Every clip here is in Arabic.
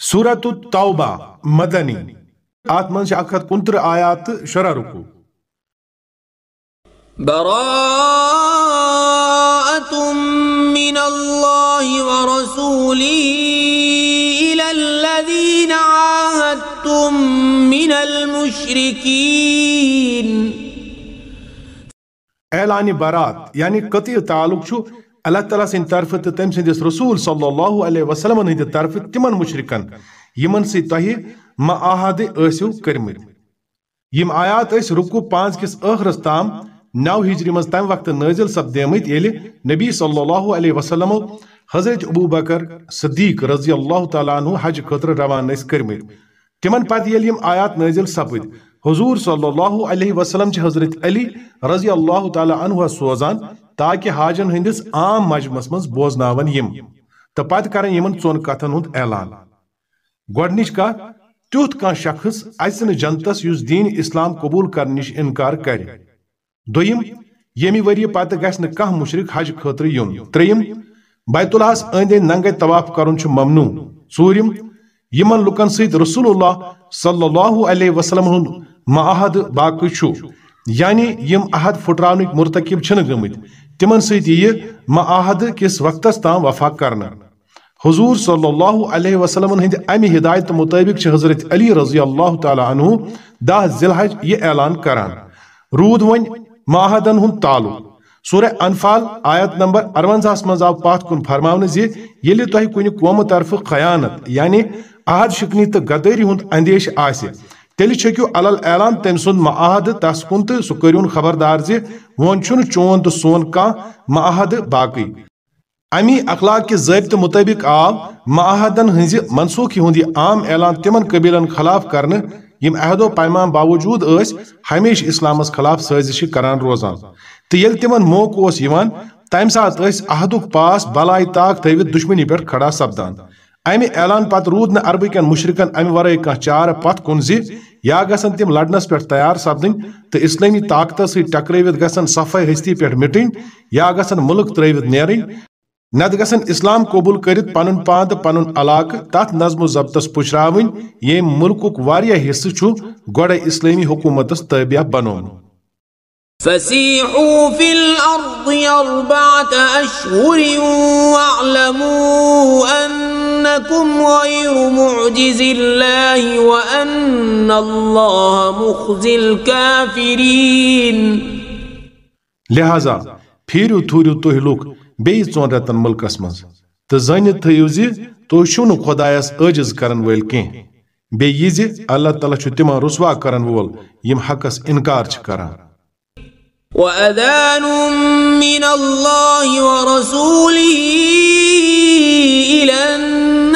سورت التوبہ مدنی۔ آت من اکھت کنتر آیات شرع رکو۔ براءة من الله ورسوله إلى الذين عاهدتم من المشركين. اعلان برات یعنی قطع تعلق چھو اللہ تعالیٰ سٕنٛدِ طرفہٕ تہٕ تٔمۍ سٕنٛدِس رسول صلی اللہ علیہ وسلم ہٕنٛدِ طرفہٕ تِمن مُشرِکن، یِمن سۭتۍ تۄہہِ معاہدٕ ٲسِو کٔرمٕتۍ۔ یِم آیات ٲسۍ رُکو پانٛژھ کِس ٲخرس تام نو ہجری منٛز تمہِ وقتہٕ نٲزِل سپدیمٕتۍ ییٚلہِ نبی صلی اللہ علیہ وسلم حضرت ابو بکر صدیق رضی اللہ تعالیٰ عنہ حج خٲطرٕ روانہٕ ٲسۍ کٔرمٕتۍ۔ تِمن پتہٕ ییٚلہِ یِم آیات نٲزِل سپٕدۍ، حضور صلی اللہ علیہ وسلم چھِ حضرت علی رضی اللہ تعالیٰ عنہ سوزان تاکہ حاجن ہندس عام مجمس مز بوزناون یم۔ تو پتہ کرن یمن کتن ہند اعلان۔ گۄڈنِچ کتھ تیُتھ کانٛہہ شخص اژِ نہٕ جنتس یُس دین اسلام قبول کرنہٕ انکار کرِ۔ دوٚیِم ییٚمہِ ؤریہِ پتہٕ گژھِ نہٕ کانٛہہ حج خٲطرٕ یُن۔ ترٛیٚیِم بیت اللہس أنٛدۍ ننگے طواف کرُن چھُ ممنوع۔ ژوٗرِم یِمن لُکن سۭتۍ رسول اللہ صلی اللہ علیہ وسلم ہُنٛد معاہدٕ باقٕے چھُ۔ یعنی یم عہد پھٹراونٕکۍ مرتکب چھِنہٕ تمن سۭتۍ یہِ معاہدٕ کِس وقتس تام وفا کرنہٕ۔ حضور صلی اللہ علیہ وسلم ہند امہ ہدایت مطابق حضرت علی رضی اللہ تعالی عنہ دہ ذلحج یہ اعلان کران۔ رود ون معاہدن ہند تعلق۔ سورہ انفال آیت نمبر ارونزہس مز آو پات کن فرماون زی ییٚلہِ تۄہہِ کُنہِ قومہٕ خیانت یعنی عہد شکنی تہٕ غدٲری ہُنٛد اندیش آسہِ تیلی چھکیو علال اعلان تم معاہد تس تو خبردار زی ون چون تو سون کان معاہد باقی امی اخلاق کی ضابطہ مطابق آو معاہدن ہز منسوخی ہوندی عام اعلان تمن قبیلن خلاف کرنے یم عہد و باوجود اس ہمیشہ اسلامس خلاف سرزشی کران روزان تو یل تمن موقع اس یوان تم سات اس عہد پاس بلائی طاق تھوت دشمنی پر کھڑا سپدان امی اعلان پتہ رود نہ عربی کن مشرکن امہ ورائی کھانا چار پت کنزی یا گھن تم لڑنس پہ تیار سپدن تو اسلامی طاقت سی ٹکروت گھن صفائی ہستی پہ مٹن یا گھن ملک تروت نیرن نت گھن اسلام قبول کرت پن پان تو پن علاقہ تت نظم و ضبطس پشراون یم ملک واریاہ حصہ چھ گوڑے اسلامی حکومتس تابع بنون فسيحوا فی الارض اربعت أشهر واعلموا ان أنكم غير معجز الله وأن الله مخزي الكافرين لہذا پھیرو تھوٗرِو تُہۍ لُکھ بیٚیہِ ژۄن رٮ۪تن مُلکس منٛز تہٕ زٲنِتھ تھٲیِو زِ تُہۍ چھِو نہٕ خۄدایس عٲجز کرن وٲلۍ کینٛہہ۔ بیٚیہِ یہِ زِ اللہ تعالیٰ چھُ تِمن رُسوا کرن وول یِم حقس اِنکار چھِ کران۔ وأذان من الله ورسوله إلى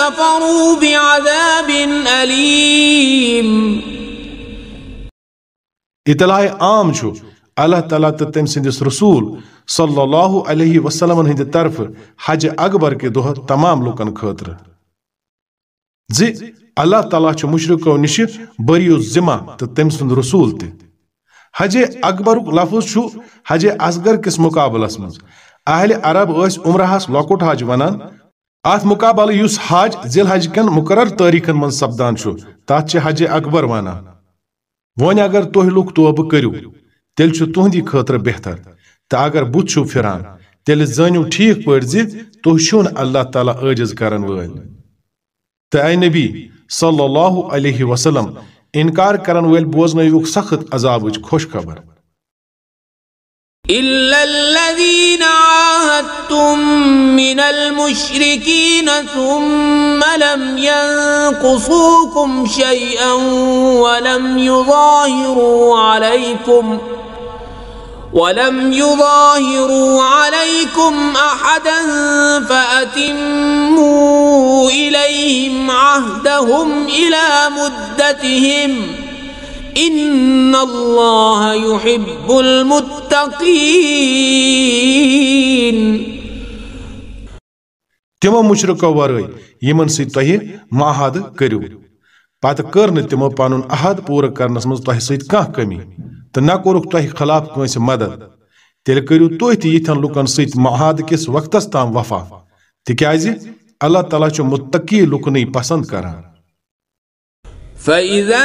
كفروا بعذاب أليم. اطلاع عام شو اللہ تعالیٰ تو تم سندس رسول صلی اللہ علیہ وسلم ہند طرف حج اکبر کے دہ تمام لکن خاطر زی، اللہ تعالیٰ چھ مشرقو نش بریو ذمہ تو تم سند رسول تہ حج اکبر لفظ چھو، حج اصغر کس مقابلس مز اہل عرب اس عمرہس حج ونان ات مقابلہ یس حج ذیل حج کن مقرر تاریخن من سپدان چھو تات چھ حج اکبر ونان ون اگر تہ لوگ توبہ کرو تیل چھو تہندی خاطر بہتر۔ تو اگر بت چھو پھران تیل زانیو ٹھیک پٲٹھۍ زِ تُہۍ نہٕ اللہ تعالیٰ عٲجز کرن وٲلۍ۔ تہٕ اے نبی صلی اللہ علیہ وسلم، انکار کرن وٲلۍ بوزنٲیوُکھ سخت عذابٕچ خوش خبر إلا الذين عاهدتم من المشركين ثم لم ينقصوكم شيئا ولم يظاهروا عليكم ۖ ولم يظاهروا عليكم أحدا فأتموا إليهم عهدهم إلى مدتهم ان الله يحب المتقين تمو مشرقو ورٲے یمن سۭتۍ تۄہہِ معاہد کٔرِو پتہٕ کٔر تِمو پنُن عہد پوٗرٕ کرنس منٛز تۄہہِ سۭتۍ کانٛہہ کٔمی تہٕ نہ کوٚرُکھ تۄہہِ خلاف کٲنٛسہِ مدد تیٚلہِ کٔرِو تُہۍ تہِ یِتھٮ۪ن لُکن سۭتۍ معاہد کِس وقتس تام وفا تِکیازِ اللہ تعالیٰ چھُ مُتقی لُکنٕے پسنٛد کران فإذا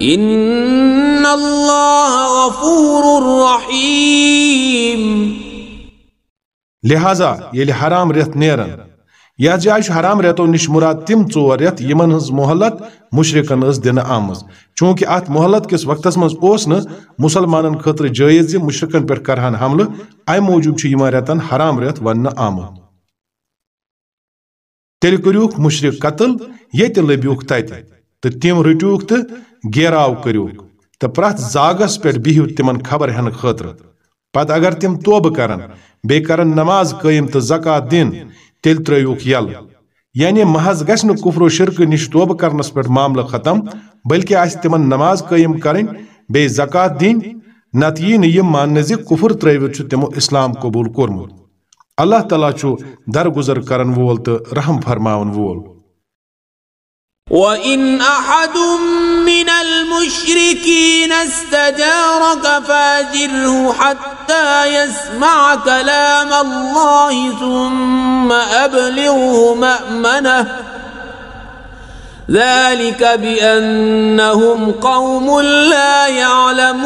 إن الله غفور رحيم لہذا یل حرام ریت نیرن، یا جائے حرام ریتو نش مراد تم ژور ریت یمن ہز مہلت مشرکن اس دن آمز چونکہ ات مہلت کس وقتس مز اوس نہ مسلمانن خاطر جائز زِ مشرکن پہ کرہن حملہ ام موجوب چھ یمن حرام ریت ون آمد تیل کریوک مشرک قتل یہ لبیوک تتہ تو تم رٹوک تو گیراو کریوک تو پرت زاگس پہ بہو تمن خبر ہن خاطر۔ پتہ اگر تم توبہ کرن بی کرن نماز قائم تو زکات دن تیل تروک یل۔ یعنی محض گھس کفر و شرک نش توبہ کرنس پہ معاملہ ختم، بلکہ آس تمن نماز قائم کرن بی زکات دن نت یہ یہ مان زِ کفر تروت تمو اسلام قبول کورمت۔ اللہ تعالیٰ درگزر کرن وول تو رحم فرماون وول۔ وإن أحد من المشركين استجارك فأجره حتى يسمع كلام الله ثم أبلغه مأمنه ذلك بأنهم قوم لا يعلمون.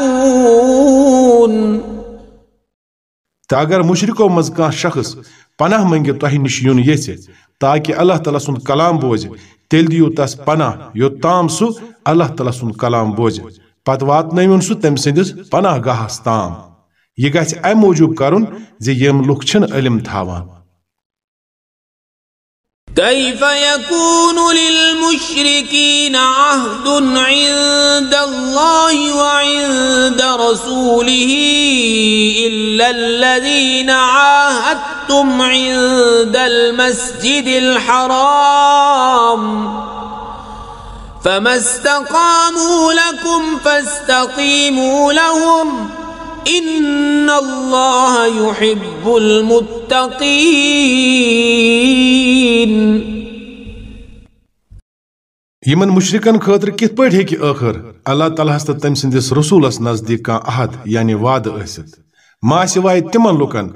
تا اگر مشرکو مز شخص پناہ منگہِ تۄہہِ نِش یُن یژھِ تاکہِ اللہ تعالیٰ سُنٛد کلام بوزِ تیل دیو تس پناہ یوتام سو اللہ تعالیٰ سن کلام بوز پت وات واتنٲوِن سُہ تم سندس پناہ گاہس تام۔ یہ گژھِ امہِ موٗجوٗب کرُن زِ یِم لُکھ علم تھاوان۔ كيف يكون للمشركين عهد عند الله وعند رسوله إلا الذين عاهدتم عند المسجد الحرام؟ فما استقاموا لكم فاستقيموا لهم ان الله يحب المتقين یمن مشرکن خاطر کت پٲٹھۍ ہیٚکہِ ٲخر اللہ تعالیٰ ہس تہٕ تٔمۍ سٕنٛدِس رسوٗلس نزدیٖک کانٛہہ عہد یعنی وعدٕ ٲسِتھ ما سِوایہِ تِمن لُکن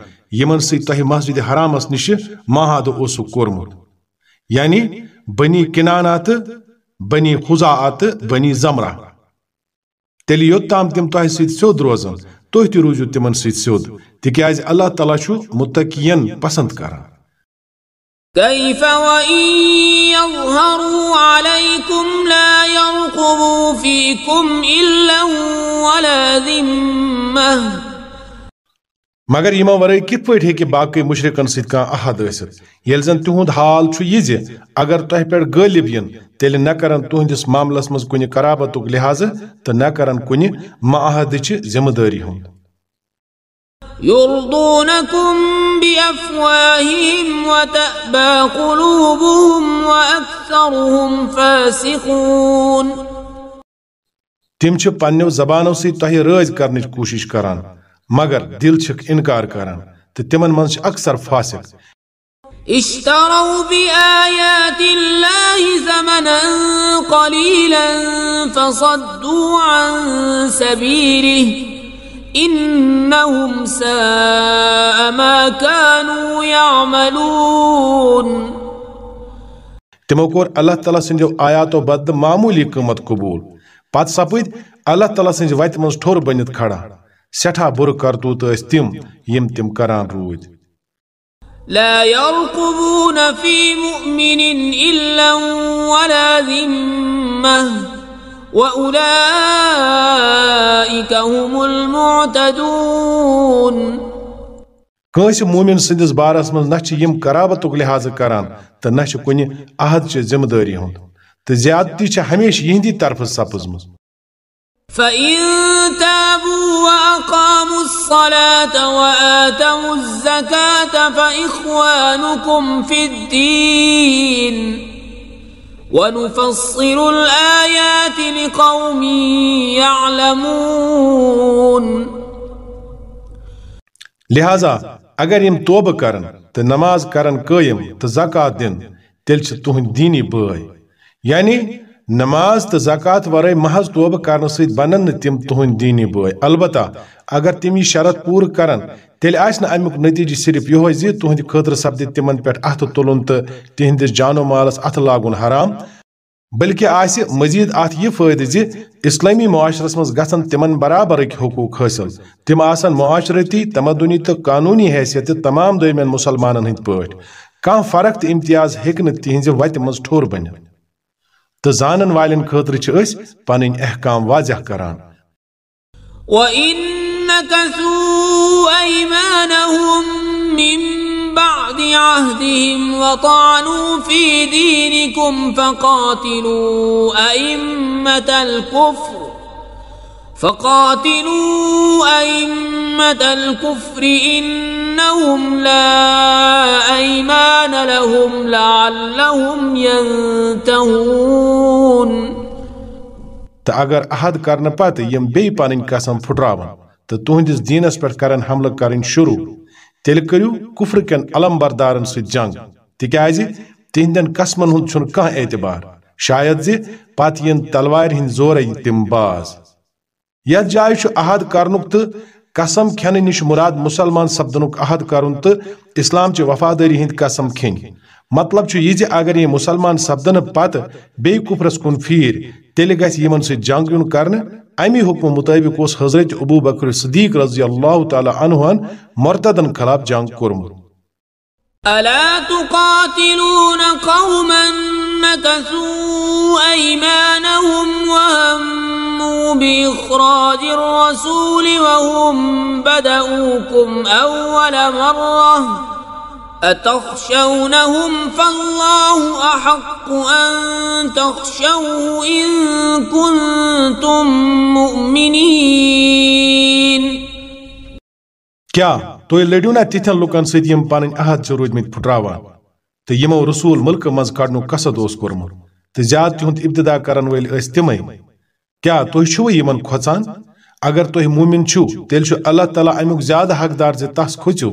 یمن سۭتۍ تۄہہِ مسجد حرامس نِشہِ معاہدٕ اوسُکھ کوٚرمُت یعنی بنی کنانا تہٕ بنی خُزا تہٕ بنی ضمرہ تیٚلہِ یوٚتام تِم تۄہہِ سۭتۍ سیوٚد روزن تُہۍ تہِ روٗزِو تِمن سۭتۍ سیوٚد تِکیازِ اللہ تعالیٰ چھُ مُتقین پسنٛد کران۔ كيف وإن يظهروا عليكم لا يرقبوا فيكم إلا ولا ذمة۔ مگر یمو ورٲے کِتھ پٲٹھۍ ہیٚکہِ باقٕے مُشرِقن سۭتۍ کانٛہہ عہد ٲسِتھ؟ ییٚلہِ زن تِہُنٛد حال چھُ یہِ زِ اگر تۄہہِ پٮ۪ٹھ غٲلب یِن تیٚلہِ نہ کرن تُہنٛدِس معاملس منٛز کُنہِ قرابتُک لحاظہٕ تہٕ نہ کرن کُنہِ معاہدٕچہِ ذِمہٕ دٲری ہُنٛد۔ يرضونكم بأفواههم وتأبى قلوبهم وأكثرهم فاسقون۔ تِم چھِ پننیو زبانو سۭتۍ تۄہہِ رٲضۍ کرنٕچ کوٗشِش کران۔ مگر دل چھِکھ اِنکار کران تہٕ تِمن چھِ اکثر فاسق۔ اشتروا بآيات الله ثمنا قليلا فصدوا عن سبيله إنهم ساء ما كانوا يعملون۔ تمو کوٚر اللہ تعالیٰ سٕنٛدیو آیاتو بدلہٕ معموٗلی قۭمت قبوٗل۔ پتہٕ سپٕدۍ اللہ تعالیٰ سٕنٛزِ وتہِ منٛز ٹھوٚر بٔنِتھ کھڑا۔ سٹھا بُرٕ کرتوٗت تِم یِم تِم کران روٗدۍ۔ لا يرقبون في مؤمن إلا ولا ذمة وأولئك هم المعتدون۔ کٲنٛسہِ مومِن سٕنٛدِس بارس منٛز نہ چھِ یِم قرابتُک لحاظہٕ کران تہٕ نہ چھِ کُنہِ عہدچہِ ذِمہٕ دٲری ہُنٛد تہٕ زیادتی چھِ ہمیشہِ یِہنٛدی طرفہٕ سپٕزمٕژ۔ فإن تابوا وأقاموا الصلاة وآتوا الزكاة فإخوانكم في الدين ونفصل الآيات لقوم يعلمون لہذا اگر یم توبہ کرن تو نماز کرن قائم تو زکات دن تیل چھ تہند دینی بٲے۔ یعنی نماز تو زکات ورے محض توبہ کرنے سے بنن تم تہن دینی بوئے البتہ اگر تم یہ شرط پور کرن تیل امیک نتیجہ صرف یہ تہند خطر سپد تم پہ ات تلن تو تہندس جان مالس ات لاگن حرام، بلکہ آس مزید ات یہ فائدہ زی اسلامی معاشرس مز گھن تمن برابرک حقوق حاصل تم آسن معاشرتی، تمدنی تو قانونی حیثیت تمام دمین مسلمان ہند پا کھانا فرق تو امتیاز ہیکن تہذ وتہ مز ٹھور بنت تو زانن والن خاطر چھ اس پنن احکام واضح کران۔ نَكَثُوا أَيْمَانَهُم مِّن بَعْدِ عَهْدِهِمْ وَطَعَنُوا فِي دِينِكُمْ فَقَاتِلُوا أَئِمَّةَ الْكُفْرِ فقاتلوا أئمة الكفر إنهم لا أيمان لهم لعلهم ينتهون. تہٕ اگر عہد کرنہٕ پتہٕ یِم بیٚیہِ پنٕنۍ قسم پھُٹراون تہٕ تُہنٛدِس دیٖنس پٮ۪ٹھ کرن حملہٕ کرٕنۍ شروٗع. تیٚلہِ کٔرِو کُفرٕ کٮ۪ن علم بردارن سۭتۍ جنگ. تِکیازِ تِہنٛدٮ۪ن قسمن ہُنٛد چھُنہٕ کانٛہہ اعتبار؟ شاید زِ پتہٕ یِن تلوارِ ہٕنٛدۍ زورے تِم باز. یتھ جایہِ چھُ عہد کرنُک تہٕ قسم کھٮ۪نہٕ نِش مراد مسلمان سپدنُک عہد کرُن تہٕ اسلام چہِ وفادٲری ہٕنٛدۍ قسم کھٮ۪نۍ مطلب چھُ یہِ زِ اگر یہِ مسلمان سپدنہٕ پتہٕ بیٚیہِ کُفرس کُن پھیٖرِ، تیٚلہِ گژھِ یِمن سۭتۍ جنگ یُن کرنہٕ۔ امی حکمہٕ مطٲبق اوس حضرت ابوٗ بکر صدیق رضی اللہ تعالیٰ عنہن مرتدن خلاف جنگ کوٚرمُت۔ ألا تقاتلون قوما نكثوا أيمانهم وهموا بإخراج الرسول وهم بدؤوكم أول مرة أتخشونهم فالله أحق أن تخشوه إن كنتم مؤمنين. کیا؟ تُہۍ لٔڑِو نا تِتھٮ۪ن لُکن سۭتۍ یِم پنٕنۍ عہد چھِ روٗدمٕتۍ پھُٹراوان تہٕ یِمو رسوٗل مُلکہٕ منٛز کڑنُک قصد اوس کوٚرمُت تہٕ زیادٕ تِہُنٛد ابتدا کرن وٲلۍ ٲسۍ کیٛاہ تُہۍ چھِوٕ یِمن کھۄژان اگر تُہۍ مومِن چھِو تیٚلہِ چھُ اللہ تعالیٰ امیُک زیادٕ حقدار زِ تس کھوژِو۔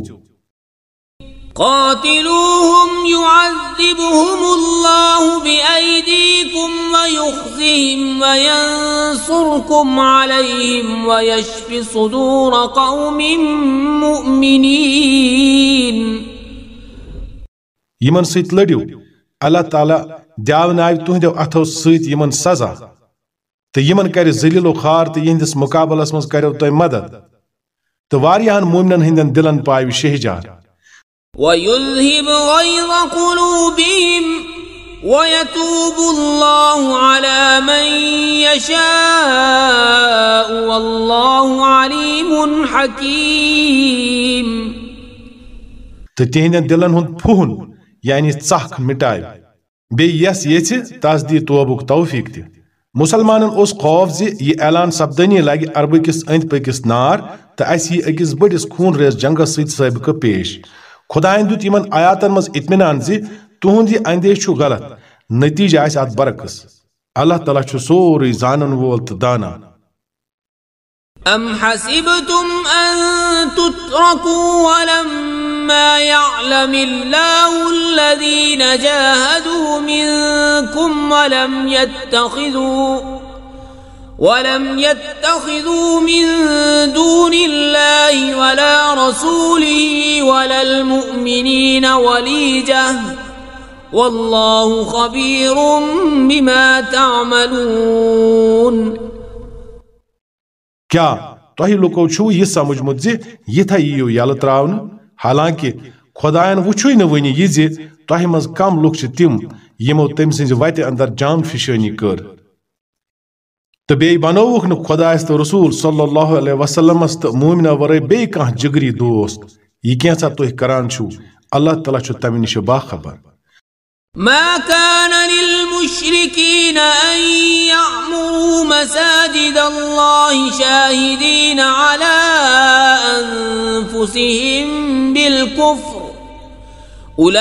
قاتلوهم يعذبهم الله بأيديكم ويخزهم وينصركم عليهم ويشف صدور قوم مؤمنين. یمن سۭتۍ لٔڑِو۔ اللہ تعالیٰ دیاوناوِ تُہنٛدیو اتھو سۭتۍ یمن سزا۔ تہٕ یمن کرِ ذلیل و خار تہٕ یہنٛدِس مقابلس منٛز کریو تۄہہِ مدد تہٕ واریاہن مومنن ہٕنٛدٮ۪ن دلن پاوِ شہجار ويذهب غيظ قلوبهم ويتوب الله على من يشاء والله عليم حكيم تِہنٛدٮ۪ن دلن ہُنٛد پھُہُن یعنی ژکھ مٹاوِ بیٚیہِ یس یژھِ تس دی توبُک توفیق تہِ مسلمانن اوس خوف زِ اعلان سپدنی لگہِ عربہٕ کِس أنٛدۍ پٔکِس نار تہٕ اسہِ یی أکِس بٔڑِس ریز جنگس سۭتۍ سٲبقہٕ پیش۔ خۄدایَن دیُت یِمن آیاتن منٛز اطمینان زِ تُہُنٛد یہِ اندیش غلط۔ نتیٖجہٕ آسہِ اتھ برعکس۔ اللہ تعالیٰ چھُ سورُے زانن وول تہٕ دانا أم حسبتم أن تتركوا ولما يعلم الله الذين جاهدوا منكم ولم يتخذوا ولم يتخذوا من دون الله ولا رسوله ولا المؤمنين وليجة. والله خبير بما تعملون. کیا تۄہہِ لُکو چھُو یہِ سمجھمُت زِ یِتھے یِیِو یلہٕ تراونہٕ حالانکہ خدایَن وچھوئی نہ ونی یہ زی تۄہہِ منٛز کم لُکھ چھِ تِم یِمو تٔمۍ سٕنٛزِ وتہِ انٛدر جان فِشٲنی کٔر تہٕ بیٚیہِ بنووُکھ نہٕ خۄدایس تہٕ رسوٗل صلی اللہ علیہ وسلمس تہٕ مومنہ ورٲے بیٚیہِ کانٛہہ جگری دوست یہِ کینٛژھا تُہۍ کران چھِو اللہ تعالیٰ چھُ تمہِ نِش باخبر ما كان للمشركين أن يعمروا مساجد الله شاهدين على أنفسهم بالكفر. أولئك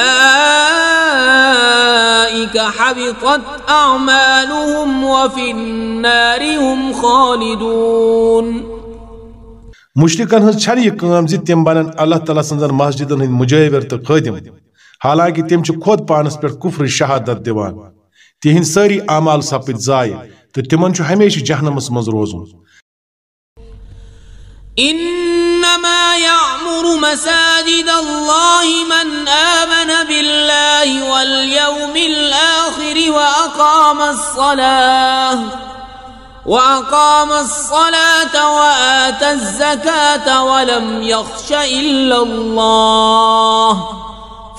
حبطت أعمالهم وفي النار هم خالدون. مشرکن ہٕنٛز چھنہٕ یہِ کٲم زِ تِم بنن اللہ مسجدن ہٕنٛدۍ مُجٲور تہٕ خٲدِم حالانکہ تم خود پانس پہ کفر شہادت دِوان تہند ساری اعمال سپد ضائع تو تمن ہمیشہ جہنمس مز روزن إنما يعمر مساجد الله من آمن بالله واليوم الآخر وأقام الصلاة. وأقام الصلاة وآتى الزكاة ولم يخش إلا الله.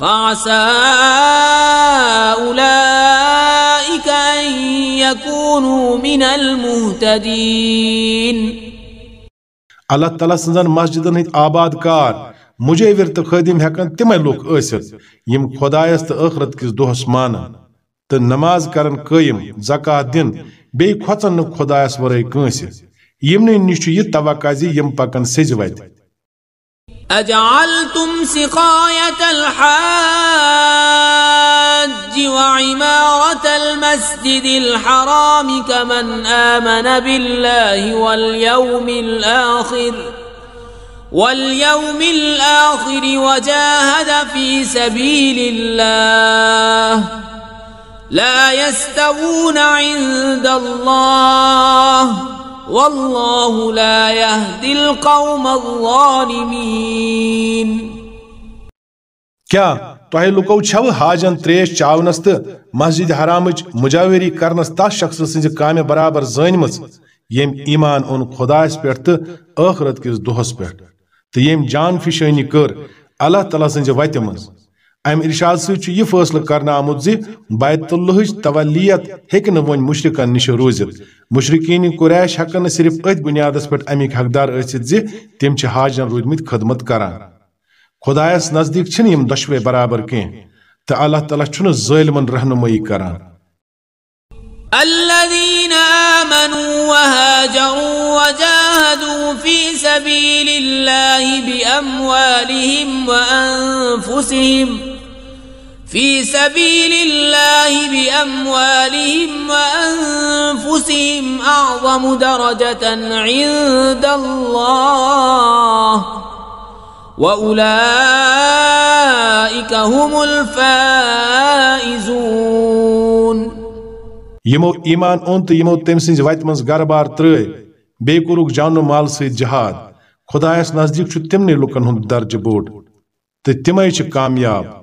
فعسى أولئك أن يكونوا من المهتدين. اللہ تعالیٰ سنزن مسجدن ہند آباد کار مجاور تو خادم ہیکن تمے لوک ٲسِتھ یم خدایس تو ٲخرت کس دۄہس مانن تہٕ نماز کرن قٲیم زکات دِن بیٚیہِ کھۄژن نہٕ خدایس ورٲے کٲنٛسہِ یِمنٕے نِش چھُ یہِ توقع زِ یِم پکن سیٚزِ وتہِ أجعلتم سقاية الحاج وعمارة المسجد الحرام كمن آمن بالله واليوم الآخر واليوم الآخر وجاهد في سبيل الله لا يستوون عند الله والله لا يهدي القوم الظالمين. کیا تۄہہِ لُکو چھو حاجن تریش چاونس تہٕ مسجد حرامٕچ مجاوری کرنس تس شخص سٕنزِ کامہِ برابر زٲنمٕژ ییٚمۍ ایمان اوٚن خۄدایس پٮ۪ٹھ تہٕ ٲخرت کِس دۄہس پٮ۪ٹھ تہٕ ییٚمۍ جان فِشٲنی کٔر، اللہ تعالیٰ سٕنزِ وتہِ منٛز ام ارشاد سۭتۍ یہ فٲصلہٕ کرنہٕ آمُت زِ بیت اللہٕچ تولیت ہیٚکہِ نہٕ وۄنۍ مُشرِکن نِش روٗزِتھ۔ مشرکین قریش ہٮ۪کن نہٕ صرف أتھۍ بُنیادس پٮ۪ٹھ امیِکۍ حقدار ٲسِتھ زِ تِم چھِ حاجن روٗدمٕتۍ خدمت کران۔ خۄدایس نزدیٖک چھِنہٕ یِم دۄشوے برابر کینٛہہ تہٕ اللہ تعالیٰ چھُنہٕ ظٲلمن رہنمٲیی کران۔ الذين آمنوا وهاجروا وجاهدوا في سبيل الله بأموالهم وأنفسهم في سبيل الله بأموالهم وأنفسهم أعظم درجة عند الله. وأولئك هم الفائزون. يمو ایمان اون تو یمو تم سنز وت منز جانو مال سۭتۍ جہاد خۄدایس نزدیٖک چھُ تِمنٕے لُکن ہُنٛد درجہٕ بوٚڑ تہٕ تِمے چھِ کامیاب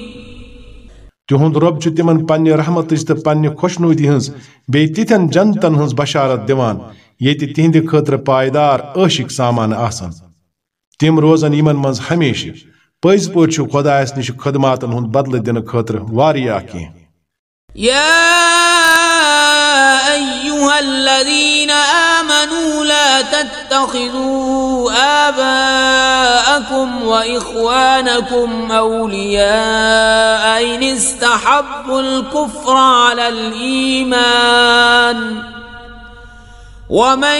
تہد رب تمن پنہ رحمت تو پنہ خوشنودی ہز تتھن جنتن ہز بشارت دان یہ تہند خاطر پائیدار عشق سامان آسان تم روزن یمن من ہمیشہ۔ پز پوٹ خدائس نش خدمات ہند بدلہ دن خاطر واریاہ کی تتخذوا آباءكم وإخوانكم أولياء إن استحبوا الكفر على الإيمان ومن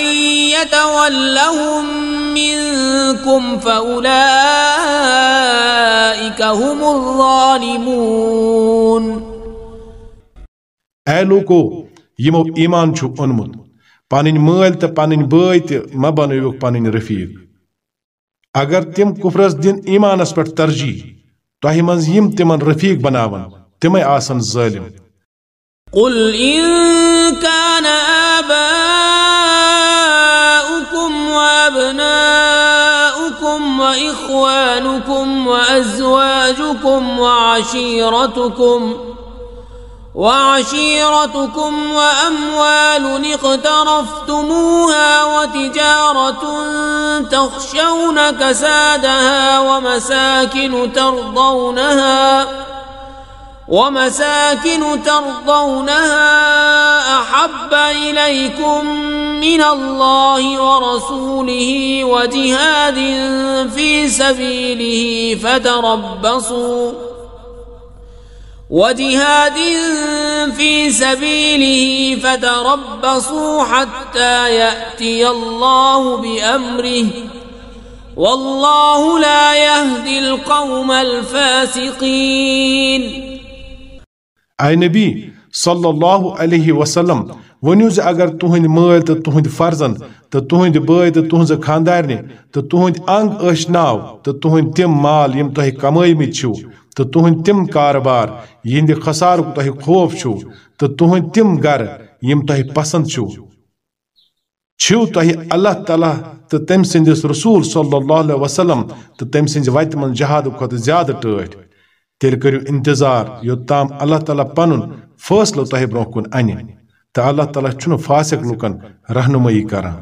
يتولهم منكم فأولئك هم الظالمون اے لوکو یمو ایمان چھو اونمت پنن مال تو پنن بٲے تہ ما بنوک پنن رفیق اگر تم کفرس دن ایمانس پہ ترجیح تہ یم تمن رفیق بناون تمے آسن ظالم قل إن كان آباؤكم وأبناؤكم وإخوانكم وأزواجكم وعشيرتكم وعشيرتكم وأموال اقترفتموها وتجارة تخشون كسادها ومساكن ترضونها ومساكن ترضونها أحب إليكم من الله ورسوله وجهاد في سبيله فتربصوا وجهاد في سبيله فتربصوا حتى يأتي الله بأمره. والله لا يهدي القوم الفاسقين. اے نبی صلی اللہ علیہ وسلم ونیو زِ اگر تُہنٛدۍ مٲلۍ تہٕ تُہنٛدۍ فرزن تہٕ تُہنٛدۍ بٲے تہٕ تُہنٛزٕ خانٛدارنہِ تہٕ تُہنٛدۍ انگ ٲشناو تہٕ تُہنٛدۍ تِم مال یِم تۄہہِ کمٲومٕتۍ چھِو تو تہد تم کاربار یہند خسار تہ خوف چھو تو تہد تم گر یم تہ پسند چھو چھو تہ اللہ تعالی تو تم سندس رسول صلی اللہ علیہ وسلم تو تم سند وت من جہاد کھت زیادہ ٹھٹ تیل کرو انتظار یوتام اللہ تعالیٰ پن فیصلہ تہ برہ کن ان تو اللہ تعالی چھ فاسق لکن رہنمائی کران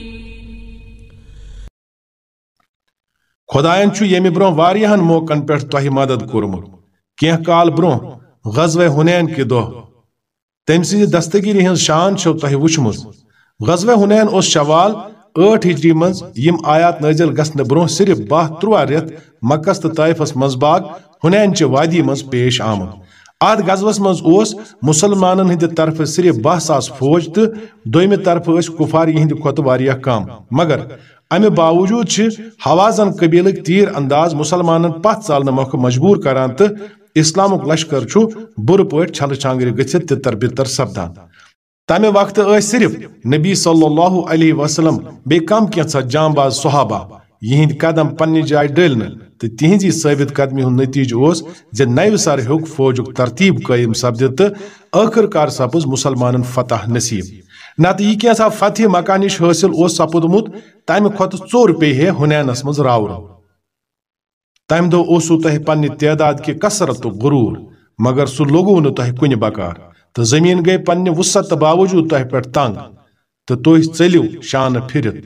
خدائن یمی برون واریہن موقعن پیٹھ توہی مدد کورمت۔ کیا کال برون غزوہ ہنین کی دو تم سز دستگیری ہن شان چھو توہی وچم غزوہ ہنین اس شوال اٹھ ہجری منز یم آیات نجل گسن برون صرف باہ تروہ ریت مکس تو اس مزباگ ہنین چہ وادی منز پیش آمد ات غزوس منز اس مسلمانن ہند طرف صرف باہ ساس فوج تو دویمہ طرف کفار یہند کھت واریاہ کام مگر امہ باوجود ہوازن قبیلک تیر انداز مسلمانن پت ثالہ موقع مجبور کران تو اسلامک لشکر چھ بر پاٹ چھل چھانگر گھت تتر بتر سپدان۔ تمہ وقت یس صرف نبی صلی اللہ علیہ وسلم بی کم کینسا جام باز صحابہ۔ یہند قدم پنہ جائے ڈلنے تو تہذی ثابت قدمی ہند نتیجہ اس نو سر ہوک فوجک ترتیب قائم سپدت تو ٲخر کار سپز مسلمانن فتح نصیب۔ نت یہ کیسا فتح مکہ حاصل اس اوس تمہ تمہِ کھۄتہٕ ژوٚر پیٚیہِ ہے ہُنینس منٛز تم دو تہ پنہ تعداد کہ کثرت غرور مگر سہ لوگو نہ تہ کن بکار تو زمین گئی پنہ وسط باوجود تہ پہ تنگ تو تھی ژلو شان پھرت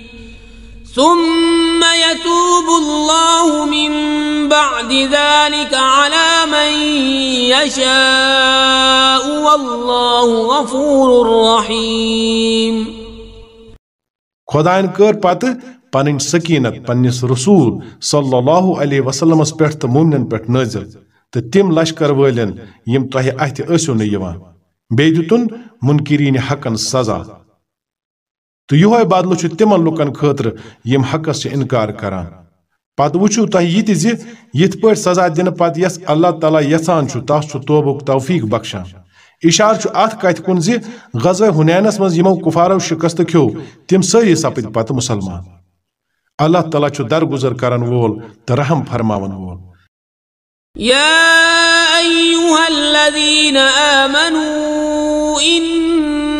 ثم يتوب الله من بعد ذلك على من يشاء والله غفور رحيم. خداين کر پتہ پنن سکینت پنس رسول صلی اللہ علیہ وسلمس پٮ۪ٹھ تہٕ مومنن پٮ۪ٹھ نازل. تو تم لشکر ولن یم تہ اتھ ٲسِو نہٕ یِوان بیٚیہِ دِتُن حقن سزا. تو یہوے بدلہٕ چھُ تِمن لُکن خٲطرٕ یِم حقس چھِ انکار کران۔ پتہٕ وٕچھِو تۄہہِ یہِ تہِ زِ پٲٹھۍ سزا دِنہٕ پتہٕ یس اللہ تعالیٰ یژھان چھُ، تس چھُ توبُک توفیق بخشان۔ اشار چھُ اتھ کتھِ کُن زِ غزوہ ہُنینس منٛز یِمو کُفارو شکست کھیو تِم سٲری سپٕدۍ پتہٕ مُسلمان۔ اللہ تعالیٰ چھُ درگُزر کرن وول تہٕ رحم فرماون وول۔ يا أيها الذين آمنوا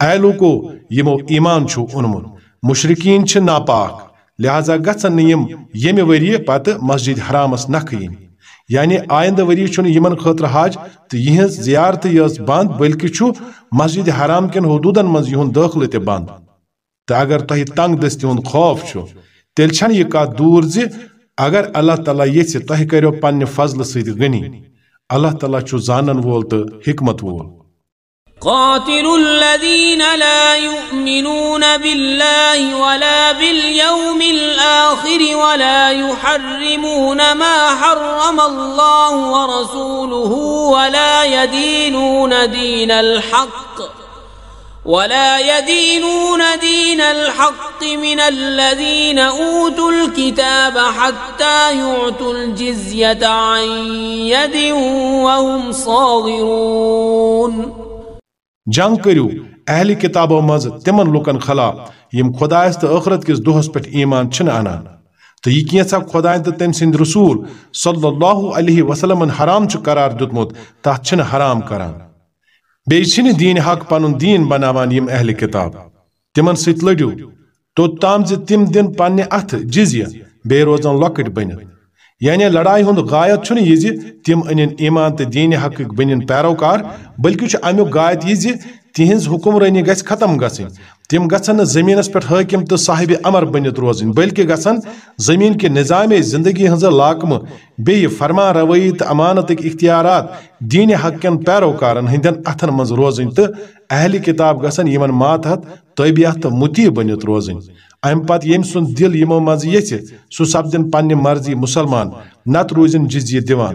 اے لوکو یمو ایمان چھو اونمت مشرکین چھ ناپاک، لہذا گژھن یم یمہ وری پتہ مسجد حرامس نکھین یعنی آئندہ وری چھن یمن خاطر حج تو یہز زیارت یس بند بلکہ چھو مسجد حرام کن حدودن مز یہن داخل تہ بند تو اگر تہ تنگ دستی ہند خوف چھو، تیل چھن یہ کات دور زی، اگر اللہ تعالیٰ یژھِ تہ کریو پنہ فضل سۭتۍ غنی۔ اللہ تعالیٰ چھُ زانن وول تہٕ حکمت وول۔ قاتلوا الذين لا يؤمنون بالله ولا باليوم الآخر ولا يحرمون ما حرم الله ورسوله ولا يدينون دين الحق ولا يدينون دين الحق من الذين أوتوا الكتاب حتى يعطوا الجزية عن يد وهم صاغرون جنگ کرو اہل کتابو مز تمن لوکن خلاف یم خدایس تو ٲخرت کس دۄہس پٮ۪ٹھ ایمان چھن انان تو یہ کینژھا خداین تو تم سند رسول صلی اللہ علیہ وسلم حرام چھ قرار دیتمت تتھ چھن حرام کران۔ بیٚیہِ چھنہٕ دین حق پنن دین بناوان یم اہل کتاب۔ تمن سۭتۍ لڑِو توٚتام زِ تم دن پننہِ اتھٕ جزیہ بیٚیہِ روزان لۄکٕٹۍ بٔنِتھ۔ یعنی لڑائی ہند غایت چھُنہٕ یہِ زِ تِم ایمان تہٕ دیٖنہِ حقٕکۍ بٔنِن پیروکار، بلکہِ چھُ امیُک غایت یہِ زِ تِہنٛز حُکمرٲنی گژھِ ختم گژھٕنۍ۔ تِم گژھن نہٕ زٔمیٖنس پٮ۪ٹھ حٲکِم تہٕ صاحبِ امر بٔنِتھ روزٕنۍ، بلکہِ گژھن زٔمیٖن کہِ نظامے زندگی ہٕنٛزٕ لاکمہٕ، بیٚیہِ فرمان روٲیی تہٕ امانتٕکۍ اختیارات دیٖنہِ حق کٮ۪ن پیروکارن ہٕنٛدٮ۪ن اتھن منٛز روزٕنۍ تہٕ اہلِ کتاب گژھن یِمن ماتحت تٲبیات تہٕ مطیع بٔنِتھ روزٕنۍ۔ ام پتہٕ ییٚمہِ سُنٛد دل یِمو منٛزٕ یژھِ سُہ سپدن پننہِ مرضی مُسلمان نت روزن جزیہ دِوان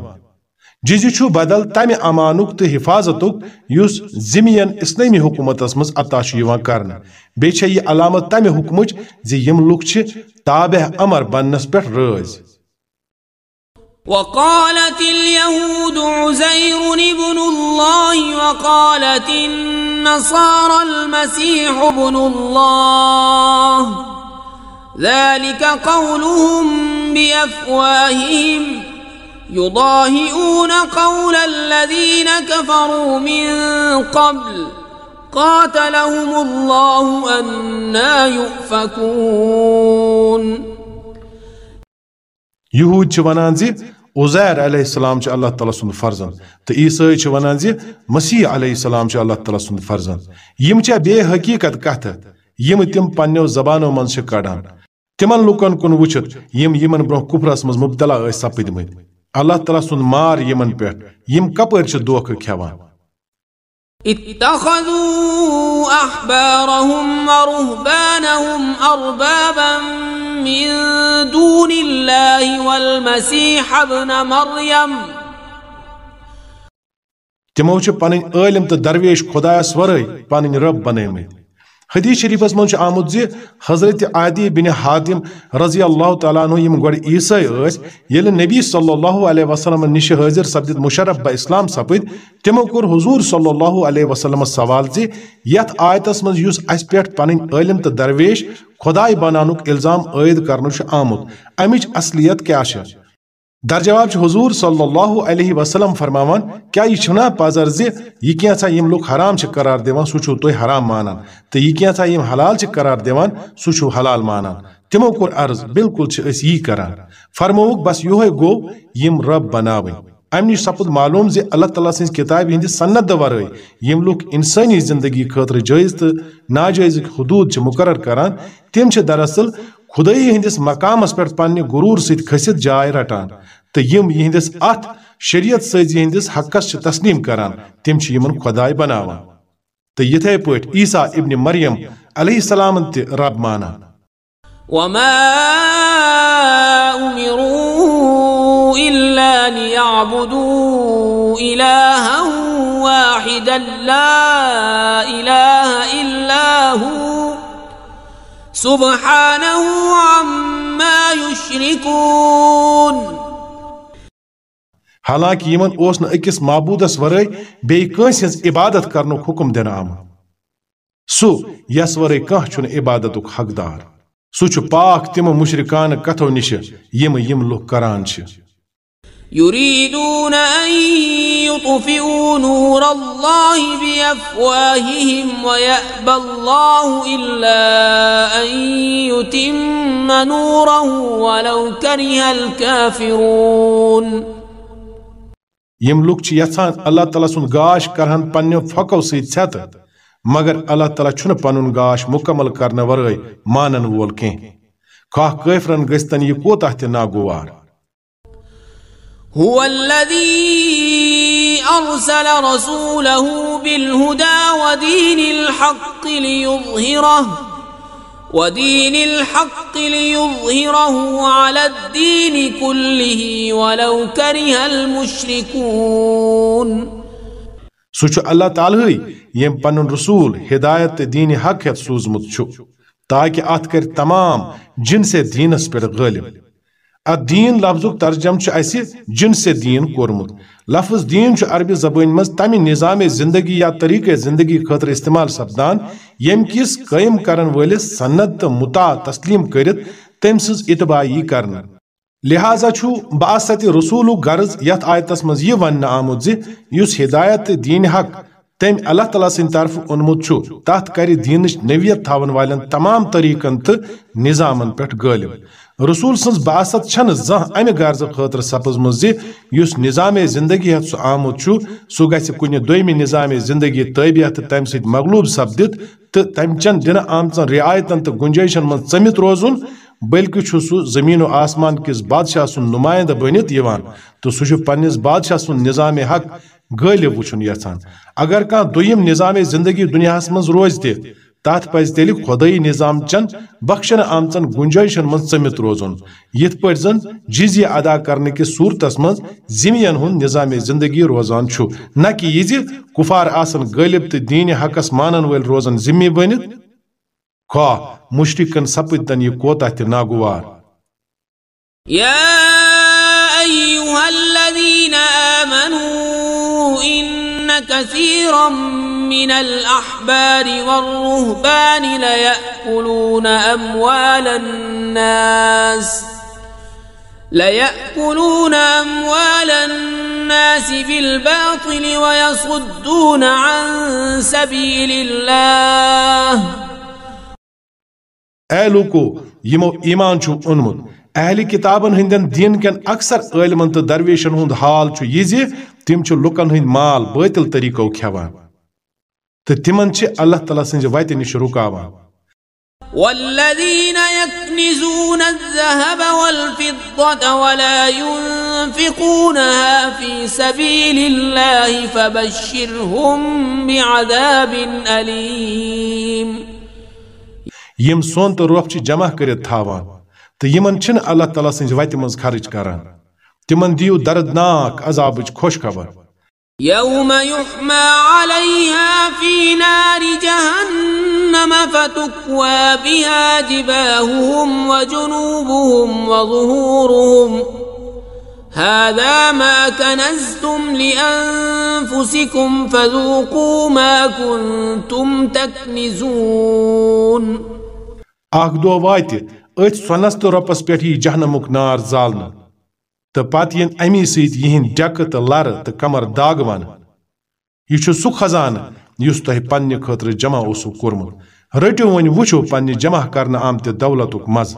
جزیہ چھُ بدل تمہِ امانُک تہٕ حفاظتُک یُس زمین اسلٲمی حکوٗمتس منٛز عطا چھُ یِوان کرنہٕ بیٚیہِ چھےٚ علامت تمہِ حُکمٕچ زِ یِم لُکھ چھِ تابع امر بننس پٮ۪ٹھ رٲزۍ وقالت اليهود عزير ابن الله وقالت النصارى المسيح ابن الله. ذلك قولهم بأفواههم. يضاهئون قول الذين كفروا من قبل. قاتلهم الله أنى يؤفكون. یہود چھ ونان زِ عزیر علیہ السلام چھ اللہ تعالیٰ سند فرزن تو عیسائی چھ ونان زِ السلام چھ اللہ تعالیٰ سند فرزن یم چھ بے حقیقت یم تم پننو زبانو من کڑان تمن لوکن کن وچھت یم یمن برو کفرس مز مبتلا ٲسۍ سپدمٕتۍ اللہ تعالیٰ سُنٛد مار یمن پٮ۪ٹھ یم کپٲرۍ چھِ دھوکہٕ کھٮ۪وان اتخذوا احبارهم ورهبانهم اربابا من دون الله والمسيح ابن مريم تمو چھِ پنٕنۍ عٲلم تہٕ درویش خۄدایس ورٲے پنٕنۍ رب بنٲومٕتۍ حدیث شریفس من آمد زی حضرت عادی بن حاتم رضی اللہ تعالیٰ عنہ یم گوڑ عیسائی اس یل نبی صلی اللہ علیہ وسلم نش حاضر سپدت مشرف با اسلام سپد تمو کور حضور صلی اللہ علیہ وسلم سوال زی، یت آیتس من یس اس پیٹھ پنن علم تو درویش، خدای بنانک الزام عائد کرنو آمد امچ اصلیت کیا ہے در جواب حضور صلی اللہ علیہ وسلم فرماوان کیا یہ چھنا پازر زی یہ کینسا یم لوگ حرام چھ قرار دیوان سو چھو توی حرام مانان تو یہ کینسا یم حلال چھ قرار دیوان سو چھو حلال مانان تمو کور عرض بالکل چھ اس یہ کران فرموک بس یوہے گو یم رب بناویں ام نش سپد معلوم زی اللہ تعالیٰ سن کتاب ہند سنت دورے یم لوگ انسانی زندگی خاطر جائز تو ناجائز حدود چھ مقرر کران تم چھ دراصل خدائی ہندس مقامس پہ پنہ غرور ست کھست جائے رٹان تو یم یہندس ات شریعت سازی ہندس حقس تسلیم کران، تم یمن خدائے بناوان۔ تو یتھے پٲٹھۍ عیسیٰ ابن مریم علیہ السلام تہ رب مانان۔ وما أمروا إلا ليعبدوا إلها واحدا لا إله إلا هو سبحانه عما يشركون. حالانکہ یمن اوس نہ اکس معبودس ورے بیٚیہِ کٲنٛسہِ ہٕنٛز عبادت کرنُک حکم دِنہٕ آمُت۔ سُہ یس ورٲے کانٛہہ چھُنہٕ عبادتُک حقدار۔ سہ چھ پاک تم مشرکان کتھو نش یم یم لوگ کران چھ۔ يريدون أن يطفئوا نور الله بأفواههم ويأبى الله إلا أن يتم نوره ولو كره الكافرون. یم لوگ چھ یژھان اللہ تعالیٰ سن گاش کرہن پننو فقو سۭتۍ ژھٮ۪تہٕ مگر اللہ تعالیٰ چھُنہٕ پنُن گاش مکمل کرنہٕ ورٲے مانن وول کینٛہہ خواہ کٲفرن گٔژھتن یہِ کوتاہ تہِ هو الذي أرسل رسوله بالهدى ودين الحق ليظهره، ودين الحق ليظهره على الدين كله ولو كره المشركون. سوچ اللہ تعالی یم پن رسول ہدایت دین حق ہت سوزمت تاکہ ات کر تمام جن سے دینس پر غالب۔ ات دین لفظ ترجم اس جن سے دین کورمت لفظ دین عربی زبان مز تمہ نظام زندگی یا طریقہ زندگی خاطر استعمال سپدان یم کس قائم کرن ولس سنت تو متا تسلیم کرت تم سز اتباع کرنا لہذا چھو باست رسول غرض یت آیتس مز یہ ون آمت زس ہدایت دین حق تم اللہ تعالیٰ سن طرف اونمت تات کر دینچ نویت تھاون والن تمام طریقن تو نظامن پہ غالب رسول سن باست چھن زہ امہ غرض خاطر سپز مز یس نظام زندگی ہت سہ آمت سہ گھ کن دویم نظام زندگی تابعہ تو تم ست مغلوب سپدت تو تم چن دن آمچن رعایتن تو گنجائشن من ثمت روزن، بلکہ سہ زمین و آسمان کس بادشاہ سن نمائندہ بنت تو سہ پنس بادشاہ سن نظام حق غالب وچن یھان اگر کان دویم نظام زندگی دنیا من روز تہ تات پز تیل خدائی نظام چن، بخشن آمچن گنجائشن من ثمت روزن۔ یت پہ زن جزیہ ادا کرنے کس صورتس من زمین ہند نظام زندگی روزان چھو نہ کہ یہ کفار آسن غالب تو دین حقس مانن ول روزن ذمہ بنت۔ خواہ مشرکن سپدن یہ کوتاہ تہ ناگوار۔ يا كثيرا من الأحبار والرهبان ليأكلون أموال الناس ليأكلون أموال الناس بالباطل ويصدون عن سبيل الله. لوکو یمو ایمان چھو اونمت اہل کتابن ہندن دین کن اکثر علمن تو درویشن ہند حال یہ زی تم لکن ہند مال باطل طریقو کھیوان تو تمن اللہ تعالیٰ سنج ویت نش رکاوان والذين يكنزون الذهب والفضة ولا ينفقونها في سبيل الله فبشرهم بعذاب أليم. یم سون تو روپ جمع کرت تھاوان تو یمن چھن اللہ تعالیٰ سنز وتہ مز خرچ کران تمن دیو دردناک عذابچ خوش خبر يوم يحمى عليها في نار جهنم فتكوى بها جباههم وجنوبهم وظهورهم هذا ما كنزتم لأنفسكم فذوقوا ما كنتم تكنزون اخ دو وات ات سونس تو روپس پہ یی جہنمک نار زالن تو پتہ ین امی ست یہن ڈکہ تو لر تو کمر داغ ون یہ سہ خزانہ اس تہ پنہ خاطر جمع اسو کورمت۔ رٹو ون وچو پنہ جمع کرنے آمت دولتک مزہ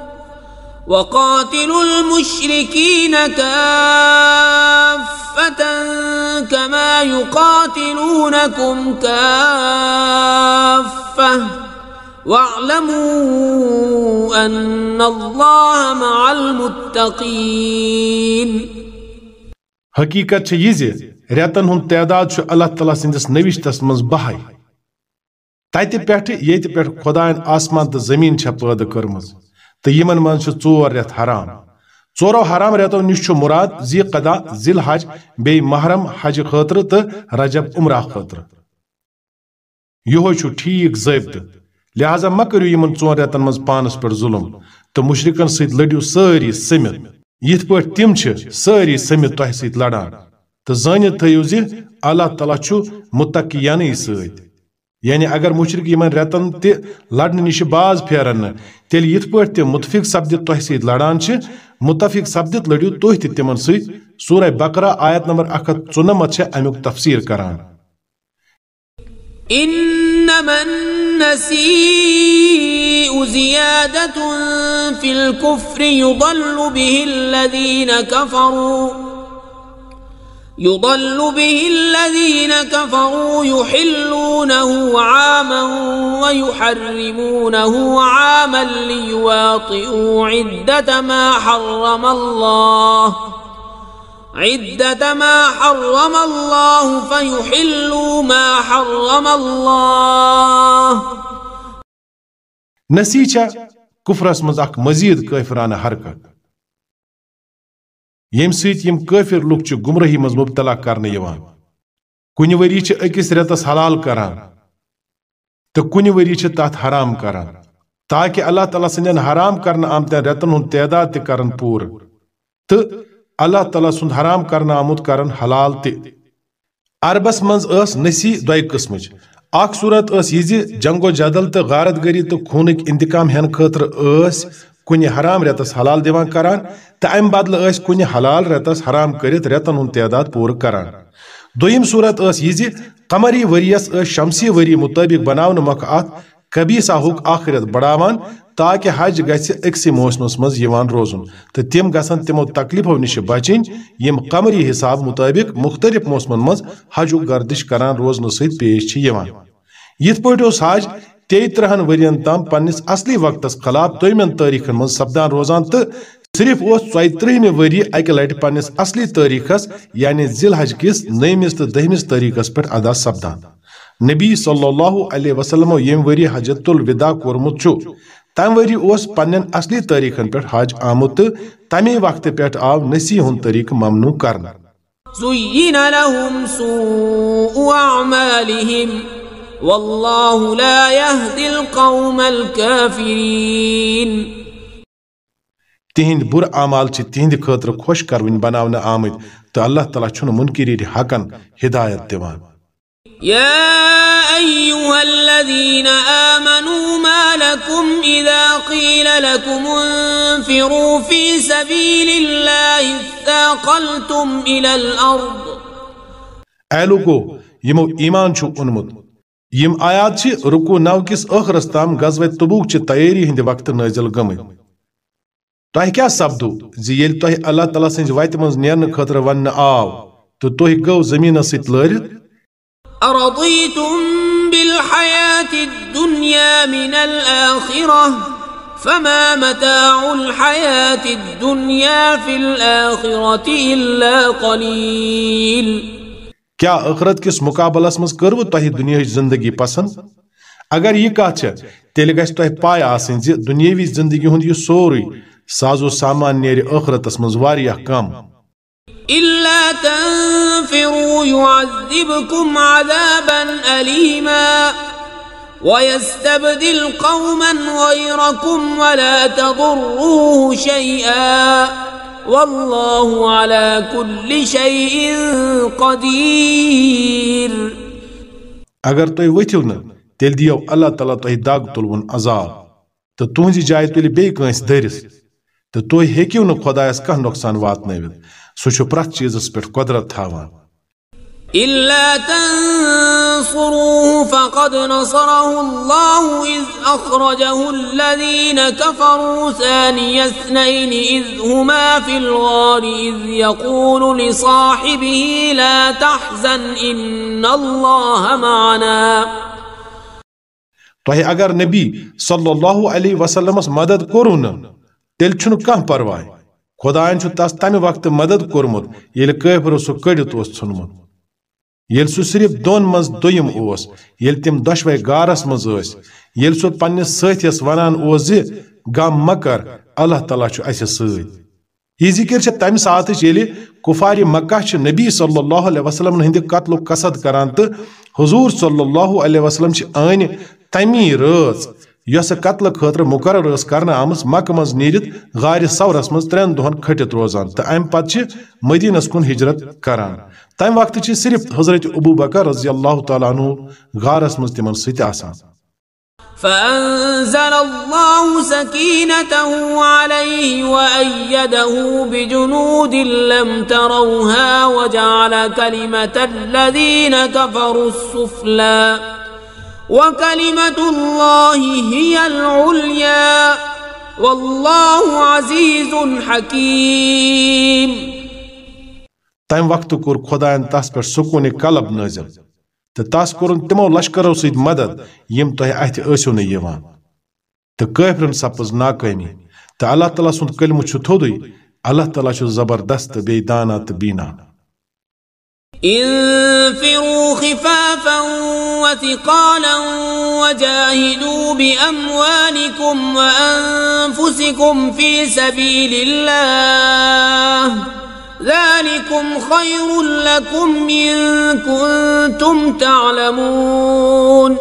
وقاتلوا المشركين كافة كما يقاتلونكم كافة. واعلموا أن الله مع المتقين. حقیقت چھ یہ زِ رٮ۪تن ہُنٛد تعداد چھُ اللہ تعالیٰ سٕنٛدِس نٔوِشتس منٛز بہے تتہِ پٮ۪ٹھٕ ییٚتہِ پٮ۪ٹھ خۄدایَن آسمان تہٕ زٔمیٖن چھےٚ پٲدٕ کٔرمٕژ تو یمن من ژور رٮ۪تھ حرام۔ ژورو حرام ریتو نش مراد زی قدا ذیل حج بی محرم، حج خاطر تو رجب عمرہ خاطر۔ یہ ٹھیک ضابطہ لہذا مہ کرو یمن ژون ریتن مز پانس پہ ظلم۔ تو مشرکن ست لڑو ساری سمت۔ یت پہ تم ساری سمت تہ ست لڑان۔ تو زانت تھو زی اللہ تعالیٰ متقیانٕے سۭتۍ۔ یعنی اگر مشرق یمن رتن تہ لڑنے نش باز پھیرن تیل یت پہ تم متفق سپدت تہ ست لڑان متفق سپدت لڑو تھی تہ تمن ست سورہ بقرہ آیت نمبر اک ہتھ ژُنمتھ امیک تفسیر کران۔ إنما النسيء زيادة في الكفر يضل به الذين كفروا. يضل به الذين كفروا يحلونه عاما ويحرمونه عاما ليواطئوا عدة ما حرم الله. عدة ما حرم الله فيحلوا ما حرم الله. نسيچا كفرس مزاق مزيد كافرانه حركت یم سیت یم کافر لوک چھ گمراہی مز مبتلا کرنے یوان کنی وری چھ اکس رتس حلال کران تو کنی وری چھ تات حرام کران تاکہ اللہ تعالیٰ سندین حرام کرنا آمتین رتن ہن تعداد تی کرن پور تو اللہ تعالیٰ سند حرام کرنا آمت کرن حلال تی عربس منز اس نسی دوئی قسمچ اخ صورت اس یہ جنگ و جدل تو غارت گری تو خونک انتقام ہین خاطر اس کنہ حرام رتس حلال دیوان کران تو ام بدل اس کنہ حلال رتس حرام کرت رتن ہند تعداد پور کران۔ دویم صورت اس یہ قمری وریس اس شمسی وری مطابق بناون مک ات کبھی ساہوک آخرت بڑاوان تاکہ حج گژھِ أکسٕے موسمس منٛز یِوان روزُن تہٕ تِم گژھن تِمو تکلیفو نِش بچٕنۍ یِم قمری حساب مطٲبق مختلف موسمن منٛز حجُک گردش کران روزنہٕ سۭتۍ پیش چھِ یِوان۔ یِتھ پٲٹھۍ اوس حج تی ترہن ورین تام پنس اصلی وقتس خلاف دومین تاریخن من سپدان روزان تو صرف اس ژۄیہِ ترہمہِ ؤری اکہ لٹہِ پننس اصلی تٲریخس یعنی ذِل حج کس نٔیمِس تہٕ دٔہمِس تٲریخس پٮ۪ٹھ ادا سپدان۔ نبی صلی اللہ علیہ وسلمو یم ؤری حجت الوداع کوٚرمُت چھُ تمہِ ؤری اوس پننٮ۪ن اصلی تٲریخن پٮ۪ٹھ حج آمُت تہٕ تمے وقتہٕ پٮ۪ٹھ آو نسی ہُنٛد طریقہٕ ممنوع کرنہٕ زين لهم سوء أعمالهم۔ والله لا يهدي القوم الكافرين. تہند بر اعمال چھ تہند خاطر خوش کرون بناونہ آمد تو اللہ تعالیٰ چھن منکرین حقن ہدایت دیوان يا أيها الذين آمنوا ما لكم إذا قيل لكم انفروا في سبيل الله اثاقلتم إلى الأرض۔ اے لوگو یمو ایمان چھو انمت یم آیات چھ رکو نو کس ٲخرس تام غزوہ تبوک چھ تیاری ہند وقت نازل گمت تہ کیا سپدو زی یل تہ اللہ تعالیٰ سنز وتہ مز نیرن خاطر ون آو تو تہ گو زمین ست لٲرِتھ أرضيتم بالحياة الدنيا من الآخرة فما متاع الحياة الدنيا في الآخرة إلا قليل کیا ٲخرت کس مقابلس مز کرو تہ دنیا زندگی پسند؟ اگر یہ کت تیل گھس تہ پاے آسن زِ دنیاوی زندگی ہند یہ سورُے سازو سامان نیرِ ٲخرتس مز واریاہ کم إلا تنفروا يعذبكم عذابا أليما ويستبدل قوما غيركم ولا تضروه شيئا واللہ علی کل شیء قدیر۔ اگر تُہۍ ؤتھِو نہٕ، تیٚلہِ دِیو اللہ تعالیٰ تۄہہِ دگ تُلوُن عذاب۔ تہٕ تُہنٛزِ جایہِ تُلہِ بیٚیہِ کٲنٛسہِ دٔرِس۔ تہٕ تُہۍ ہیٚکِو نہٕ خۄدایس کانٛہہ نۄقصان واتنٲوِتھ۔ سُہ چھُ پرٛٮ۪تھ چیٖزس پٮ۪ٹھ قۄدرت تھاوان۔ إلا تنصروه فقد نصره الله إذ أخرجه الذين كفروا ثاني اثنين إذ هما في الغار إذ يقول لصاحبه لا تحزن إن الله معنا. تۄہہِ اگر نبی صلی اللہ علیہ وسلمس مدد کوٚرو نہٕ تیٚلہِ چھُنہٕ پرواے خۄدایَن چھُ تس تمہِ وقتہٕ مدد کوٚرمُت ییٚلہِ کٲفرو سُہ کٔڑِتھ اوس یل سہ صرف دون مز دویم اوس یل تم دشوے گارس مز ٲس یل سہ پننس ساتھیس ونان اوس زِ غم مکر، اللہ تعالیٰ چھُ اسہِ سۭتۍ. یہ ذکر چھ تمہ سات ییٚلہِ کفار مکہ چھ نبی صلی اللہ علیہ وسلم ہند قتل قصد کران تو حضور صلی اللہ علیہ وسلم چھ آن تمی رٲژ۔ یۄس قتل خٲطرٕ مقرر ٲس کرنہٕ آمٕژ مکہ منٛز نیٖرِتھ غارِ ثورس منٛز ترٛٮ۪ن دۄہن کھٔٹِتھ روزان تہٕ امہِ پتہٕ چھِ مدیٖنس کُن ہجرت کران۔ تمہِ وقتہٕ چھِ صرف حضرت ابوٗ بکر رضی اللہ تعالیٰ عنہ غارس منٛز تِمن سۭتۍ آسان۔ فأنزل الله سكينته عليه وأيده بجنود لم تروها وجعل كلمة الذين كفروا السفلى وكلمة الله هي العليا والله عزيز حكيم تم وقت كور خداين تاس پر سکون قلب نازل تو تس کورن تمو لشکرو سید مدد یم تہ اتھ ٲسِو نہٕ یِوان تہٕ کٲفرن سپز ناکٲمی تہٕ اللہ تعالیٰ سُنٛد کلمہٕ چھُ تھوٚدُے اللہ تعالیٰ چھُ زبردست تہٕ بیٚیہِ دانا تہٕ بیٖنا انفروا خفافا وثقالا وجاهدوا بأموالكم وأنفسكم في سبيل الله ذلكم خير لكم إن كنتم تعلمون.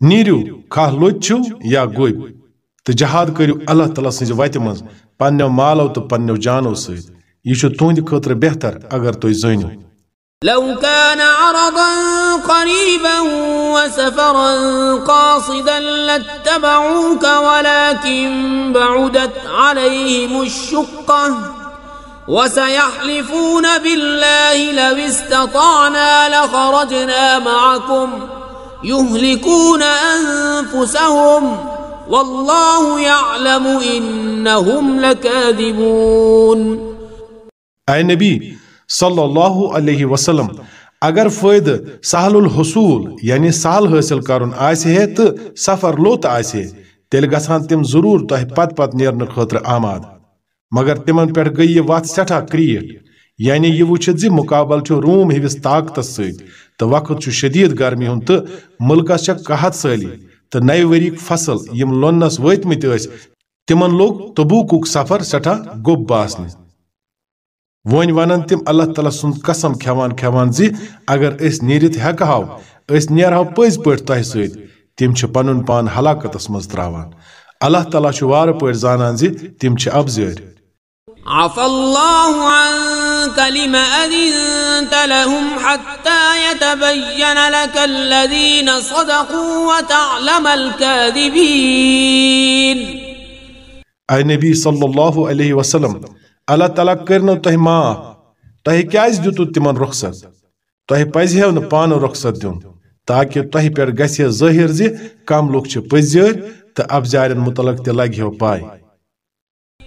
نیرو کھاہ لوچو یا گوب تو جہاد کرو اللہ تعالیٰ پنو مالو تو پنو جانو ست یہ تہند خاطر بہتر اگر تھی زانو لو كان عرضا قريبا وسفرا قاصدا لاتبعوك ولكن بعدت عليهم الشقة وسيحلفون بالله لو استطعنا لخرجنا معكم يهلكون أنفسهم والله يعلم إنهم لكاذبون اي نبي صلى الله عليه وسلم، اگر فائدہ سہل الحصول یعنی سہل حٲصِل کرُن آسہِ ہے سفر لوٚت آسہِ ہے تیٚلہِ گژھان تِم ضروٗر تۄہہِ پتہٕ پتہٕ نیرنہٕ آماد۔ مگر تمن پہ گئی یہ وت سٹھا کریٹ یعنی یہ وچھت زی مقابل چھ روم ہوس طاقت ست تو وقت چھ شدید گرمی ہند تو ملکس چھ قحط سالی تو نئے وریک فصل یم لونس وت مت تمن لوگ تبوک سفر سٹھا گوب باسن ون ونن تم اللہ تعالیٰ سن قسم کھوان کھوان زی اگر اس نیرت ہیک ہاو اس ہاو پز پٹ تہ ست تم چھ پنن پان ہلاکتس مز تراوان اللہ تعالیٰ چھ وار پٹ زانان زی تم چھ ابزر عفا الله عنك لم أذنت لهم حتى يتبين لك الذين صدقوا وتعلم الكاذبين اے نبی صلی اللہ علیہ وسلم اللہ تعالیٰ کرنو تۄہہِ معاف تۄہہِ کیٛازِ دِتو تِمن رخصت تۄہہِ پزِہو نہٕ پانہٕ رخصت دیُن تاکہِ تۄہہِ پٮ۪ٹھ گژھِ ظٲہِر زِ کم لُکھ چھِ پٔزۍ تہٕ ابزارٮ۪ن مُتعلق تہِ لگہِ پاے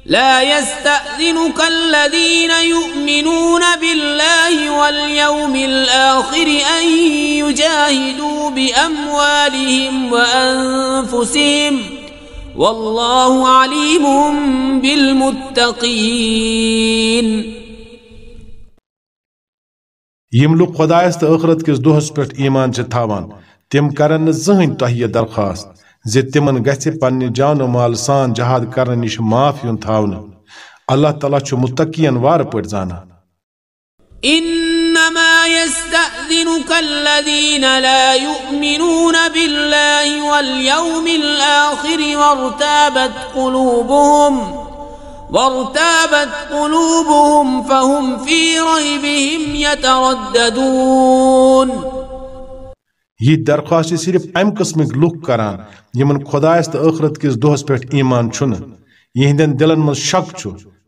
لا يستأذنك الذين يؤمنون بالله واليوم الآخر أن يجاهدوا بأموالهم وأنفسهم والله عليم بالمتقين يم لوگ خدایس تہٕ ٲخرت کِس دۄہس پٮ۪ٹھ ایمان چھِ تھاوان تِم کرن نہٕ زٕہٕنۍ تۄہہِ یہِ درخواست زِ تِمن گژھِ پننہِ جانو مال سان جہاد کرنہٕ نِش معاف یُن تھاونہٕ اللہ تعالیٰ چھُ مُتقین وارٕ پٲٹھۍ زانان۔ إنما يستأذنك الذين لا يؤمنون بالله واليوم الآخر وارتابت قلوبهم وارتابت قلوبهم فهم في ريبهم يترددون. یہ درخواست صرف ام قسمک لوک کران یمن خدایس تو ٲخرت کس دۄہس پٮ۪ٹھ ایمان چھُنہٕ یہندین دلن منٛز شک چھُ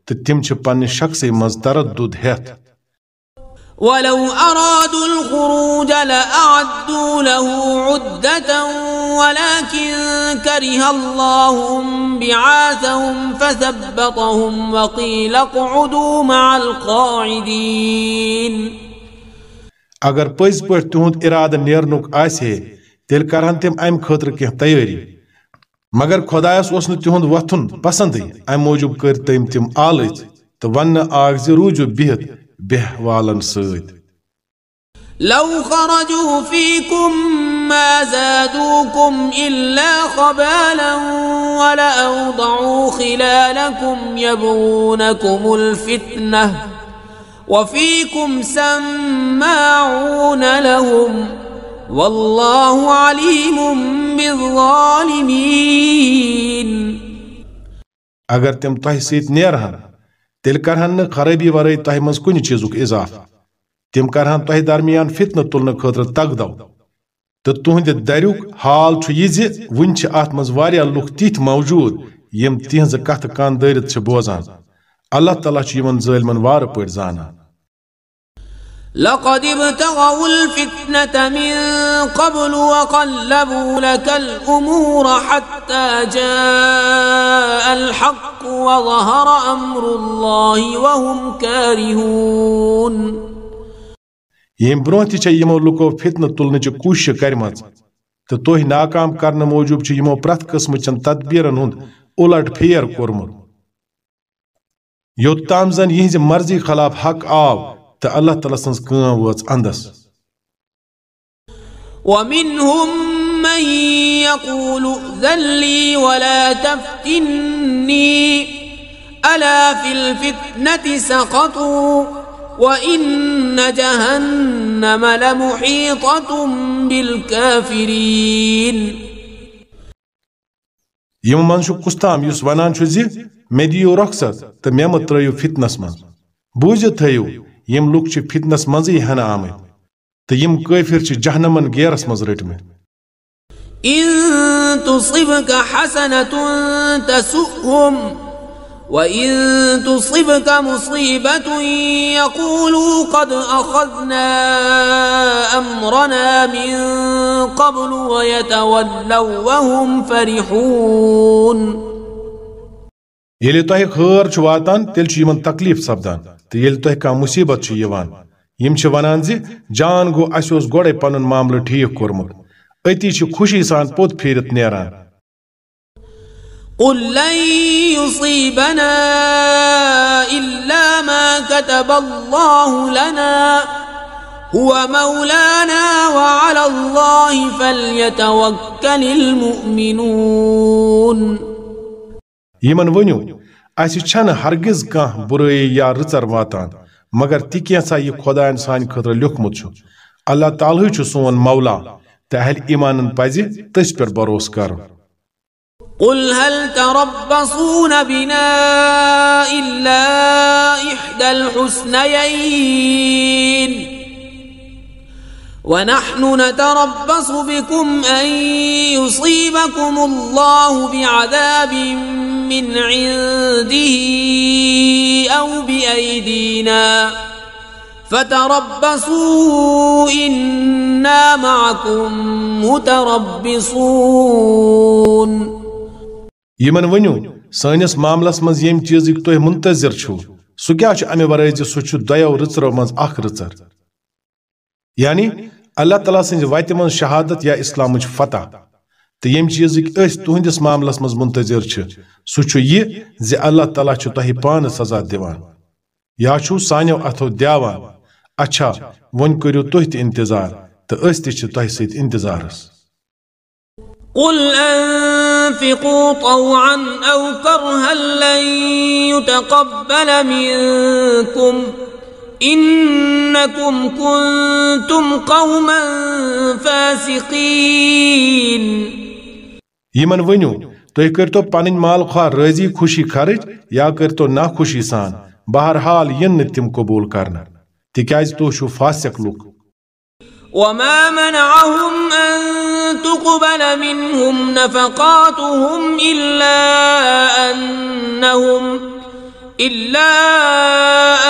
تہٕ تِم چھِ پننہِ شخصی منٛز تردد ہٮ۪تھ ولو أرادوا الخروج لأعدوا له عدة ولكن كره الله انبعاثهم فثبطهم وقيل اقعدوا مع القاعدين. اگر پز پہ تہد ارادہ نیرنک آسے تیل کرہن تم ام خاطر کی تیاری مگر خدایس اس تہد وتھن پسند ام موجوب کر تم تم آلت تو ون زی روجو بہت بہ والن ست لو خرجوا فيكم ما زادوكم إلا خبالا ولأوضعوا خلالكم يبغونكم الفتنة وفيكم سماعون لهم والله عليم بالظالمين. اگر تم سیت نیرہن تیل کرہن خرابی ورے تہ من کن چیز اضافہ تم کرہن تہ درمیان فتنہ تلن خاطر تقدو تو تہد دریک حال یہ ون ات مز لوک تتھ موجود، یم تہذ کت کان دارت بوزان۔ اللہ تعالیٰ ظلمن وار پہ زانان لقد ابتغوا الفتنة من قبل وقلبوا لك الأمور حتى جاء الحق وظهر أمر الله وهم كارهون. یم برو تہ یمو لوکو فتنہ تلنچ کوشش کرمژ تو تہ ناکام کرنے موجوب یمو پرت قسم چن تدبیرن ہند الٹ پھیر کورمت یوتام زن یہنز مرضی خلاف حق آو. اللہ تعالیٰ سنز کام وٲژ اندس ومنهم من يقول ائذن لي ولا تفتني ألا في الفتنة سقطوا وإن جهنم لمحيطة بالكافرين. یمن منز چھُ کستام یس ونان چھُ زِ؟ مےٚ دِیِو رۄخصت تہٕ مےٚ مہ ترٛٲیِو فِتنس منٛز بوٗزِتھ تھٲیِو یم لوگ فتنس مزی ہن آمت تو یم کافر جہنمن گیرس مز رٹمت إن تصبك حسنة تسؤهم وإن تصبك مصيبة يقولوا قد أخذنا أمرنا من قبل ويتولوا وهم فرحون۔ ییٚلہِ تۄہہِ خٲر چھُ واتان تیٚلہِ چھُ یِمن تکلیف سپدان۔ تہٕ ییٚلہِ تۄہہِ کانٛہہ مُصیبت چھُ یِوان۔ یِم چھِ ونان زِ جان گوٚو اَسہِ اوس گۄڈے پنُن معاملہٕ ٹھیٖک کوٚرمُت۔ أتی چھِ خوشی سان پوٚت پھیٖرِتھ نیران۔ قل لن يصيبنا إلا ما كتب الله لنا هو مولانا وعلى الله فليتوكل المؤمنون۔ یمن ونیو اس چھن ہرگز کان برائی یا رچر واتان، مگر تہ کینسا یہ خدا سان خطر لیوکھمت چھ۔ اللہ تعالی چھ سون مولا تہ اہل ایمان پزِ تس پر بروس کر قل هل تربصون بنا إلا إحدى الحسنيين ونحن نتربص بكم أن يصيبكم الله بعذاب من عنده أو بأيدينا. فتربصوا إنا معكم متربصون. یمن ونیو سانس معاملس مز یم چیزک تُہۍ منتظر چھو سُہ کیٛاہ چھُ امہِ ورٲے زِ سُہ چھُ دۄیو رٕژرو منٛز یعنی اللہ تعالیٰ سنز وتہ من شہادت یا اسلام فتح۔ تو یم چیز تہندس معاملس من منتظر سہ یہ اللہ تعالیٰ تہ پان سزا دِوان۔ یا چھو سانیو اتھو دیوان اچھا ون کریو تہ تہ انتظار تو اس تہ تہ ست انتظارس۔ قل انفقوا طوعا او كرها لن يتقبل منكم إنكم كنتم قوما فاسقين. یمن ونیو تُہۍ کٔرتو پنٕنۍ مال خواہ رٲضی خوشی خرچ یا کٔرتو ناخوشی سان. بہرحال ین نہٕ تِم قبوٗل کرنہٕ تِکیازِ تُہۍ چھِو فاسق لُکھ وما منعهم أن تقبل منهم نفقاتهم إلا أنهم إلا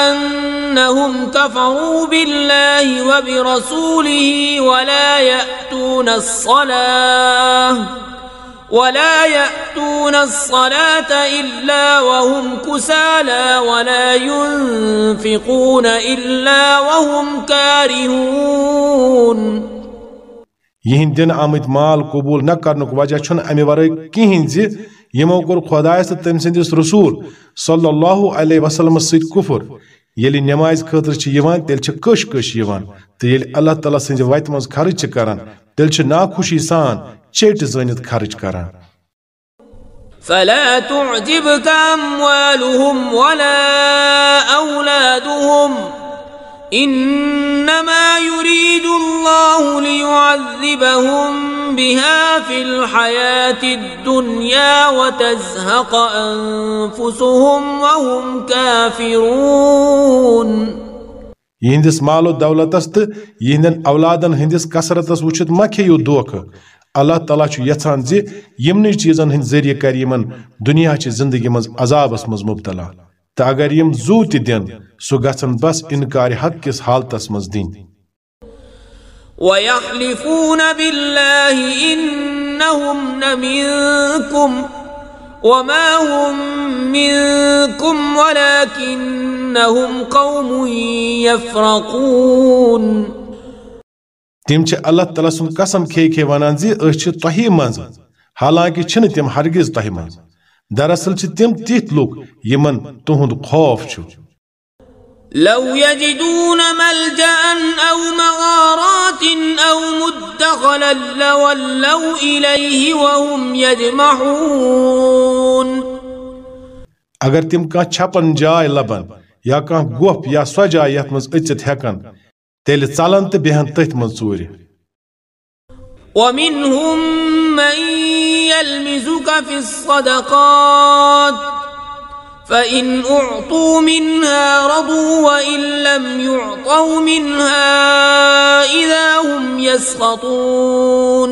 أنهم كفروا بالله وبرسوله ولا يأتون الصلاة ولا يأتون الصلاة إلا وهم كسالى ولا ينفقون إلا وهم كارهون. یہن دن آمت مال قبول نہ کرنک وجہ چھن امہ ورٲے یمو کوٚر خۄدایس تہٕ تٔمۍ سٕنٛدِس رسوٗل صلی اللہ علیہ وسلم سۭتۍ کُفر۔ یلی نماز خاطر تیل کش کش یوان تو یلی اللہ تعالیٰ سنز ویت مز خرچ کران تیل ناخوشی سان چیٹ زنت خرچ کران۔ فلا تعجبك أموالهم ولا أولادهم إنما يريد الله ليعذبهم بها في الحياة الدنيا وتزهق أنفسهم وهم كافرون. یہندس مال و دولتس تو یہندن أولادن هندس کسرتس وچھت ما کھیو دوکھ اللہ تعالیٰ چھُ یژھان زِ یِمنٕے چیٖزن ہٕنٛدۍ ذٔریعہٕ کر یِمن دُنیا چہِ زندگی منٛز عذابس منٛز مبتلا. تہٕ اگر یِم زوٗ تہِ دِن سُہ گژھن بس انکار حق کِس حالتس منٛز دِنۍ ويحلفون بالله إنهم لمنكم وما هم منكم ولكنهم قوم يفرقون۔ تم چھ اللہ تعالیٰ سن قسم کھے کھے ونان زی أسۍ چھِ تۄہی منٛز حالانکہ چھنہٕ تم ہرگز تۄہہِ منٛز۔ دراصل چھِ تم تِتھ لُکھ یمن تُہُنٛد خوف چھُ۔ لو يجدون ملجأ أو مغارات أو مدخلا لولوا إليه وهم يجمعون. اگر تم کانٛہہ چھپن جاے لبن یا کانٛہہ گۄپھ یا سۄ جاے یتھ منٛز أژِتھ ہٮ۪کن تیٚلہِ ژلن تہٕ بیٚہن تٔتھۍ منٛز ژوٗرِ ومنهم من يلمزك في الصدقات فإن أعطوا منها رضوا وإن لم يعطوا منها إذا هم يسخطون.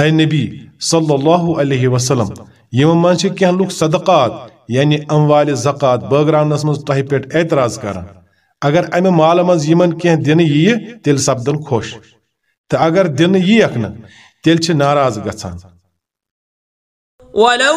أي نبي صلى الله عليه وسلم يوم من چھِ کینٛہہ لُکھ صدقات یعنی اموالِ زکات بٲگراونس منٛز تۄہہِ پٮ۪ٹھ اعتراض کران اگر امہِ مالہٕ منٛز یِمن کینٛہہ دِنہٕ یِیہِ تیٚلہِ سپدن خۄش تہٕ اگر دِنہٕ یِیَکھ نہٕ تیٚلہِ چھِ ناراض گژھان ولو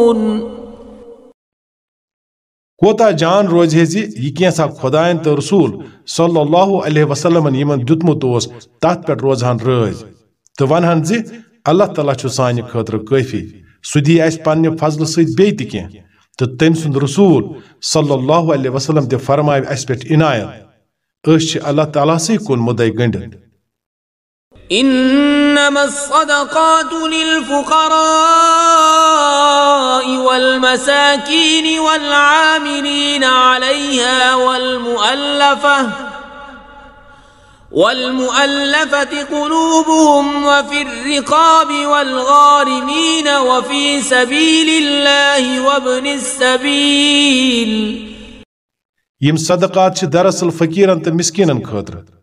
کوتا جان روز ہے زی یہ کینسا خدائن تو رسول صلی اللہ علیہ وسلم یمن دیتمت اوس تات پہ روزان رز تو ونہن زی جی، اللہ تعالیٰ چھ سانہ خاطر کافی سہ دی اس پنہ فضل ست بی تہ تو تم سند رسول صلی اللہ علیہ وسلم تہ فرمائے اس پہ عنایت۔ اس اللہ تعالیٰ سی کن مدعی گنڈت إنما الصدقات للفقراء والمساكين والعاملين عليها والمؤلفة والمؤلفة قلوبهم وفي الرقاب والغارمين وفي سبيل الله وابن السبيل. يم صدقات فقیرن تہ مسکینن خاطر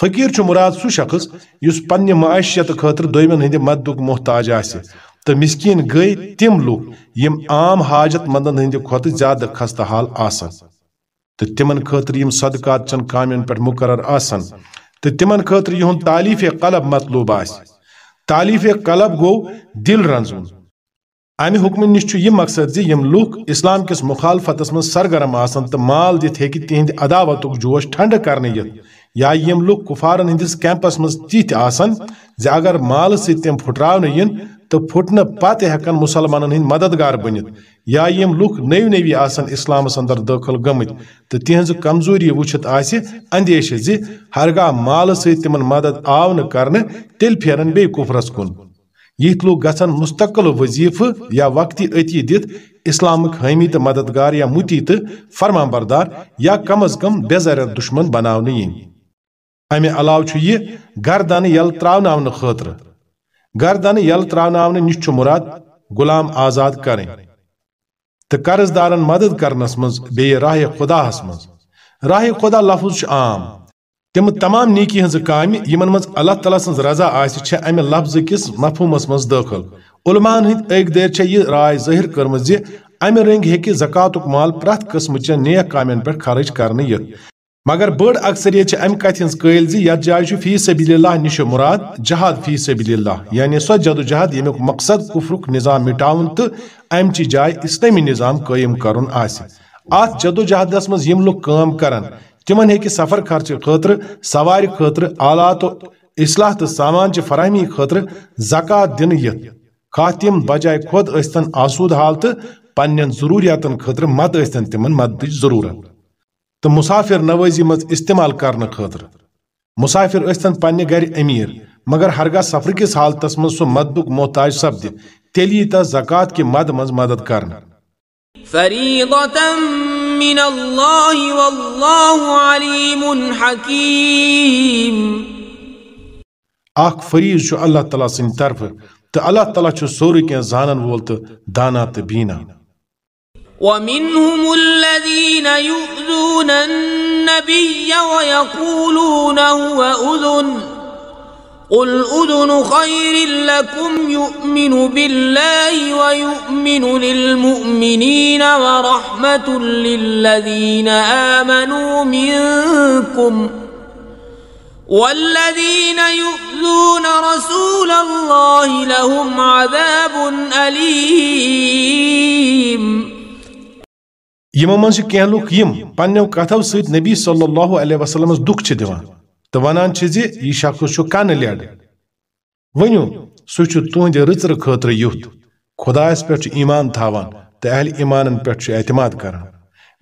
فقیر چھ مراد سو شخص، یس پنہ معاشیت خاطر دویمن ہند مددک محتاج آسہ۔ تو مسکین گئی تم لوگ یم عام حاجت مندن ہند کھوت زیادہ خستہ حال آسن۔ تو تمن خاطر یم صدقات چن کامین پر مقرر آسن۔ تو تمن خاطر یہن تالیف قلب مطلوب آس تالیف قلب گو دل رنزون امہ حکم نش یہ مقصد زی یم لوک اسلام کس مخالفتس من سرگرم آسن تو مال دت ہیکہ تہند عداوتک جوش ٹھنڈ کرنے یت یا یم لوک کفارن ہندس کیمپس من تیت آسن، زی اگر مال سی تم پھٹراون ین تو پھٹن پتہ ہیکن مسلمانن ہند مددگار بنت یا یم لوک نو نوی آسن اسلام اندر داخل گمت، تو تہذ کمزوری وچھت آس اندیش زی ہرگاہ مال سی تمن مدد آو نہ کرنے تیل پھیرن بی کفرس کن۔ یت لوگ گھن مستقل وظیفہ یا وقتی اتی دت اسلامک حامی تو مددگار یا متی تو فرمان بردار یا کم از کم بے ضرر دشمن بناونہ ین امہ علاوہ یہ گردن یل تراؤن خاطر گردن یل تراؤن نش مراد غلام آزاد کریں تو قرض دارن مدد کرنس مز بی راہ خدا مز راہ خدا لفظ عام تم تمام نیکی ہز کام یمن مز اللہ تعالیٰ سن رضا آس امہ لفظ کس مفہومس مز داخل علمان ہند ایک دیر چھ یہ رائے ظاہر کرم امہ رنگ ہیکہ زکاتک مال پرت قسم چہ نیک کامین پر خرچ کرنے یت مگر بڑ اکثریت امہ کت ہز قیل زی یت جائے فی سبیل اللہ نش مراد جہاد فی سبیل اللہ یعنی سو جد و جہاد یمیک مقصد کفرک نظام مٹاؤن تو امچہ جائے اسلامی نظام قائم کرن آس ات جد و جہادس مز یم لوگ کام کرن تمن ہیکہ سفر خرچہ خاطر سوار خاطر، آلات و اسلحہ تو سامان چہ فراہمی خاطر زکات دن یت۔ خاتم بجائے خود استن آسود تو پنن ضروریاتن خاطر مت استن تمن مدد ضرورت۔ تو مسافر نوازی مز استعمال کرنے خاطر مسافر استن پنہ گھر امیر مگر ہرگاہ سفر کس حالت مز سو مددک محتاج سپد تیلی تا زکات کے مد مز مدد کرنا فریضتا من اللہ واللہ علیم حکیم اخ فریض اللہ تعالیٰ سن طرف تو اللہ تعالیٰ چھ سوری کین زانن وول تو دانا تو بینا۔ ومنهم الذين يؤذون النبي ويقولون هو أذن قل أذن خير لكم يؤمن بالله ويؤمن للمؤمنين ورحمة للذين آمنوا منكم والذين يؤذون رسول الله لهم عذاب أليم یمو من سے کہہ لوگ یم پنیو کتھو سید نبی صلی اللہ علیہ وسلم دکھ چھ دیوان تو ونان چھ زی یہ شخص چھ کن لیڈ۔ ونیو سہ چھ تہند رچر خاطر یوت خدایس پہ ایمان تھاوان تو اہل ایمانن پہ اعتماد کران۔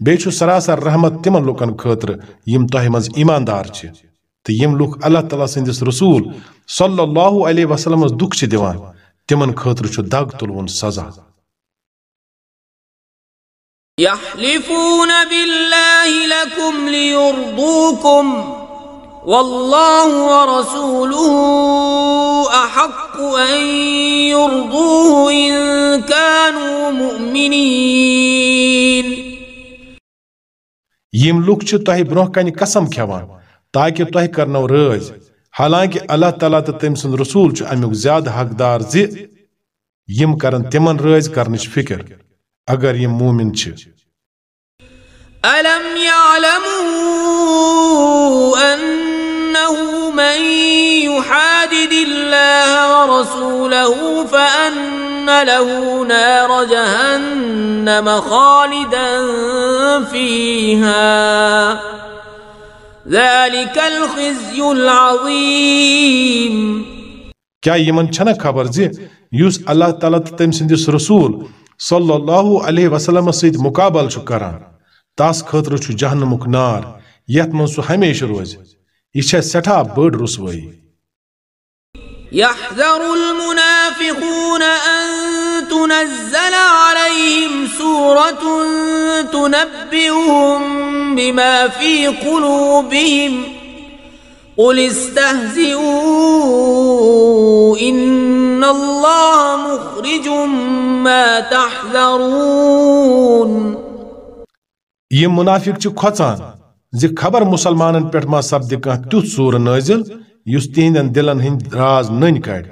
بیچ سراسر رحمت تمن لوکن خاطر یم تہ مز ایماندار چھ تو یم لوک اللہ تعالیٰ سندس رسول صلی اللہ علیہ وسلم دکھ چھ دیوان تمن خاطر چھ دگ تلون سزا۔ يحلفون بالله لكم ليرضوكم والله ورسوله أحق أن يرضوه إن كانوا مؤمنين. يم لوك چھ تۄہہِ برونٛہہ کنہِ قسم کھٮ۪وان تاکہِ تۄہہِ کرنو رٲزۍ حالانکہِ اللہ تعالیٰ تہٕ تٔمۍ سُنٛد رسوٗل چھُ امیُک زیادٕ حقدار زِ یِم کرن تِمن رٲزۍ کرنٕچ فِکر اگر یہ مومن چھ ألم يعلموا أنه من يحادد الله ورسوله فأن له نار جهنم خالدا فيها. ذلك الخزي العظيم. کیا يَمَنْ چھنہ خبر زِ یُس اللہ تعالیٰ تہٕ تٔمۍ سٕنٛدِس رسوٗل. صلى الله عليه وسلم سيد مقابل شو کران تاس خطر شو جهنمك نار يتمن سو هميش روز يشا ستا برد رسوي يحذر المنافقون أن تنزل عليهم سورة تنبئهم بما في قلوبهم قل استهزئوا ان الله مخرج ما تحذرون یہ منافق چھ کھوژان زِ خبر مُسلمانن پٮ۪ٹھ ما سپدِ کانٛہہ تیُتھ ژوٗرٕ نٲزِل یُس تِہنٛدٮ۪ن دِلن ہٕنٛدۍ راز نٔنۍ کڑِ۔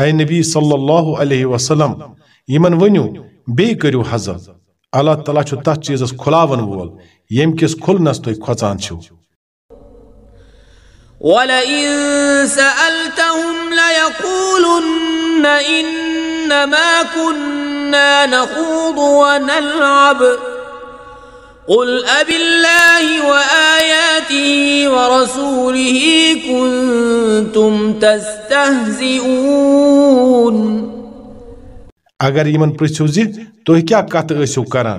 اے نبی صلی اللہ علیہ وسلم یِمن ؤنِو بیٚیہِ کٔرِو حضر اللہ تعالیٰ چھُ تتھ چیٖزس کھُلاون وول ییٚمہِ کِس کھُلنس تُہۍ کھۄژان چھِو۔ ولئن سألتهم ليقولن إنما كنا نخوض ونلعب. قل أبي الله وآياته ورسوله كنتم تستهزئون. اگر یمن پرژھو زِ تُہۍ کیٛاہ کتھ ٲسِو کران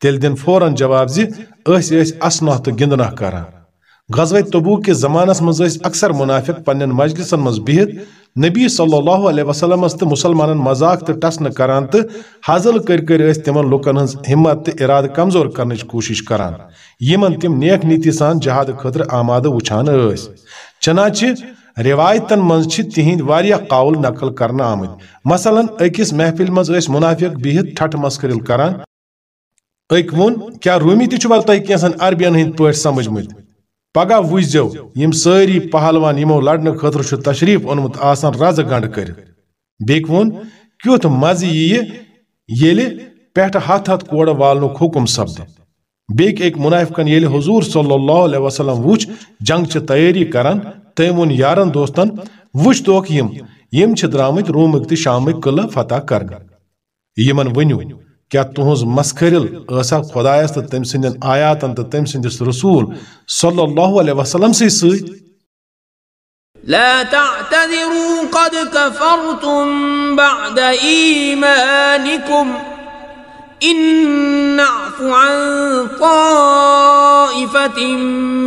تیٚلہِ دِن فوراً جواب زِ اس اس اسناہ تو گِنٛدناہ کران غزوہ تبوک کے زمانس مز اکثر منافق پنن مجلسن مز بہت نبی صلی اللہ علیہ وسلم تو مسلمان مذاق تو ٹسن کران تو حاضل کر کر اس لکن ہنز ہمت تو ارادہ کمزور کرنچ کوشش کران۔ یمن تم نیک نیتی سان جہاد خطر آمادہ وچان اس چنانچہ روایتن مز چھ تہند قاول نقل کرنا آمد مثلا اکس محفل مز اس منافق بہت ٹھٹ مسکرل کران۔ اک ون کیا رومی تہ تہ کینسن عربین ہند پہ سمجھ مت پگہ وزو یم ساری پہلوان یمو لڑنے خطر تشریف اونمت آسان راز گنڈ کر بیک وون کیوت مزہ یی ییلہ پٹھ ہتھ ہتھ کوڑ والنک حکم سپد۔ بیک ایک منافقن ییلہ حضور صلی اللہ علیہ وسلم وچ جنگ چ تیاری کران تیمون یارن دوستن وچ توک یم یم چھ درامت رومک تی شامک قلعہ فتح کرن یمن ونیو تہٕ تٔمۍ سٕنٛدٮ۪ن آیاتن تہٕ تٔمۍ سٕنٛدِس رسوٗل صلی اللہ علیہ وسلم سٕے سۭتۍ لا تعتذروا قد كفرتم بعد إيمانكم إن نعف عن طائفة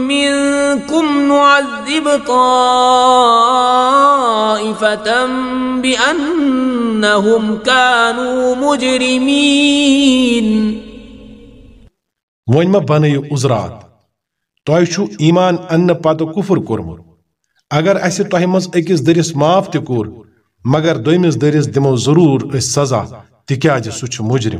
منكم نعذب طائفة بأنهم كانوا مجرمين. وۄنۍ ما بنٲیِو عُزرات تۄہہِ چھُو ایٖمان اَننہٕ پتہٕ کُفُر کوٚرمُت. اگر اسہِ تۄہہِ منٛز أکِس دٔرِس معاف تہِ کوٚر، مگر دوٚیمِس دٔرِس دِمو ضروٗر أسۍ سزا، تِکیٛازِ سُہ چھُ مُجرِم۔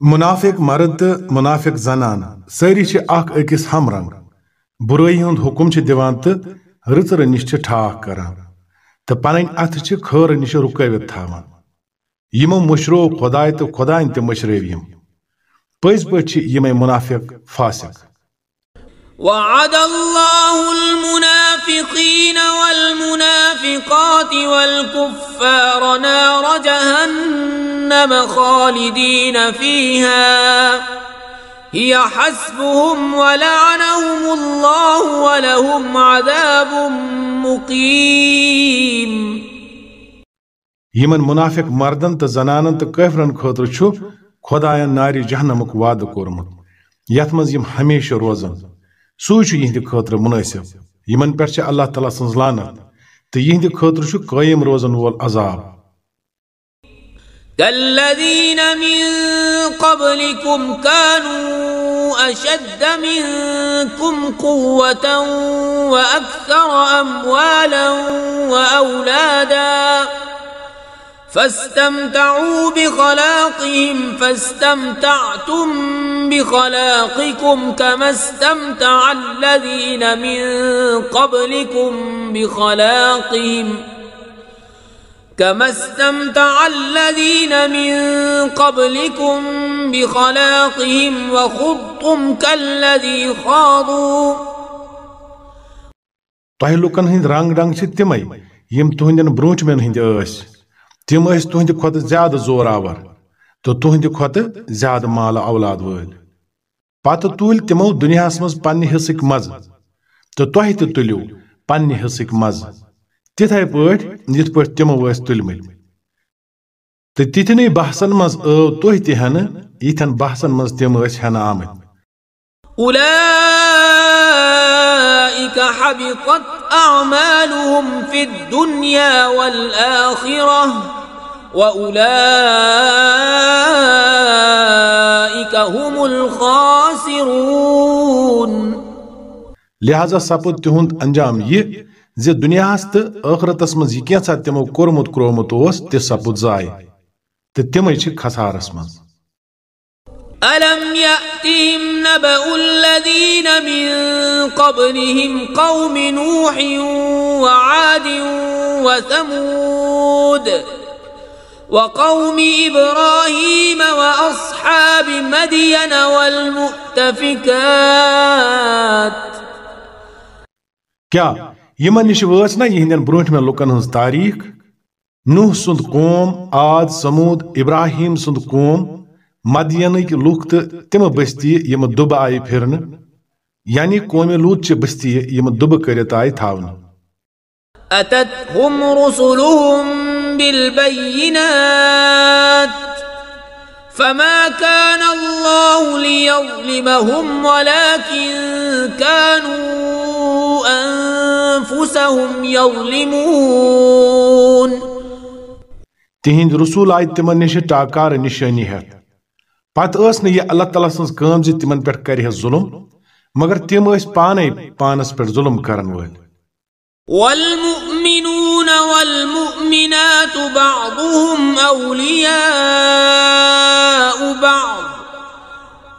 منافق مرد تو منافق زنان سری اخ اکس ہم رنگ برائی ہند حکم دیوان تو رچ نش ٹھاک کران۔ تو پن ات خیر نش رکوت تھاوان۔ یمو مشرو خدا تو خدائن تہ مشرو پز پہ یمے منافق فاسق۔ وعد الله المنافقين والمنافقات والكفار نار جهنم۔ خالدين فيها. هي حسبهم ولعنهم الله ولهم عذاب مقيم. يمن منافق مردن تہٕ زنانن تہٕ کٲفرن خٲطرٕ چھُ خۄدایَن نارِ جہنمُک وعدٕ کوٚرمُت یتھ منٛز یِم ہمیشہ روزن. سوٗ چھُ یِہنٛدِ خٲطرٕ مُنٲسِب یِمن پٮ۪ٹھ چھِ اللہ تعالیٰ سٕنٛز لانت تہٕ یِہنٛدِ خٲطرٕ چھُ قٲیِم روزن وول عذاب كالذين من قبلكم كانوا أشد منكم قوة وأكثر أموالا وأولادا فاستمتعوا بخلاقهم فاستمتعتم بخلاقكم كما استمتع الذين من قبلكم بخلاقهم كما استمتع الذين من قبلكم بخلاقهم وخضتم كالذي خاضوا. تۄہہِ لُکن ہٕنٛدۍ رنٛگ ڈنٛگ چھِ تِمے یِم تُہنٛدٮ۪ن برٛونٛٹھمٮ۪ن ہٕنٛدۍ ٲسۍ تم ٲسۍ تُہنٛدِ کھۄتہٕ زیادٕ زور آور تہٕ تُہنٛدِ کھۄتہٕ زیادٕ مالہٕ أولاد وٲلۍ پتہٕ تُلۍ تِمو دُنیاہس منٛز پننہِ حصٕکۍ مزٕ تہٕ تۄہہِ تہِ تُلِو پننہِ حصٕکۍ مزٕ تِتھے پٲٹھۍ یِتھ پٲٹھۍ تِمو ٲسۍ تُلمٕتۍ تہٕ تِتھنٕے بحثن منٛز ٲو تُہۍ تہِ ہٮ۪نہٕ یِتھٮ۪ن بحثن منٛز تِم ٲسۍ ہٮ۪نہٕ آمٕتۍ أولئك حبطت أعمالهم في الدنيا والآخرة وأولئك هم الخاسرون. لہذا سپُد تِہُنٛد أنجام یہِ زِ دُنیاہس تہٕ ٲخرتس منٛز یہِ کینٛژھا تِمو کوٚرمُت کرومُت اوس تہِ سپُد ضایہِ تہٕ تِمے چھِ کھسارس منٛز ألم يأتهم نبأ الذين من قبلهم قوم نوح وعاد وثمود وقوم إبراهيم وأصحاب مدين والمؤتفكات. کیا؟ یمن نش وٲژ نا یہندین برونٹھمین لُکن ہٕنٛز تاریخ، نوح سُنٛد قوم عاد سمود، ابراہیم سُنٛد قوم، مدینٕکۍ لُکھ تہٕ تِمہٕ بستی یِم دُبہٕ آیہِ پھِرنہٕ یعنی قومہِ لوٗت چہِ بستی یِم دُبہٕ کٔرِتھ آیہِ تھاونہٕ۔ أتتهم رسلهم بالبينات فما كان الله ليظلمهم ولكن كانوا أنفسهم يظلمون. تِہنٛدۍ رسوٗل آیہِ تِمن نِش ٹاکار نِشٲنی ہٮ۪تھ پتہ ٲس نہٕ یہِ اللہ تعالیٰ سٕنٛز کٲم زِ تِمن پٮ۪ٹھ کرِ ہے ظُلم مگر تِم ٲسۍ پانے پانس پٮ۪ٹھ ظُلم کرن وٲلۍ والمؤمنون والمؤمنات بعضهم أولياء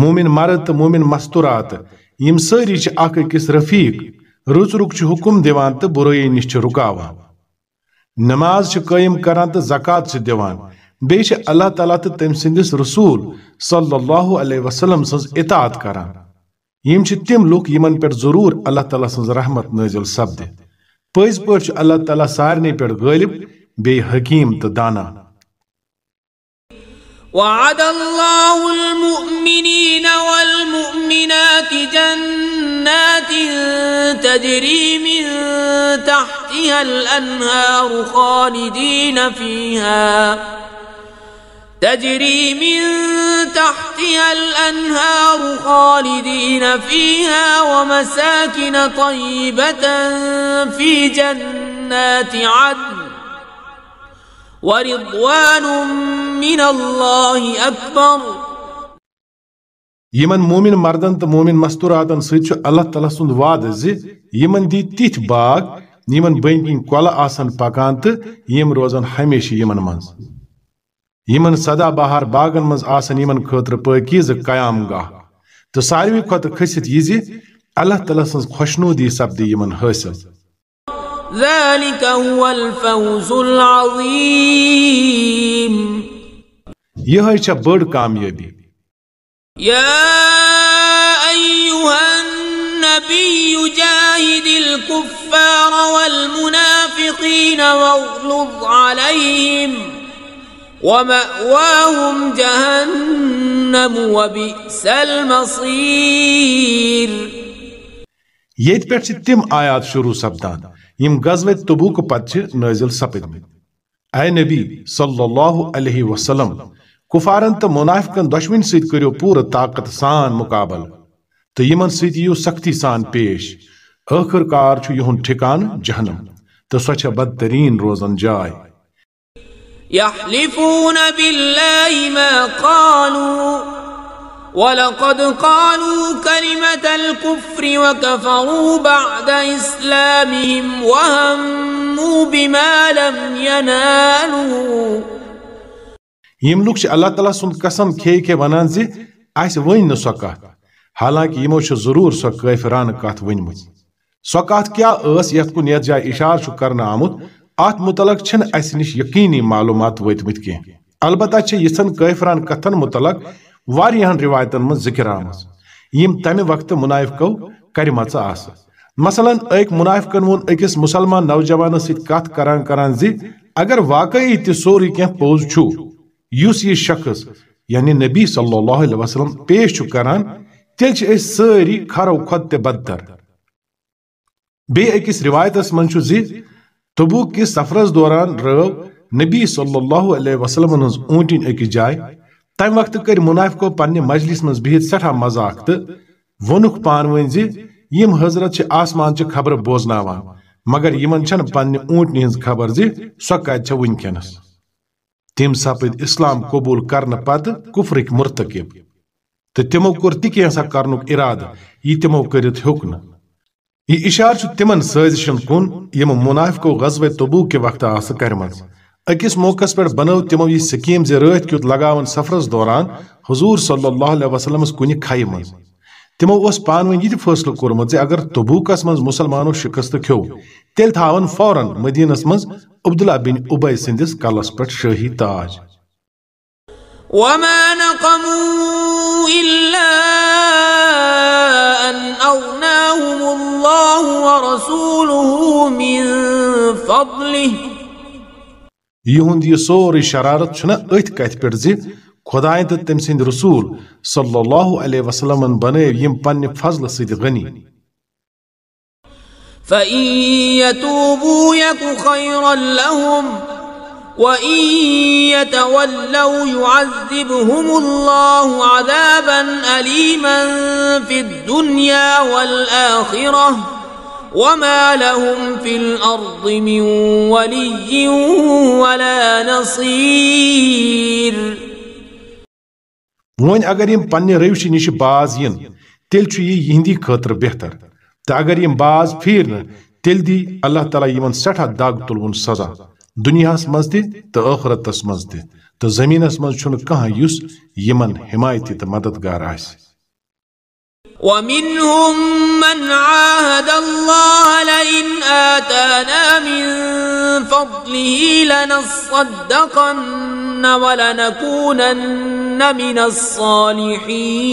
مومن مرد تو مومن مستورات، یم سری اکس رفیق رچ رک حکم دیوان تو برائی نش رکاو نماز قائم کران تو زکات دیوان۔ بیش اللہ تعالیٰ تو تم سندس رسول صلی اللہ علیہ وسلم سن اطاعت کران۔ یم تم لوگ یمن پر ضرور اللہ تعالیٰ سن رحمت نازل سپد۔ پز پہ اللہ تعالیٰ سارے پہ غالب بی حکیم تو دانہ وعد الله المؤمنين والمؤمنات جنات تجري من تحتها الأنهار خالدين فيها. تجري من تحتها الأنهار خالدين فيها ومساكن طيبة في جنات عدن. ورضوان من الله أكبر یمن مومن مردن تو مومن مستوراتن ست اللہ تعالیٰ سند وعد زِ یمن دی تِتھ باغ، یمن بٔنۍ کِنۍ کۄلہٕ آسن پکان تہٕ یِم روزن ہمیشہ یمن منٛز۔ یمن سدا بہار باغن منٛز آسن یمن خٲطرٕ پٲکیٖزٕ قیام گاہ۔ تہٕ ساروی کھۄتہٕ کھٔسِتھ یہِ زِ اللہ تعالیٰ سٕنٛز خۄشنوٗدی سپدِ یمن حٲصِل۔ ذلك هو الفوز العظيم. يهي چھ بڑ کامیٲبی يا أيها النبي جاهد الكفار والمنافقين واغلظ عليهم ومأواهم جهنم وبئس المصير. يت پٮ۪ٹھ چھِ تِم آیات شروع سپدان۔ یم غزوہ تبوک پتہ نازل سپدمت اے نبی صلی اللہ علیہ وسلم کفارن تو منافقن دشوین سید کریو پور طاقت سان مقابل تو یمن سید یو سختی سان پیش آخر کار چھو یہن ٹھکان جہنم تو سوچ بدترین روزن جائے يحلفون بالله ما قالوا ولقد قالوا كلمة الكفر وكفروا بعد إسلامهم وهموا بما لم ينالوا. يم لوك الله تعالى سند قسم کھے کھے ونان زِ اسہِ ؤنۍ نہٕ سۄ کتھ حالانکہِ یِمو چھِ ضروٗر سۄ کٲفرانہٕ کتھ ؤنمٕژ سۄ کتھ کیٛاہ ٲس یتھ کُن یتھ جایہِ اِشارٕ چھُ کرنہٕ آمُت اتھ متعلق چھِنہٕ اسہِ نِش یقیٖنی معلوٗمات وٲتمٕتۍ کینٛہہ البتہ چھِ یِژھن کٲفران کتھن متعلق واریاہن روایتن من ذکر آمز یم تمہ وقت منافقو کرمچ آس مثلا ایک منافقن وون أکس مسلمان نوجوان ست کت کران کران زی اگر واقعی تہ سوری کینٛہہ پوٚز چھُ، یُس یہِ شخص یعنی نبی صلی اللہ علیہ وسلم، پیش چھُ کران، تیٚلہِ چھِ أسۍ سٲری کھرو کھۄتہٕ تہِ بدتر۔ بیٚیہِ أکِس رِوایتس منٛز چھُ زِ، تبوک کِس سفرس دوران رٲو نبی صلی اللہ علیہ وسلم ہٕنٛز اوٗنٛٹِنۍ أکِس جایہِ۔ تم وقت کر منافقو پنہ مجلس من بہت سٹھا مذاق تو وونک پان ون زی یم حضرت چھ آسمان چہ خبر بوزناوان، مگر یمن چھن پنہ اونٹنی ہنز خبر زی سو کت چھ تم سپد اسلام قبول کرن پتہ کفرک مرتکب۔ تو تمو کور تہ کینسا کرنک ارادہ یہ تمو کرت ہیوک نہ۔ یہ اشار چھ تمن سازشن کن یم منافقو غزوہ تبوک کے وقت آس کرمز اکس موقع پہ بنو تمو یہ سکیم زی رات کیت لگاون سفرس دوران حضور صلی اللہ علیہ وسلم کن کھائی من تمو اس پان یہ فیصلہ کورمت زی اگر تبوکس من مسلمانو شکست کھو تیل تھاون فوراً مدینس من عبداللہ بن ابی سندس کلس پہ شاہی تاج. وما نقموا إلا أن أغناهم الله ورسوله من فضله. یہند یہ سوری شرارت چھنا ات کت پہ زی تم سند رسول صلی اللہ علیہ وسلم بنو یم پنہ فضل سید غنی فإن يتوبوا يك خيرا لهم وإن يتولوا يعذبهم الله عذابا أليما في الدنيا والآخرة. وما لهم في الأرض من ولي ولا نصير ون اگر یم پنہ روشی نش باز ین تیل چھ یہ یہندی خاطر بہتر۔ تو اگر یم باز پھیر تیل دی اللہ تعالیٰ یمن سٹھا داغ تلون سزا۔ دنیا مز تہ تو ٲخرتس مز تہ۔ تو زمینس مز چھُنہٕ کانٛہہ یُس یمن حمایتی تہٕ مددگار آسہِ۔ ومنهم من عاهد الله لئن آتانا من فضله لنصدقن ولنكونن من الصالحين.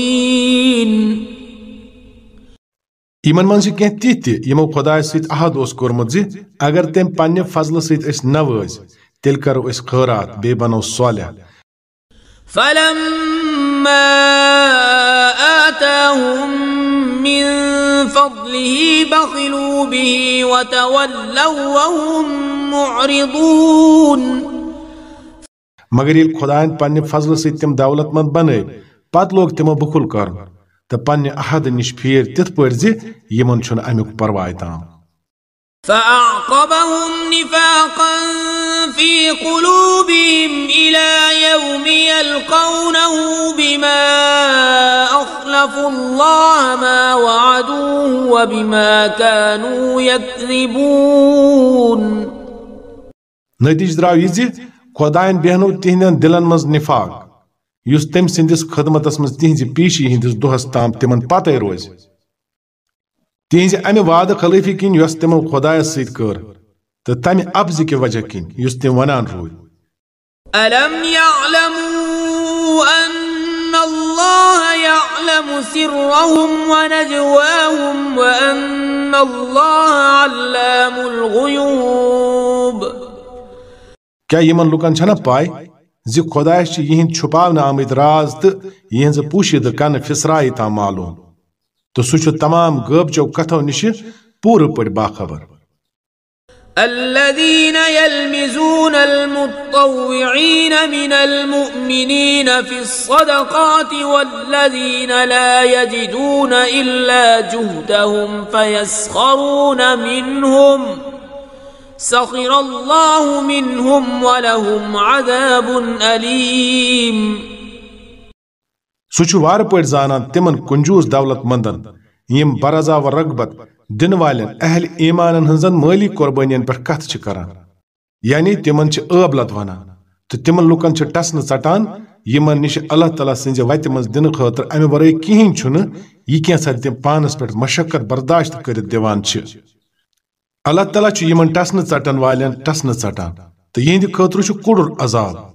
یمن من کینٛہہ تِتھۍ تہِ یِمو خۄداے سۭتۍ عہد أوس کوٚرمُت زِ اگر تٔمۍ پننہِ فضلہٕ سۭتۍ أسۍ نوٲزۍ تیٚلہِ کرو أسۍ خٲرات بیٚیہِ بنو صالح. فلما آتاهم من فضله بخلوا به وتولوا وهم معرضون مگر ییٚلہِ خۄدایَن پننہِ فضلہٕ سۭتۍ تِم دولت منٛد بنٲے پتہٕ لوگ تِمو بخُل کرُن تہٕ پننہِ عہد نِش پھیٖر تِتھ پٲٹھۍ زِ یِمن چھُنہٕ امیُک پرواے تام۔ فأعقبهم نفاقا في قلوبهم إلى يوم يلقونه بما أخلفوا الله ما وعدوه وبما كانوا يكذبون. نتیجہ درٛاو یہِ زِ خۄدایَن بیہنو تِہنٛدٮ۪ن دِلن منٛز نِفاق. یُس تٔمۍ سٕنٛدِس خدمتس منٛز تِہنٛزِ پیٖشی ہٕنٛدِس دۄہس تام تِمن پتے روزِ تہذ امہ وعدہ خلٲفی کن یس تمو خدایس ست کر. تو تمہ ابز کہ وجہ کن یس تم ونان روٗدۍ ألم يعلموا أن الله يعلم سرهم ونجواهم وأن الله علام الغيوب؟ کیا یمن لُکن چھنا پاے زِ خۄدایس چھِ یِہنٛدۍ چھُپاونہٕ آمٕتۍ راز تہٕ یِہنٛزٕ پوٗشِدٕ کنہٕ فِسرایہِ تام معلوٗم. تو سہ تمام غٲبچو کتھو نش پوٗرٕ پٲٹھۍ باخبر۔ الذين يلمزون المطوعين من المؤمنين في الصدقات والذين لا يجدون إلا جهدهم فيسخرون منهم۔ سخر الله منهم ولهم عذاب أليم۔ سہ وار پہ زانان تمن کنجوس دولت مندن، یم برضا و رغبت دن والن اہل ایمانن ہن مالی قربانین پہ کت کران۔ یعنی تمن عب لت ونان تو تمن لکن ٹسن ژٹان یمن نش اللہ تعالیٰ سز وتہ مز دن خاطر امہ ورائے کہین یہ کینسا تم پانس پہ مشقت برداشت کرت دیوان اللہ تعالیٰ یمن ٹسن ٹٹن والن ٹسن ٹٹان تو یہند خاطر کڑر عذاب۔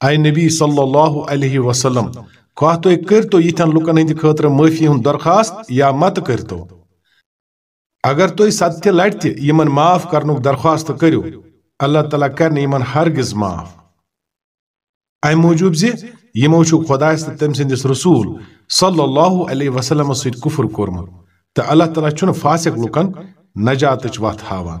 اے نبی صلی اللہ علیہ وسلم کھا تھی کرتو یتھن لکن ہند خاطر معافی ہند درخواست یا مت کرتو اگر تھی ست لٹ تہ معاف کرنک درخواست کرو اللہ تعالیٰ کر ہرگز معاف ام موجوب زی یمو تم سندس رسول صلی اللہ علیہ وسلم سۭتۍ کفر کورمت تہ اللہ تعالیٰ چھُنہٕ فاسق لُکن نجاتٕچ وتھ ہاوان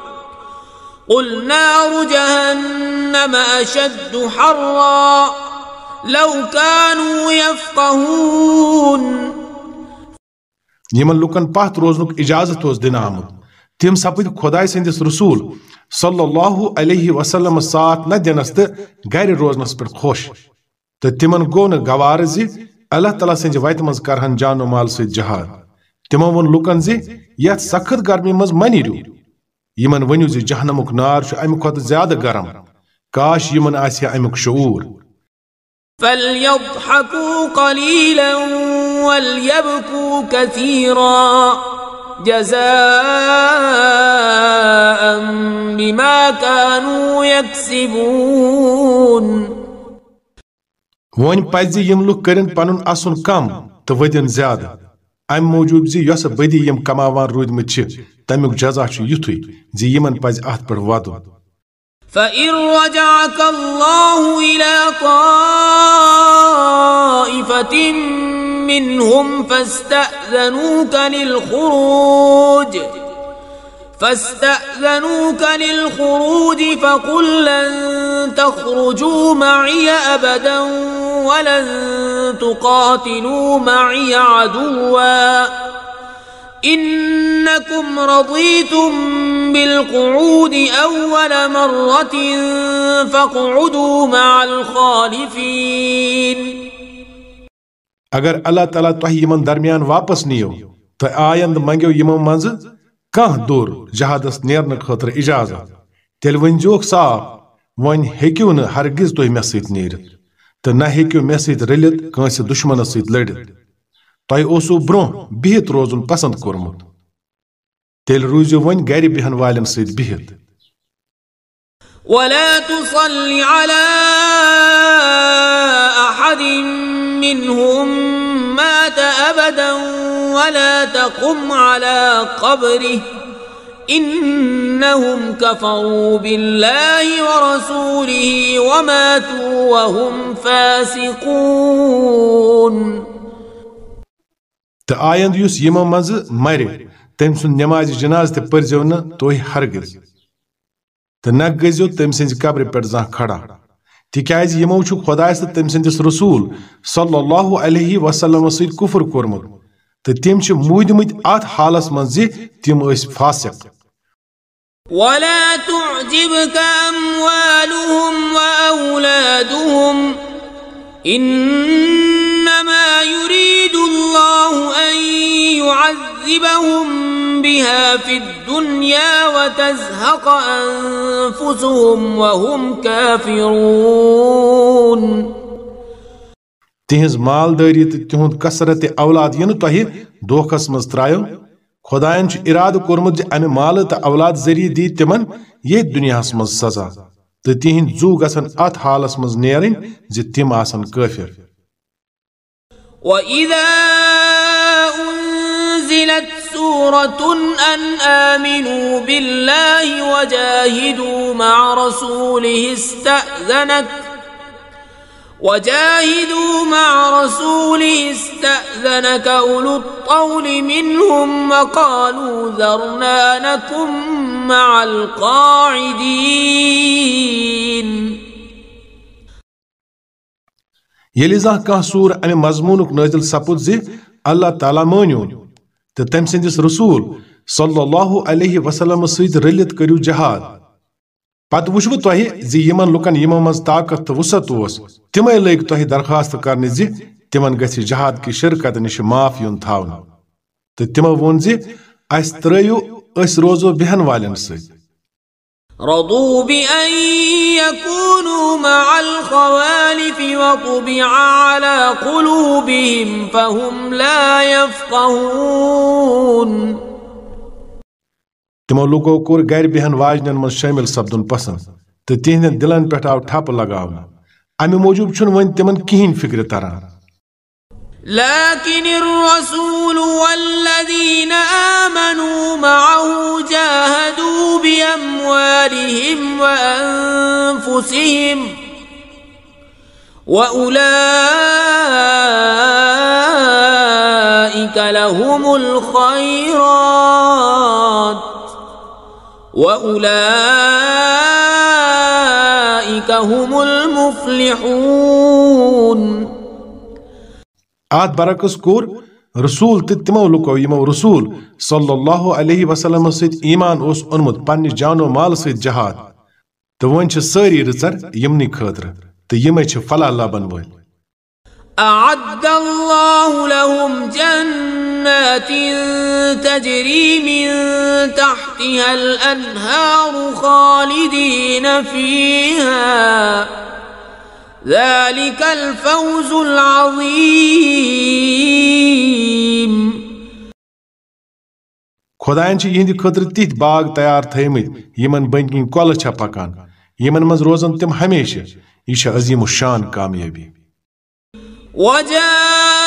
قل نار جهنم أشد حرا لو كانوا يفقهون یمن لکن پات روزنک اجازت اوس دن آمت۔ تم سپد خدائے سندس رسول صلی اللہ علیہ وسلم ساتھ نہ دنس تو گر روزنس پہ خوش تو تم گو نوار زی اللہ تعالیٰ سند وت مز کرہن جان و مال سہاد تمو ون لکن زی یت سخت گرمی مز منیو يمن ونیو زی جہنمک نار شو امہ قد زيادة غرم كاش يمن آسيا امیک شعور. فليضحكوا قليلا وليبكوا كثيرا. جزاء بما كانوا يكسبون. وۄنۍ پزِ یِم كرن کٔرِنۍ پنُن اَسُن کم تہٕ زيادة. امہِ موٗجوٗب زِ یۄسہٕ بدی یِم کماوان روٗدمٕتۍ چھِ۔ تمیُک جزا چھُ یُتھُے زِ یِمن پزِ اتھ پٮ۪ٹھ وَدُن فَإِن رَجَعَكَ اللَّهُ إِلَى طائفة مِّنْهُمْ فَاسْتَأْذَنُوكَ لِلْخُرُوجِ۔ فاستأذنوك للخروج فقل لن تخرجوا معي أبدا ولن تقاتلوا معي عدواً. إنكم رضيتم بالقعود أول مرة فاقعدوا مع الخالفين. اگر اللہ تعالیٰ تہ یمن درمیان واپس نیو تو آیند منگو یمو مز کان دور جہادس نیرن خاطر اجازت؟ تیل ونجوک صاف ون ہیکیو نہ ہرگز تہ مے سۭتۍ نیرت تہٕ نہ ہیکیو مے سۭتۍ رٔلِتھ کٲنٛسہِ دُشمنس اوسوٕ برٛونٛہہ بِہِتھ روزُن پسنٛد کوٚرمُت۔ تیٚلہِ روٗزِو وۄنۍ گرِ بیہن والٮ۪ن سۭتۍ بِہِتھ۔ ولا تصل على أحد منهم مات أبدا ولا تقم على قبره. إنهم كفروا بالله ورسوله وماتوا وهم فاسقون. آیند یس یمو مز مر تم نماز جناز تہ پرزو نہ توہ ہرگز تو نہ قبر پہ زان کھڑا. تکیاز یمو چھ خدایس تہ تم سندس رسول صلی اللہ علیہ وسلم سۭتۍ کفر کورمت تو تم چھ مودمت ات حالس من زِ تم ٲسۍ فاسق ولا تعجبك أموالهم وأولادهم إنما يريد الله أن يعذبهم بها في الدنيا وتزهق أنفسهم وهم كافرون تہذ مالداری تو تہد کثرت اولاد ین تہ دوکھس مز ترایو۔ خدائن ارادہ کورمت زِ امہ مال تو اولاد ذریعہ دی تمن یہ دنیا مز سزا تو تہند زو گژھن ات حالس مز نیرن زِ تم آسن کافر وإذا أنزلت سورة أن آمنوا بالله وجاهدوا مع رسوله استأذنك وجاهدوا مع رسوله استأذنك أولو الطول منهم وقالوا ذرنا نكن مع القاعدين. ییٚلہِ زانٛہہ کانٛہہ سوٗر امہِ مضموٗنُک نٲزِل سپُد زِ اللہ تعالیٰ مٲنِو تہٕ تٔمۍ سٕنٛدِس رسوٗل صلی اللہ علیہ وسلم سۭتۍ رٔلِتھ کٔرِو جہاد پتہٕ وٕچھوٕ تۄہہِ زِ یِمن لُکن یِمو منٛز طاقت تہٕ وُسعت اوس۔ تِمے لٔگۍ تۄہہِ درخواست کرنہِ زِ تِمن گژھِ جہاد کہِ شرکت نِش معاف یُن تھاونہٕ تہٕ تِمو ووٚن زِ اَسہِ ترٲیِو أسۍ روزو بیہن والٮ۪ن سۭتۍ۔ رضوا بأن يكونوا مع الخوالف وطبع على قلوبهم فهم لا يفقهون۔ تمو لوکو کوٚر گرِ بیہن واجنن منٛز شٲمِل سپدُن پسنٛد تہٕ تِہنٛدٮ۪ن دِلن پٮ۪ٹھ آو ٹھپہٕ لگاونہٕ امہِ موٗجوٗب چھُنہٕ وۄنۍ تِمن کِہیٖنۍ فِکرِ تران لكن الرسول والذين آمنوا معه جاهدوا بأموالهم وأنفسهم وأولئك لهم الخيرات وأولئك هم المفلحون آت برعکس کوٚر رسول تہ تمو لکو یمو رسول صلی اللہ علیہ وسلم ست ایمان اس اونمت پنہ جانو مال ست جہاد. تو ون چھ ساری رچر یمنی خاطر تو یمے چھ فلا لبن وول أعد الله لهم جنات تجري من تحتها الأنهار خالدين فيها. ذلك الفوز العظيم. خدایَن چھِ یِہنٛدِ خٲطرٕ تِتھۍ باغ تیار تھٲیمٕتۍ یِمن بٔنۍ کِنۍ کۄلہٕ چھےٚ پکان یِمن منٛز روزن تِم ہمیشہِ یہِ چھےٚ عظیٖم الشان کامیٲبی۔ وجاء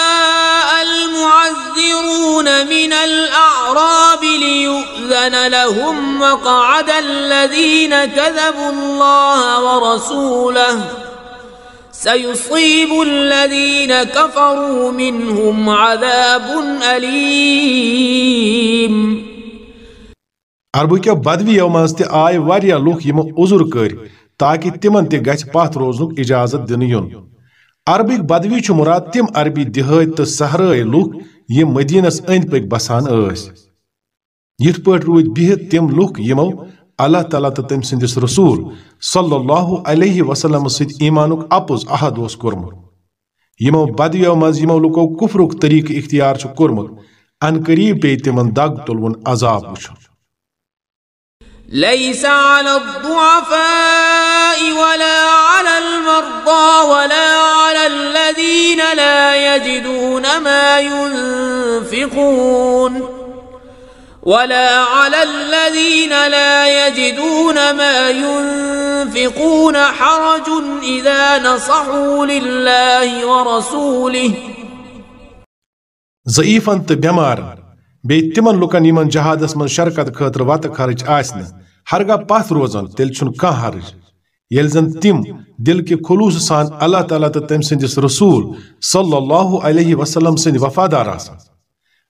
المعذرون من الأعراب ليؤذن لهم وقعد الذين كذبوا الله ورسوله سيصيب الذين كفروا منهم عذاب أليم عربو بدویو مز تہ آے واریاہ لوک یمو عذر کر تاکہ تمن تہ گژھِ پتھ روزنک اجازت دنہٕ یُن۔ عربک بدوی چھ مراد تم عربی دہات تو صحرٲے لوک یہ مدینس اند پک بسان ٲسۍ۔ یہ پٲٹھۍ روید بہت تم لوک یمو اللہ تعالیٰ تو تم سندس رسول صلی اللہ علیہ وسلم سۭتۍ ایمانُک اپُز عہد اوس کوٚرمُت۔ یمو بدیو مز یمو لوکو کفرُک طریق اختیار چھُ کوٚرمُت۔ ان قریب پیٚیہِ تمن دگ تُلوُن عذاب وٕچھُن۔ ليس على الضعفاء ولا على المرضى ولا على الذين لا يجدون ما ينفقون ولا على الذين لا يجدون ما ينفقون حرج إذا نصحوا لله ورسوله. ضعیفن تہٕ بٮ۪مارن بیٚیہِ تِمن لُکن یِمن جہادس منٛز شرکت خٲطرٕ وتہٕ خرٕچ آسہِ نہٕ ہرگاہ پتھ روزان تیٚلہِ چھُنہٕ کانٛہہ حرج. ییٚلہِ زن تِم دل کہِ خلوٗص سان اللہ تعالیٰ تہٕ تٔمۍ سٕنٛدِس رسوٗل صلی اللہ علیہ وسلم سٕنٛدۍ وفادار آسان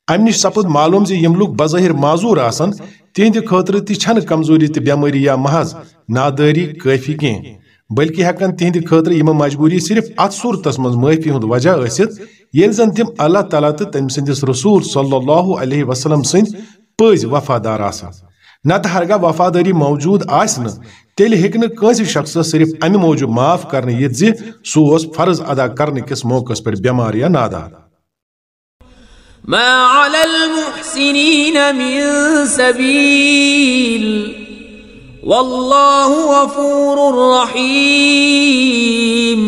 امہِ نِش سپُد معلوٗم زِ یِم لُکھ بظٲہِر معذوٗر آسان تِہنٛدِ خٲطرٕ تہِ چھنہٕ کمزوری تہٕ بٮ۪مٲری یا محض نادٲری کٲفی کینٛہہ بلکہ ہیکن تہند خطر یہ مجبوری صرف ات صورت من معافی ہند وجہ ثت یل زن تم اللہ تعالیٰ تو تم سندس رسول صلی اللہ علیہ وسلم سند پز وفادار آ نت ہرگاہ وفاداری موجود آس تیل ہیک شخص صرف امہ موجود معاف کرنے یت زی اس فرض ادا کرنے کس موقع پر بیمار یا نادار۔ ما علی المحسنین من سبیل والله غفور رحيم.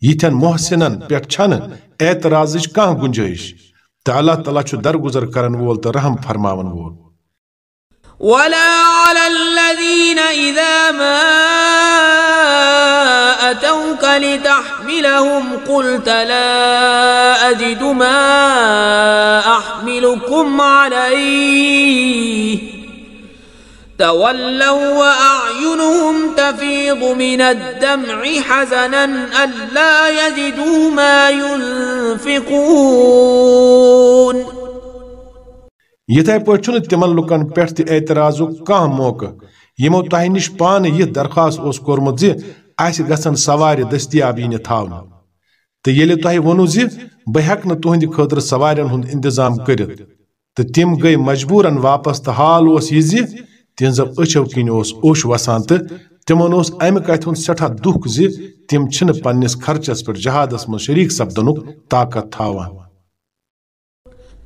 یِتھٮ۪ن محسنن پٮ۪ٹھ چھنہٕ اعتراضٕچ کانٛہہ گُنجٲیش تہٕ اللہ تعالیٰ چھُ درگُزر کرن وول تہٕ رحم فرماون وول. ولا على الذين إذا ما أتوك لتحملهم قلت لا أجد ما أحملكم عليه. تولوا وأعينهم تفيض من الدمع حزنا ألا يجدوا ما ينفقون. یِتھے پٲٹھۍ تِمن لُکن پٮ۪ٹھ تہِ اعتراضُک کانٛہہ موقعہٕ یِمو تۄہہِ نِش پانہٕ یہِ درخواست اوس کوٚرمُت زِ اَسہِ گژھن سوارِ دٔستیاب یِنہِ تھاونہٕ تہٕ ییٚلہِ تۄہہِ ووٚنوٕ زِ بہٕ ہٮ۪کہٕ نہٕ تُہنٛدِ خٲطرٕ سوارٮ۪ن ہُنٛد انتظام کٔرِتھ تہٕ تِم گٔے مجبوٗرن واپس تہٕ حال اوس یہِ زِ تِہنٛزو أچھو کِنۍ اوس اوٚش وسان تہٕ، تِمن اوس امہِ کتھِ ہُنٛد سٮ۪ٹھاہ دُکھ زِ تِم چھِنہٕ خرچس پٮ۪ٹھ جہادس منٛز شریٖک سپدنُک طاقت تھاوان۔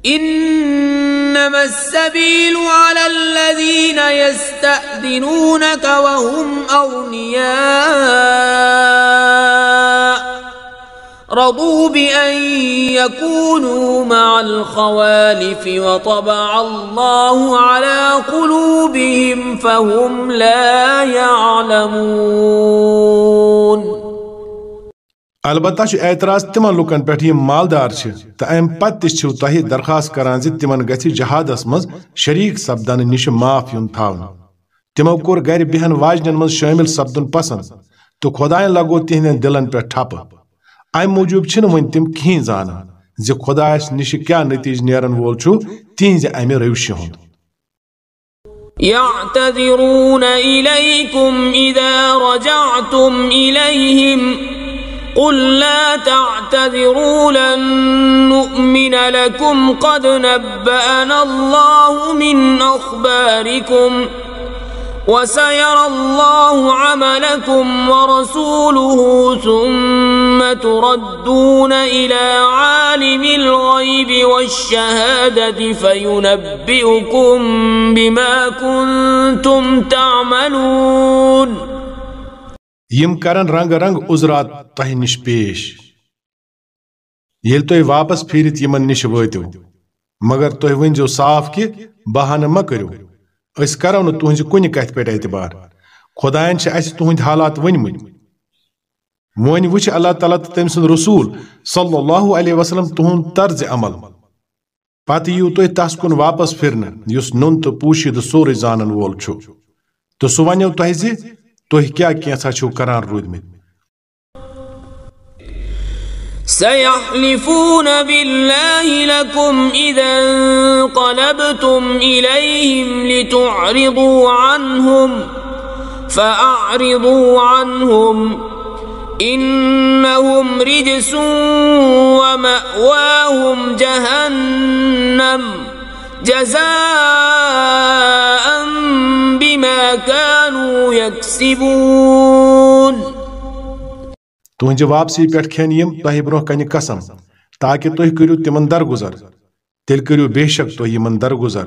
إنما السبيل على الذين يستأذنونك وهم أغنياء. رضوا بأن يكونوا مع الخوالف وطبع الله على قلوبهم فهم لا يعلمون البتہ اعتراض تمن لکن پہ مالدار تو ام پتہ تہ درخواست کران تمن گھ جہادس مز شریک سپدن نش معاف یون تھا تمو کور گر بہن واجن من شامل سپدن پسند تو خدائن لگو تہند دلن پہ ٹھپ ام موجوب ون تم کھین زان زِ خدایس نش کیا نتیج نیرن وول تہذ امہ روشہِ ہُنٛد يعتذرون إليكم إذا رجعتم إليهم قل لا تعتذروا لن نؤمن لكم قد نبأنا الله من أخباركم وسيرى الله عملكم ورسوله ثم تردون إلى عالم الغيب والشهادة فينبئكم بما كنتم تعملون. یم کرن رنگ رنگ عذرات تہ نش پیش یل تہ واپس پھیرت یمن نش واتو مگر تہ ونزو صاف کہ بہانہ مہ کرو اس کرو نہ تہنز کن کت پہ اعتبار خدائن اس تہند حالات ونمت ون وچ اللہ تعالیٰ تو تم سند رسول صلی اللہ علیہ وسلم تہند طرز عمل۔ پتہ یو تہ تس کن واپس پھرن یس نن تو پوشید سورے زانن وول چھو تو سہ ونو تہ زِ تُہۍ کیٛاہ کینٛژھا چھِو کران روٗدمٕتۍ سيحلفون بالله لكم إذا انقلبتم إليهم لتعرضوا عنهم، فأعرضوا عنهم انہم رجس ومأواہم جہنم جزاء بما کانو یکسبون تہندِ جواب پہ پیٹھ کھینیم تہ بروہ کنی قسم، تاکہ تھی کرو در گزر تیل کرو بے شک تہ یمن درگزر۔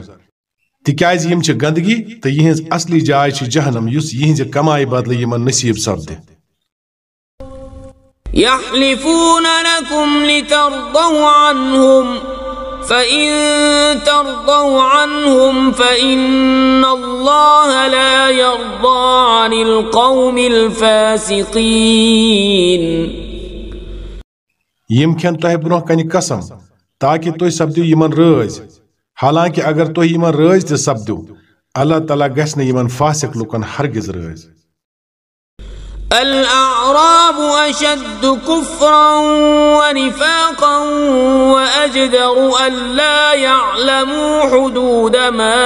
تکیاز یم گندگی تو یہز اصلی جائے جہنم اس یہز کمائے بدلہ یمن نصیب سپدِ۔ يحلفون لكم لترضوا عنهم فإن ترضوا عنهم فإن الله لا يرضى عن القوم الفاسقين. يم كان تۄہہِ برونٛہہ کنہِ قسم تاکہِ تُہۍ سپدِو یِمن رٲزۍ حالانکہِ أگر تُہۍ یِمن رٲزۍ تہِ سپدِو اللہ تعالیٰ گژھِ نہٕ فاسق لُکن ہرگز رٲزۍ الأعراب أشد كفرا ونفاقا وأجدر ألا يعلموا حدود ما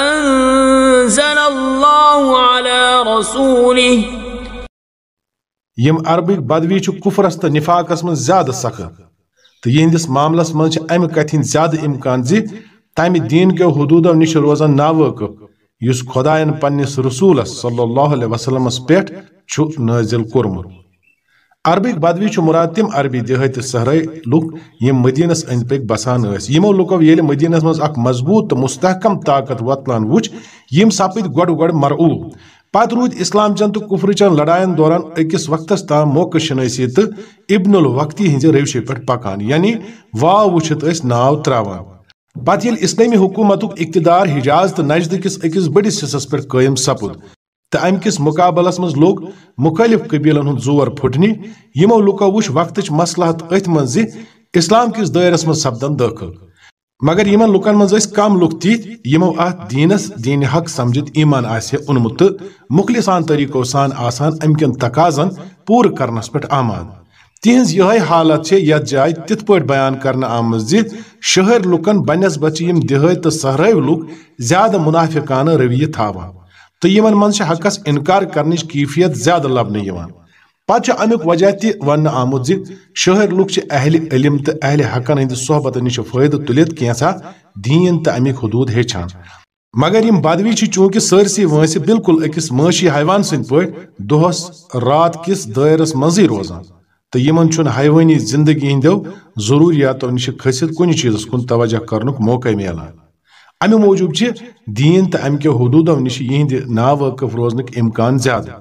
أنزل الله على رسوله. يم عربك بدوی چھُ کُفرس تہٕ نفاقس منٛز زیادٕ سخت تہٕ یِہنٛدِس معاملس منٛز چھِ امہِ کتھِ ہٕنٛدۍ زیادٕ اِمکان زِ تمہِ دیٖن کیو حدوٗدو نِش روزان ناوٲقف یس خدائن پنس رسولس صلی اللہ علیہ وسلم پہ چھ نازل کرمت عربک بدوی چھ مراد تم عربی دیہات صحرائی لوک یہ مدینس اند پک بسان یمو لوکو ییٚلہِ مدینس منٛز اخ مضبوط تو مستحکم طاقت وطلان وچ یم سپد گو گۄڈٕ مرعو پتہٕ رود اسلام چن تو کفر چن لڑائن دوران اکس وقتس تام موقع شنٲسی تو ابن الوقتی ہند روشے پہ پکان یعنی وا وچت ٲسۍ ناو تراوان۔ پتہ یل اسلامی حکومت اقتدار حجاز تو نجد کس اکس بڑس حصس پر قائم سپد۔ تو ام کس مقابلس مز لوگ مخالف قبیلن ہند زور پھٹنی، یمو لوکو وش وقت مسلحت ات من زی اسلام کس دائرس من سپدن داخل۔ مگر یمن لوکن من کم لوک تیت، یمو ات دینس دین حق سمجھت ایمان آسے اونمت مخلصان طریقو سان آسان امکن تقاضن پور کرنس پہ آمان تہذ یہ حالت یت جائے تت پہ بیان کرنا آمت زی شہر لکن بنسبت یم دہات تو صحرا لک زیادہ منافقانہ رویہ تھاوان تو یمن من حقس انکار کرنچ کیفیت زیادہ لبنہ پتہ امیک وجہ تہ ون آمت زی شہر لک اہل علم تو اہل حقن ہند صحبت نش فائدہ تلت کینسا دین تو امیک حدود ہیچان مگر یم بدوی چونکہ سرسی وانس بالکل اکس معاشی حیوان سند پہ دہس رات کس دائرس مزی روزان۔ تو یمن چھن حیوانی زندگی ہندو ضروریاتو نش کھست کن چیزس کن توجہ کرنک موقع ملان امہ موجوب دین تو ام کے حدودو نش یہند ناوقف روزنک امکان زیادہ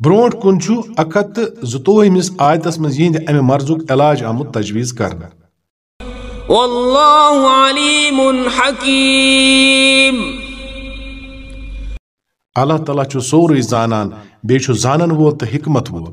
برونٹ کن اکت زتوہمس آیتس مز یہند امہ مرضک علاج آمت تجویز کرنا والله علیم حکیم اللہ تعالیٰ چھ سوری زانان بیچ زانن وول تو حکمت وول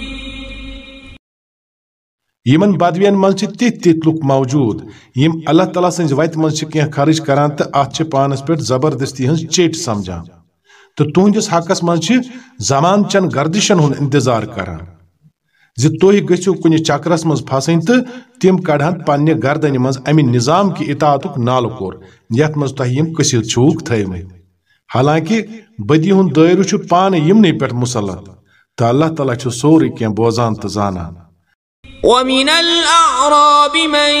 یمن بدوین من تیت تیت لک موجود یم اللہ تعالیٰ سز وت من کی خرچ کران تو ات پانس پہ زبردستی ہن چیٹ سمجھان تو تہندس حقس مز زمان چن گردشن ہن انتظار کران زی تھی گھو کن چکرس مز پھسن تو تم کڑھن پنہ گردن مز امہ نظام کی اطاعت نال کور یت مز تہ قصید چھوک تھم حالانکہ بدی ہند دائرہ پان یمن پہ مسلط تو اللہ تعالیٰ سوری کی بوزان تو زانان ومن الأعراب من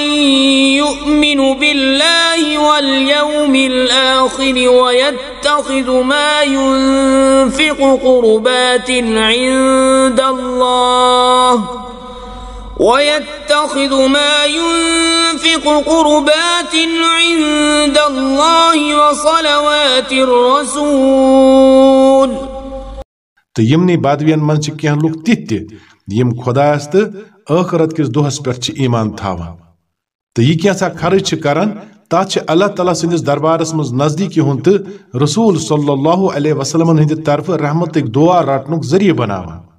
يؤمن بالله واليوم الآخر ويتخذ ما ينفق قربات عند الله ويتخذ ما ينفق قربات عند الله وصلوات الرسول. تيمني بعد بيان من كيان لوك تيت يم خداس آخرت کس دہس پہ ایمان تھاوان۔ تو یہ کیسا خرچ کران تات اللہ تعالیٰ سندس دربارس مز نزدیکی ہند تو رسول صلی اللہ علیہ وسلم ہند طرف رحمت دعا رٹن ذریعہ بناوان۔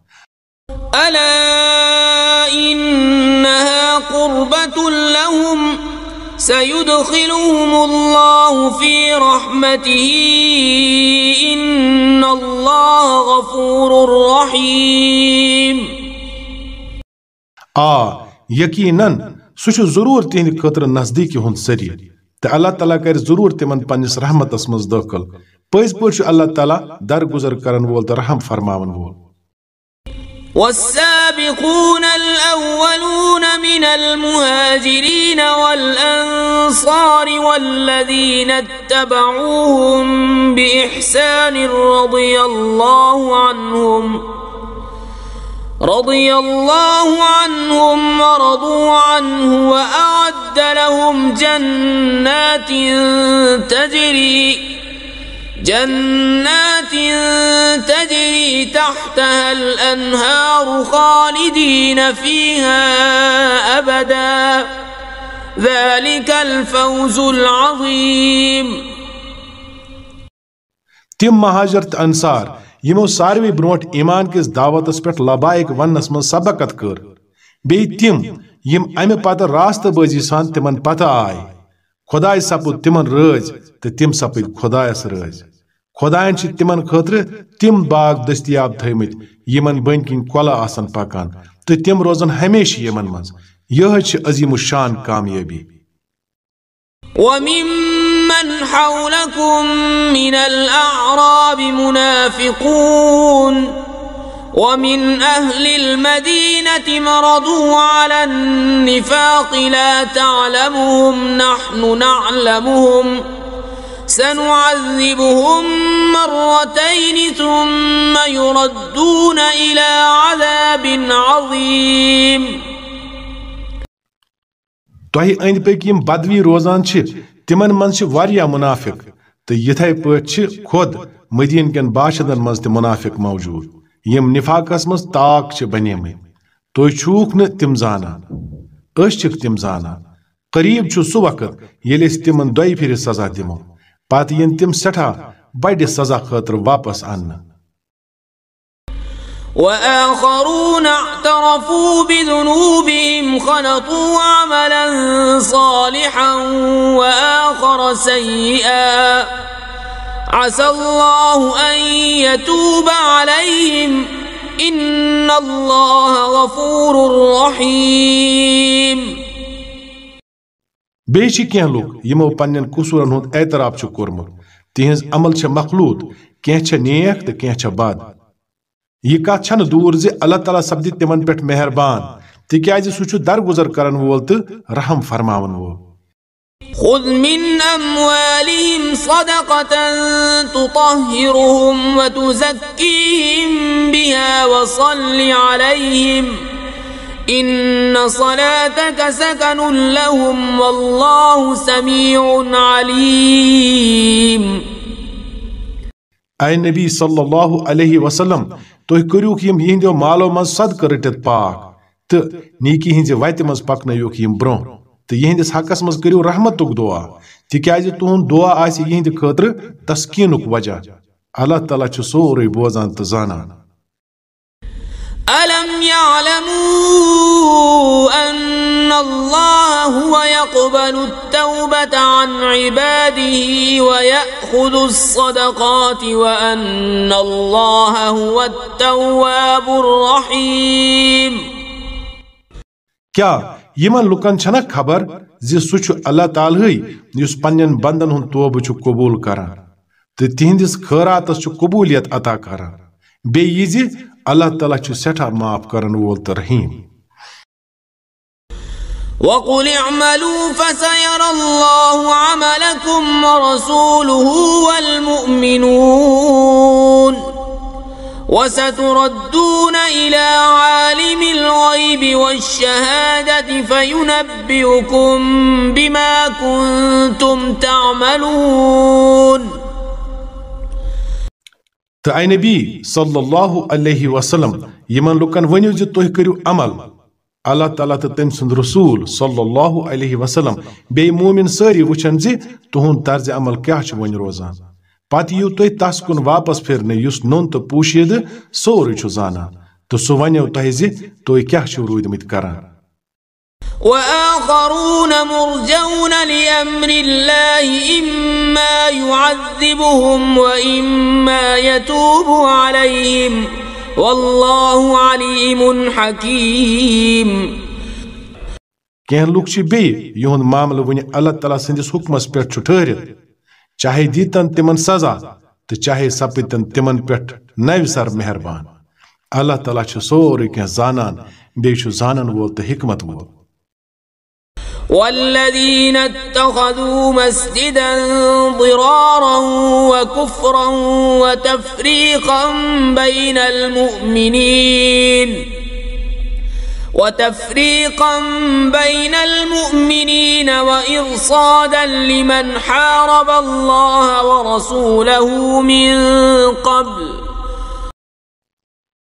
سيدخلهم آ، یقیناً سہ ضرور تہند خاطر نزدیکی ہند سری تو اللہ تعالیٰ کر ضرور تمن پنس رحمتس مز داخل پز پہ اللہ تعالیٰ درگزر کرن وول تو رحم فرماون وول۔ والسابقون الأولون من المهاجرين والأنصار والذين اتبعوهم بإحسان رضي الله عنهم رضي الله عنهم ورضوا عنه وأعد لهم جنات تجري جنات تجري تحتها الأنهار خالدين فيها أبدا. ذلك الفوز العظيم. تم مهاجرت أنصار یمو ساروی بروٹ ایمان کس دعوتس پہ لبائک ونس من سبقت کر۔ بی تم یم امہ پتہ راست بازی سان تمن پتہ آئے خدائے سپد تمن رز تو تم سپد خدایس رز خدائن تمن خاطر تم باغ دستیاب تھمت یمن بن کن کۄلہٕ آسن پکان تو تم روزن ہمیشہ یمن مز یہ عظیم الشان کامیابی وممن حولكم من الأعراب منافقون ومن أهل المدينة مرضوا على النفاق لا تعلمهم نحن نعلمهم سنعذبهم مرتين ثم يردون إلى عذاب عظيم. تۄہہِ أنٛدۍ پٔکۍ یِم بدوی روزان چھِ تمن مز منافق تو یتھے پہ خود مدین کن باشندن مز منافق موجود۔ یم نفاقس مز طاق مت تھی چھوک تم زانا اس تم زانا قریب چھ سو وقت یل اس تمن دہ پھر سزا دمو۔ پتہ ین تم سٹھا بڑ سزا خاطر واپس انہ وآخرون اعترفوا بذنوبهم خلطوا عملا صالحا وآخر سيئا. عسى الله أن يتوب عليهم. إن الله غفور رحيم. بیٚیہِ چھِ کینٛہہ لُکھ یِمو پننٮ۪ن قصوٗرن ہُنٛد اعتراف چھُ تِہنٛز عمل چھےٚ مخلوٗط کینٛہہ چھےٚ نیک تہٕ کینٛہہ چھےٚ بد یہ کت چھن دور زِ اللہ تعالیٰ سپدِ تمن پٮ۪ٹھ مہربان تِکیازِ سُہ چھُ درگُزر کرن وول تہٕ رحم فرماون وول۔ خذ من أموالهم صدقة تطهرهم وتزكيهم بها وصل عليهم إن صلاتك سكن لهم والله سميع عليم۔ أي نبي صلى الله عليه وسلم تُہۍ کٔرِوُکھ یِم یِہِنٛدیو مالو منٛز صدقہ رٔٹِتھ پاک تو نیکی ہز منٛز پَکنٲیوُکھ یِم برونٛہہ تہٕ یِہِنٛدِس حقس منٛز کٔرِو رحمتُک دعا تاز تہد دعا آہند خاطر تسکین وجہ اللہ تعالیٰ سورے بوزان تو زانان ألم يعلموا أن يقبل التوبة عن عباده ويأخذ الصدقات وأن الله هو التواب الرحيم کیا یمن لکن چھنا خبر زِ سُہ چھُ اللہ تعالیٰ یُس پننٮ۪ن بندن ہُنٛد توبہٕ چھُ قبوٗل کران تہٕ تِہنٛدِس خٲراتس چھُ قبوٗلیت عطا کران۔ بیٚیہِ یہِ زِ اللہ تعالیٰ چھُ سٮ۪ٹھاہ معاف کرن وول تہٕ رحیٖم وقل اعملوا فسيرى الله عملكم ورسوله والمؤمنون وستردون إلى عالم الغيب والشهادة فينبئكم بما كنتم تعملون تو اے نبی صلی اللہ علیہ وسلم، یمن لکن ونیو جی تُہۍ کٔرِو عمل۔ اللہ تعالیٰ تو تم سند رسول صلی اللہ علیہ وسلم۔ بیٚیہِ مومِن وچن وٕچھن زِ جی، تُہُنٛد طرزِ عمل کیا چھُ وۄنۍ روزان؟ پتہٕ یو تُہۍ تس کن واپس پھرنے اس نوٚن تہٕ پوٗشیٖدٕ سورُے چھُ زانان تو سہ وَنیو تۄہہِ جی، زِ کیا کیٛاہ چھِو کران؟ وآخرون مرجون لأمر الله إما يعذبهم وإما يتوب عليهم. والله عليم حكيم. کینٛہہ لُکھ چھِ بیٚیہِ یِہُنٛد معاملہٕ وٕنہِ اللہ تعالیٰ سٕنٛدِس حُکمس پٮ۪ٹھ چھُ چاہے دیٖتن تِمن سزا تہٕ چاہے سپدتن تِمن پٮ۪ٹھ نوِ سر مہربان اللہ تعالیٰ چھُ سورُے زانان بیٚیہِ زانن وول حکمت وول. والذين اتخذوا مسجدا ضرارا وكفرا وتفريقا بين المؤمنين وتفريقا بين المؤمنين وإرصادا لمن حارب الله ورسوله من قبل.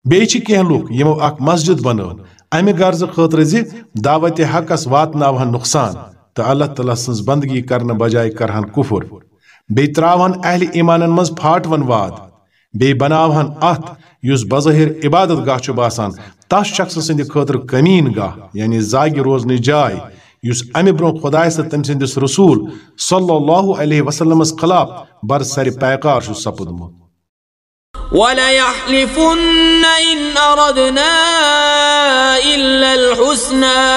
بیٚیہِ چھِ کینٛہہ لُکھ یِمو مسجد بنٲو امہ غرض خاطر زِ دعوت حقس واتناوہن نقصان تو اللہ تعالیٰ سن بندگی کرنے بجائے کرہن کفر۔ بی تراوہن اہل ایمانن مز پھاٹون واد بی بناوہن ات یس بظاہر عبادت گاہ چھ باسان۔ تس شخص سند خاطر کمین گاہ یعنی زاگہ روزن جائے یس امہ برو خدا سے تم سندس رسول صلی اللہ علیہ وسلم خلاف برسر پیکار سپدمت وليحلفن إن أردنا إلا الحسنى.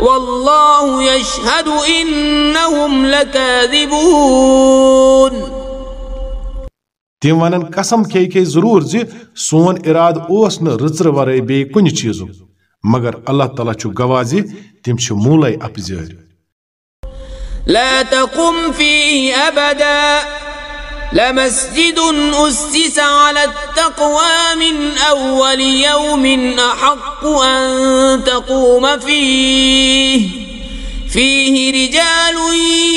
والله يشهد إنهم لكاذبون. تم ونن قسم کھے کھے ضرور زِ سون إراد اوس نہٕ رٕژرٕ ورٲے بیٚیہِ کُنہِ چیٖزُک مگر اللہ تعالیٰ چھُ گواہ زِ تِم چھِ موٗلے اپزٲرۍ لا تقم فيه أبدا. لمسجد أسس على التقوى من أول يوم أحق أن تقوم فيه. فيه رجال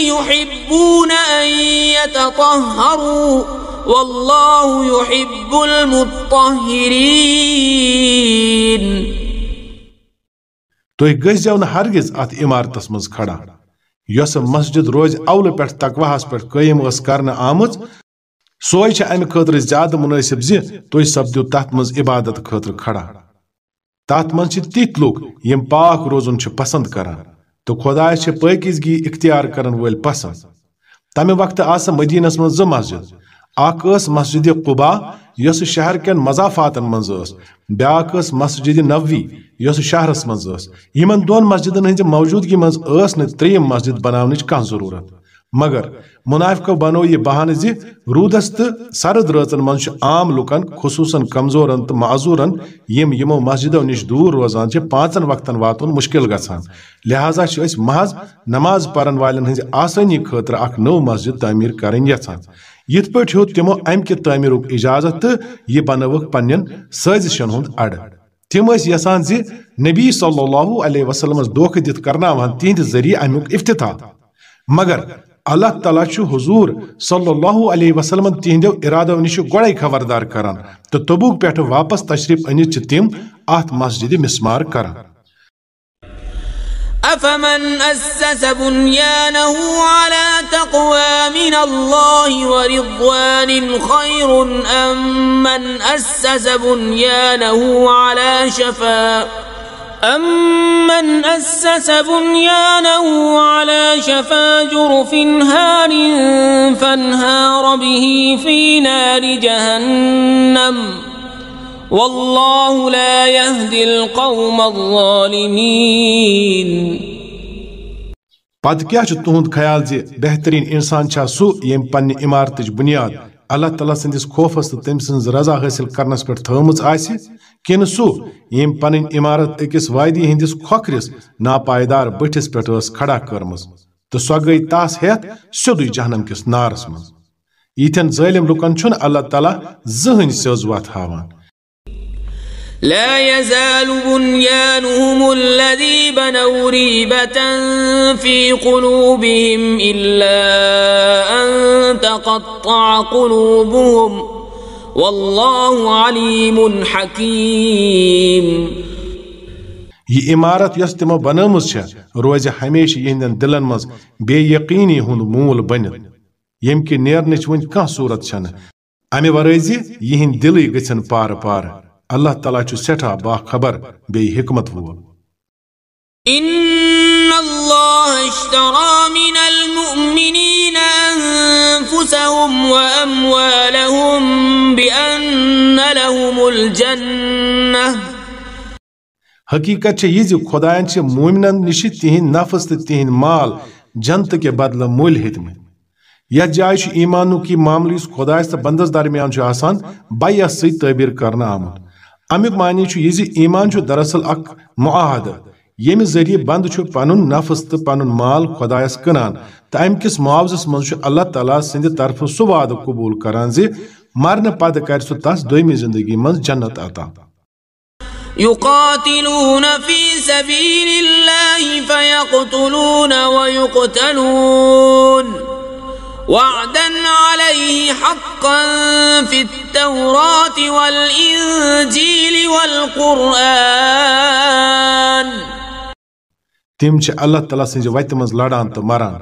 يحبون أن يتطهروا والله يحب المطهرين. تُہۍ گٔژھزیو نہٕ ہرگز اتھ عمارتس منٛز کھڑا. یۄس مسجد روزِ اولہٕ پٮ۪ٹھ تقواہس پٮ۪ٹھ قٲیِم ٲس کرنہٕ آمٕژ سوے امہ خاطر زیادہ مناسب زی تھی سپدو تت مز عبادت خاطر کھڑا۔ تت مز تت لوگ یم پاک روزن پسند کران تو خدا پاکیزگی اختیار کرن ول پسند۔ تمہ وقت آس مدینس مز مسجد۔ اخ مسجد قبا یس شہر کن مضافاتن مز بیاکھ مسجد نوی یس شہرس مز دون مسجدن ہز موجودگی مز نہ تریم مسجد بنانچ کھانا ضرورت۔ مگر منافقو بنو یہ بہانہ زی رودس تو سرد رٲژن من عام لکن خصوصاً کمزورن تو معذورن، یم یمو مسجدو نش دور روزان پانچن وقتن واتن مشکل گژھان لہذا اس محض نماز پرن والن ہز آسانی خاطر اخ نو مسجد تعمیر کرن یژھان یت پٲٹھۍ ہیوٚت تِمو امہِ کہِ تعمیٖرُک اجازت تہٕ یہِ بنٲوٕکھ پننٮ۪ن سٲزِشن ہُنٛد اڑٕ۔ تِم ٲسۍ یژھان زِ نبی صلی اللہ علیہ وسلمس دھوکہٕ دِتھ کرناوہن تِہنٛدِ ذٔریعہٕ امیُک افتتاح۔ مگر اللہ تعالیٰ حضور صلی اللہ علیہ وسلم تہندو ارادو نش گوڑے خبردار کران۔ تو تبوک پہ واپس تشریف انت تم ات مسجد مسمار کران۔ أفمن أسس بنيانه على تقوى من الله ورضوان خير أم من أسس بنيانه على شفا۔ أمن أسس بنيانه على شفا جرف هار فانهار به في نار جهنم والله لا يهدي القوم الظالمين پتہٕ کیٛاہ چھُ تُہُنٛد خیال زِ بہتریٖن اِنسان چھا سُہ ییٚمۍ پننہِ عمارتٕچ بُنیاد اللہ تعالیٰ سٕنٛدِس خوفس تہٕ تٔمۍ سٕنٛز رضا حٲصِل کرنس پٮ۪ٹھ تھٲومٕژ آسہِ؟ کن سو یم پن عمارت اکس وادی ہندس کھوکھرس ناپائیدار بٹھس پہ کھڑا کرم تو سو گئی تاس ہیت سیودے جہنم کس نارس من یتھن ظالم لکن چھ اللہ تعالیٰ زہن سز وتھ ہاوان۔ لا يزال بنيانهم الذي بنوا ريبة في قلوبهم إلا أن تقطع قلوبهم والله عليم حكيم. یہ عمارت یس تمو بنٲمٕژ چھےٚ روزِ ہمیشہِ یِہنٛدٮ۪ن دِلن منٛز بے یقیٖنی ہُنٛد موٗل بٔنِتھ ییٚمہِ کہِ نیرنٕچ وۄنۍ کانٛہہ صوٗرت چھنہٕ امہِ ورٲے زِ یِہنٛدۍ دِلٕے گژھن پارٕ پارٕ. اللہ تعالیٰ چھُ سٮ۪ٹھاہ باخبر بیٚیہِ حکمت وول إن الله اشترى من المؤمنين أنفسهم وأموالهم بأن لهم الجنة. حقیقت چھِ یہِ زِ خۄدایَن چھِ مومنن نِش تِہنٛدۍ نفس تہٕ تِہنٛدۍ مال جنتہٕ کہِ بدلہٕ مٔلۍ ہیٚتمٕتۍ یتھ جایہِ چھُ ایمانُک یہِ معاملہٕ یُس خۄدایس تہٕ بنٛدس درمیان چھُ آسان بیس سۭتۍ تعبیر کرنہٕ آمُت امیُک معنی چھُ یہِ زِ ایمان چھُ دراصل اکھ معاہدٕ ییٚمہِ ذٔریعہٕ بنٛد چھُ پنُن نفس تہٕ پنُن مال خۄدایس کٕنان۔ تہٕ امہِ کِس معاوضس منٛز چھُ اللہ تعالیٰ سٕنٛدِ طرفہٕ سُہ وعدٕ قبوٗل کران زِ مرنہٕ پتہٕ کرِ سُہ تس دوٚیمہِ زندگی منٛز جنت عطا يقاتلون في سبيل الله فيقتلون ويقتلون. وعدا عليه حقا في التوراة والإنجيل والقرآن. تم چھ اللہ تعالیٰ سٕنٛزِ وتہِ منٛز لڑان تہٕ مران۔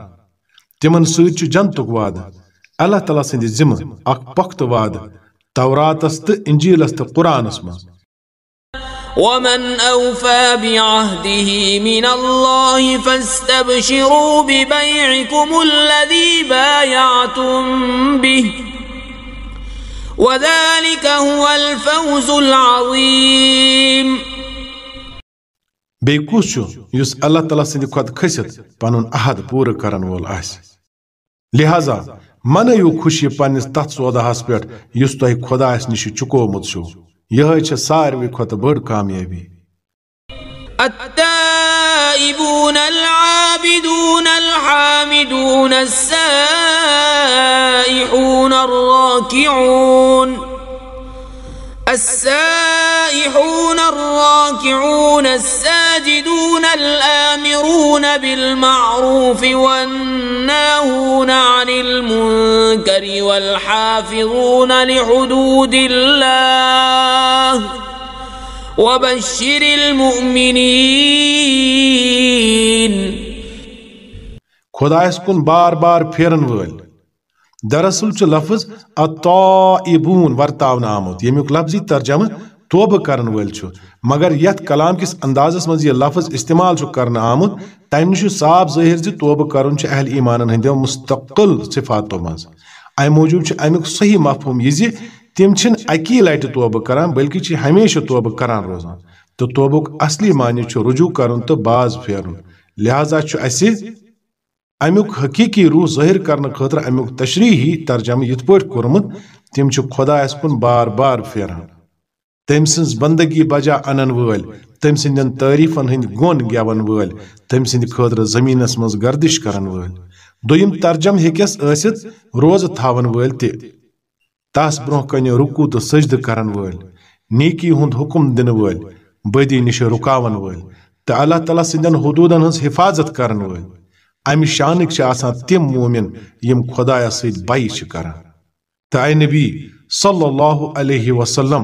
تمن سۭتۍ چھُ جنتُک وعدٕ اللہ تعالیٰ سٕنٛدِ ذِمہٕ اکھ پۄختہٕ وعدٕ توراتس تہٕ انجیلس تہٕ قرآنس منٛز ومن أوفى بعهده من الله فاستبشروا ببيعكم الذي بايعتم به وذلك هو الفوز العظيم. بیٚیہِ کُس چھُ یُس اللہ تعالیٰ سٕنٛدِ کھۄتہٕ کھٔسِتھ پنُن عہد پوٗرٕ کرن وول آسہِ لہذا منیو خوشی پنس تت سوداہس پہ اس تہ خدا نش چکومت چھو یہ ساروی کھت بڑ کامیابی التائبون العابدون الحامدون السائحون الراكعون السائحون الراكعون الساجدون الآمرون بالمعروف والناهون عن المنكر والحافظون لحدود الله وبشر المؤمنين. خدایس کن بار بار پھیرن وٲلۍ. دراصل چھ لفظ التائبون ورتاون آمت یمیک لفظی ترجمہ توبہ کرن ول مگر یت کلام کس اندازس مز یہ لفظ استعمال چھ کرن تم نش صاف ظاہر زِ توبہ کرن چھ اہل ایمانن ہندیو مستقل صفاتو مز امی موجوب چھ امیک صحیح مفہوم یہ زِ تم چھن اکی لٹہ توبہ کران، بلکہ چھ ہمیشہ توبہ کران روزان۔ تو توبک اصلی معنی رجوع کرن تو باز پھیرن۔ لہذا چھ اسی امیک حقیقی روح ظاہر کرنے خاطر امیک تشریحی ترجمہ یت پٲٹھۍ کوٚرمُت تِم چھِ خۄدایس کُن بار بار پھیران۔ تم سز بندگی بجا انن ول تم سندن تعریفن ہند گون گیون ول تم سند خاطر زمینس مز گردش کرن ول دویم ترجم ہیکس اسیت روز تھاون ول تس تاس برو کن رکو تو سجد کرن ول نیکی ہند حکم دن ول بدی نش رکاون ول تہ اللہ تعالی سندین حدودن ہز حفاظت کرن ول امہ شانک تم مومن یم خدایس ست بائی کران۔ تہ نبی صلی اللہ علیہ وسلم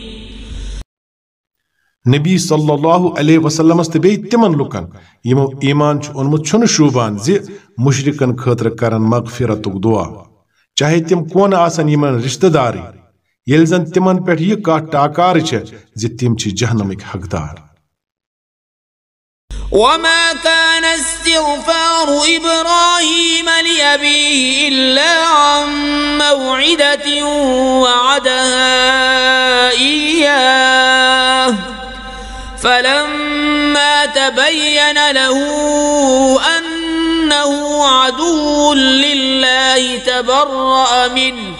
نبی صلی علیہ وسلمس تو بیٚیہِ تمن لُکن. یمو ایمان چھُ اوٚنمُت چھُنہٕ شوٗبان زِ مُشرِکن خٲطرٕ کرن مغفرتُک دعا. چاہے تِم کون آسن یمن رشتہٕ دارٕے ییٚلہِ زن تمن پٮ۪ٹھ یہِ کتھ ٹاکار چھےٚ زِ تِم چھِ جہنمٕکۍ حقدار. وما كان استغفار إبراهيم لأبيه إلا عن موعدة وعدها إياه. فلما تبين له أنه عدو لله تبرأ منه.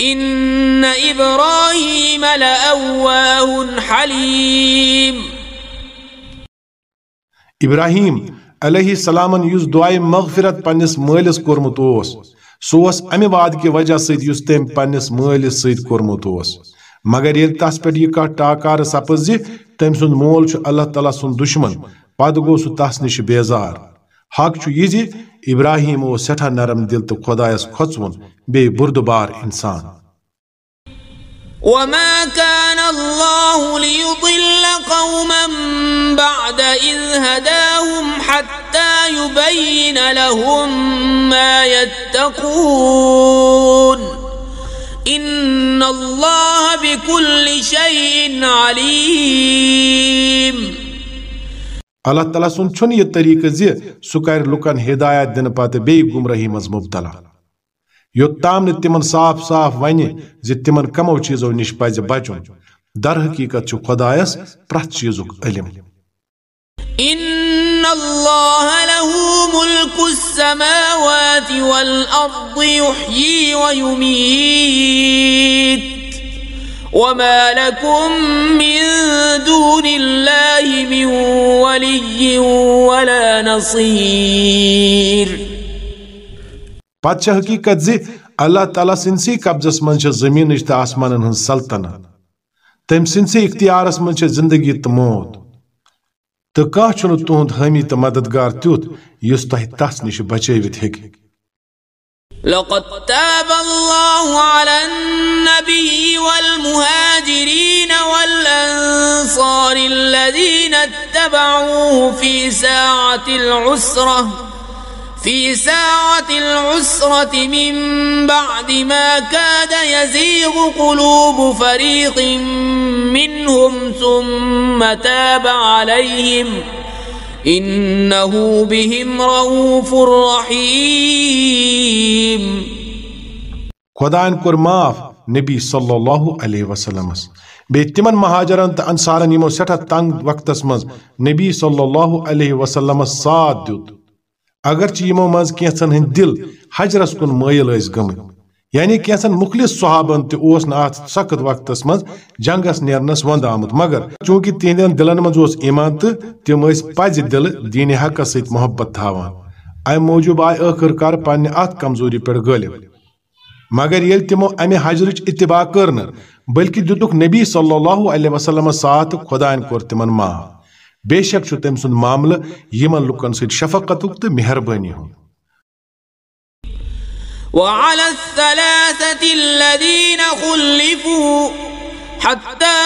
إن إبراهيم لأواه حليم. ابراہیم علیہ السلام یس دعائے مغفرت پنس مالس کورمت سہ امہ وعد کہ وجہ ست تم پنس مالس ست کورمت مگر یل تس پہ یہ کت ٹاکار سپز زی تم سند مول اللہ تعالیٰ سن دشمن پتہ گو سہ تس نش بیزار۔ حق یہ زی ابراہیم أو سٹھا نرم دل تو خدایس کھوژوُن بی بردبار انسان۔ وما كان الله ليضل قوما بعد إذ هداهم حتى يبين لهم ما يتقون۔ إن الله بكل شيء عليم اللہ تعالیٰ سن چھُنہٕ یہِ طریقہٕ زِ سُہ کرِ لُکن ہدایت دِنہٕ پتہٕ بیٚیہِ گمرٲہی منٛز مُبتلا یوتام نہ تمن صاف صاف ون زِ تمن کمو چیزو نش پز بچن در حقیقت چھ خدایس پرت چیزک علم الله له ملك السماوات والأرض يحيي ويميت. وما لكم من دون الله من ولي ولا نصير. پتہ حقیقت زی اللہ تعالیٰ سنسی قبضس من زمین تو آسمان ہن سلطنت تم سنسی اختیارس من زندگی تو موت تو کھانا تہد حامی تو مددگار تیت اس تہ تس نش بچوت ہیک لقد تاب الله على النبي والمهاجرين والأنصار الذين اتبعوه في ساعة العسرة في ساعة العسرة من بعد ما كاد يزيغ قلوب فريق منهم ثم تاب عليهم إنه بهم رؤوف رحيم. خداين كور معاف نبي صلى الله عليه وسلم بے تمن مہاجرن تو انصارن یمو سٹھا تنگ وقتس مز. نبی صلی اللہ علیہ وسلم ساتھ دیت اگرچہ یمو مز کینسن ہند دل حجرس کن مائل اس گمت یعنی کینسن مخلص صحابن تہ اوس نہ ات سخت وقتس مز جنگس نیرنس وند آمت، مگر چونکہ تہندین دلن مز اوس ایمان تہ تم اس پز دل دین حق سیت محبت تھاوان۔ ام موجوب آئی آخر کار پنہ ات کمزوری پر غالب مگر یل تمو امہ حجرچ اتباع کرن بلکہ دتک نبی صلی اللہ علیہ وسلم ساتھ خدائن کور تمن معاف بے شک چھو تم سن معاملہ یمن لکن سید شفقتک تو مہربانی ہوں وعلى الثلاثة الذين خلفوا حتى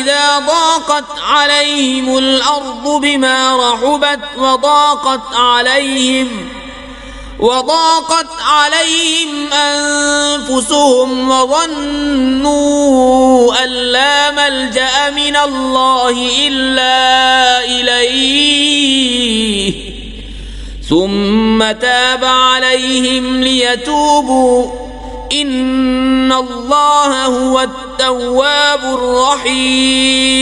إذا ضاقت عليهم الأرض بما رحبت وضاقت عليهم وضاقت عليهم أنفسهم وظنوا أن لا ملجأ من الله إلا إليه. ثم تاب عليهم ليتوبوا. إن الله هو التواب الرحيم.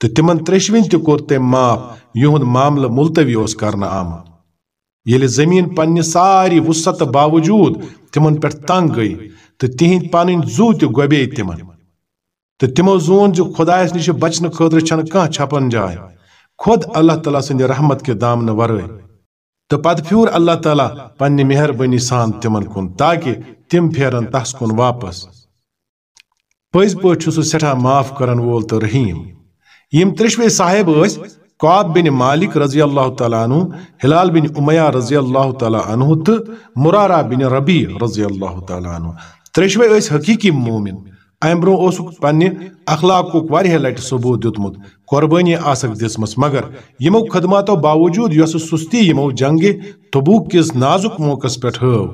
تتمن ترشوين تكور تم ماپ يهود معاملة ملتوي اوس کرنا آمد یل زمین پنہ ساری وسط باوجود تمن پہ تنگ گئی تو تہند پن زو تہ گوبے تمن۔ تو تمو زون جو خدایس نش بچن خاطر چھن کان چھپن جائے خود اللہ تعالیٰ سند رحمت کے دامن ورائے تو پت پھیور اللہ تعالیٰ پنہ مہربانی سان تمن کن تاکہ تم پھیرن تس کن واپس۔ پز پہ سہ سٹھا معاف کرن وول تو رحیم۔ یم ترشوے صاحب ٲسۍ کعب بن مالک رضی اللہ تعالیٰ عنہ، ہلال بن امیہ رضی اللہ تعالیٰ عنہ تو مرارہ بن ربیع رضی اللہ تعالیٰ عنہ۔ ترشوے ٲسۍ حقیقی مومن۔ ام برو اوسک پنہ اخلاق واریاہ لٹہ ثبوت دیتمت۔ قربانی آسک دسمس مگر یمو خدماتو باوجود یس سستی یمو جنگ تبوک کس نازک موقع پہ ہو۔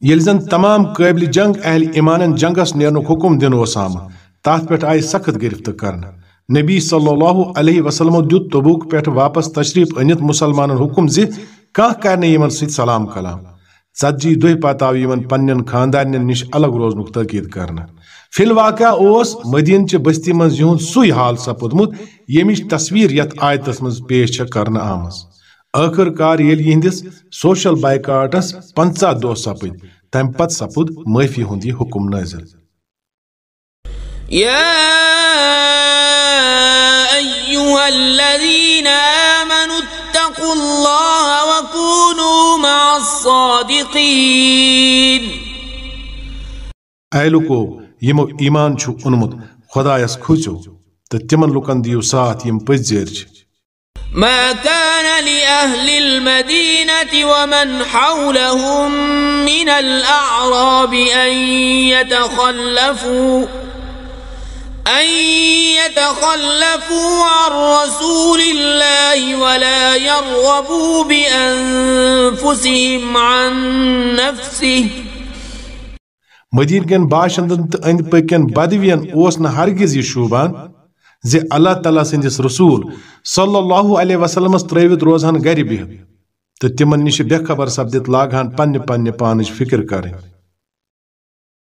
یل زن تمام قابل جنگ اہل ایمان جنگس نیرنک حکم دن اوس آمت تات پہ آئی سخت گرفت کرنا نبی صلی اللہ علیہ وسلم دیت تبوک پہ واپس تشریف انت مسلمان حکم زی کان کرنے یمن سید سلام کلام ژتجی دہ پتہ آو یمن پنن خاندان نش الگ روزنک تاکید کرنا۔ فی الواقع اوس مدین چہ بستی من یہد سوی حال سپودمت یمچ تصویر یت آیتس من پیش کرنا آمز آخر کار یل یہندس سوشل بائیکاٹس پنچہ دہ سپد، تم پت سپد معافی ہند یہ حکم نازل۔ أيها الذين آمنوا اتقوا الله وكونوا مع الصادقين. اے لوکو یمو ایمان چھو اونمت خدایس کھوچو تو تمن لوکن دیو ساتھ یم پزیر چھ ما كان لأهل المدينة ومن حولهم من الأعراب أن يتخلفوا أن يتخلفوا عن رسول الله ولا يرغبوا بأنفسهم عن نفسه. مدین کن باشندن تو اند پکن بدوین اوس نہ ہرگز یہ شوبان، زِ اللہ تعالیٰ سندس رسول صلی اللہ علیہ وسلم ترٲوِتھ روزہن گرِ بِہِتھ تہٕ تِمن نِش بے خبر سپدِتھ لاگہن پننہِ پننہِ پانٕچ فِکر کرٕنۍ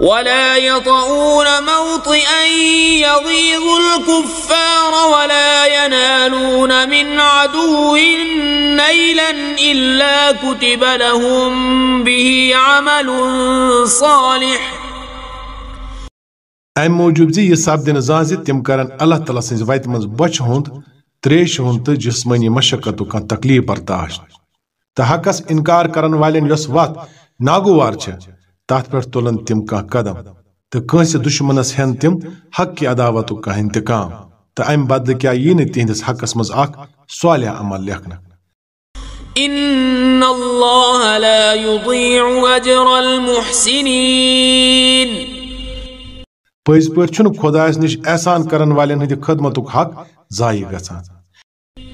ولا يطؤون موطئا يغيظ الكفار ولا ينالون من عدو نيلا إلا كتب لهم به عمل صالح. ام موجوب زی یہ سپدن زان تم کرن اللہ تعالیٰ سن وت من بچ ہند تریش ہند تو جسمانی مشقت کان تکلیف برداشت. تو حقس انکار کرن والن یس وت ناگوار تات پہ تلن تم کان قدم تو کنس دشمنس ہن تم حق کی عداوت کا انتقام تو ام بدل کیا یہ نہ تہندس حقس مز اخ صالح عمل لکھنا ان الله لا يضيع اجر المحسنين۔ پز پہ خدایس نش احسان کرن والن ہند خدمتک حق ضائع گژھان۔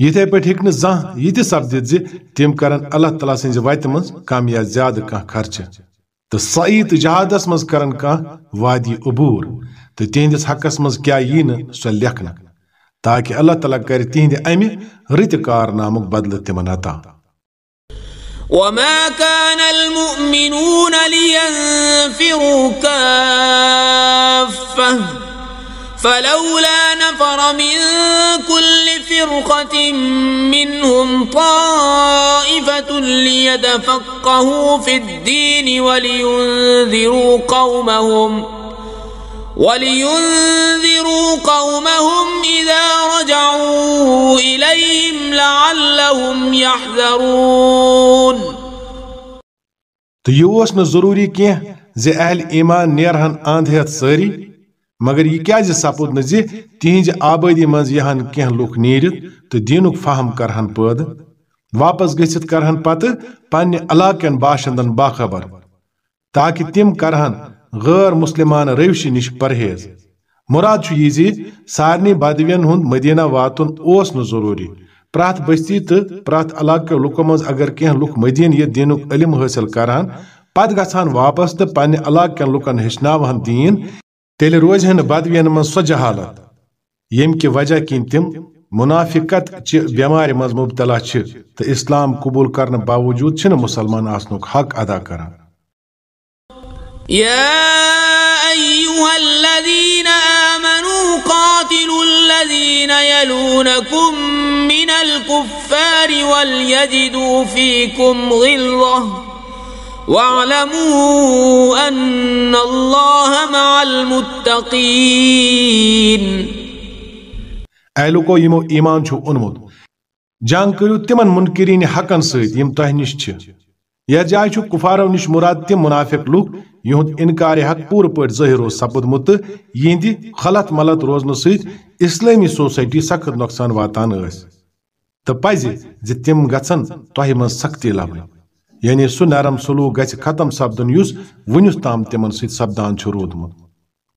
یتھے پہ ہیک زان یہ تہ سپدت زِ تم کرن اللہ تعالیٰ سنز وتہ من کم یا زیادہ کان خرچہ تو سعی تو جہادس مز کرن کان وادی عبور تو تہندس حقس مز کیا یی نہ سو لیکھنا تاکہ اللہ تعالیٰ کر تہند امہ رت کارنامک بدل تمن عطا وما كان المؤمنون لينفروا كافه فلولا نفر من كل فرقة منهم طائفة ليتفقهوا في الدين ولينذروا قومهم ولينذروا قومهم إذا رجعوا إليهم لعلهم يحذرون. تو یہ اوس نہ ضروری کینٛہہ زِ اہل ایمان نیرہن اند ہیتھ سٲری مگر یہ کیا سپود نا زی تہذ آبادی من یہن کی لوک نیرت تو دینک فہم کرہن پید واپس گھت کرہن پتہ پنہ علاقن باشندن باخبر، تاکہ تم کرہن غیر مسلمان روشی نش پرہیز۔ مراد یہ زی سارنی بدوین ہند مدینہ واتن اوس نہ ضروری۔ پرات بستی تو پرات علاقہ لوکو مز اگر کی لوک مدین یہ دینک علم حاصل کران پت گژھان واپس تو پنہ علاقہ کن لکن ہچناوہن دین۔ تیلہِ روزہن بدوین من سۄ جہالت۔ ییٚمہِ کہِ وجہ کِنۍ تِم منافقت چہِ بٮ۪مارِ منٛز مبتلا چھِ تہٕ اسلام قبوٗل کرنہٕ باوجوٗد چھِنہٕ مُسلمان آسنُک حق ادا کران يا أيها الذين آمنوا قاتلوا الذين يلونكم من الكفار وليجدوا فيكم غلظة واعلموا أن الله مع المتقين. اے لوکو یمو ایمان چھو اونمت جنگ کٔرِو تِمن منکرین حقن سۭتۍ یِم تۄہہِ نِش چھِ. یتھ جایہِ چھُ کُفارو نِش مراد تِم منافق لُکھ یِہُنٛد انکار حق پوٗرٕ پٲٹھۍ ظٲہِر اوس سپُدمُت تہٕ یِہنٛدِ خلط ملط روزنہٕ سۭتۍ اسلٲمی سوسایٹی سخت نۄقصان واتان ٲسۍ۔ تہٕ پزِ زِ تِم گژھن تۄہہِ منٛز سختی لبنہٕ یعنی سُہ نرم سلوک گژھِ ختم سپدُن یُس وُنیُس تام تِمن سۭتۍ سپدان چھُ روٗدمُت۔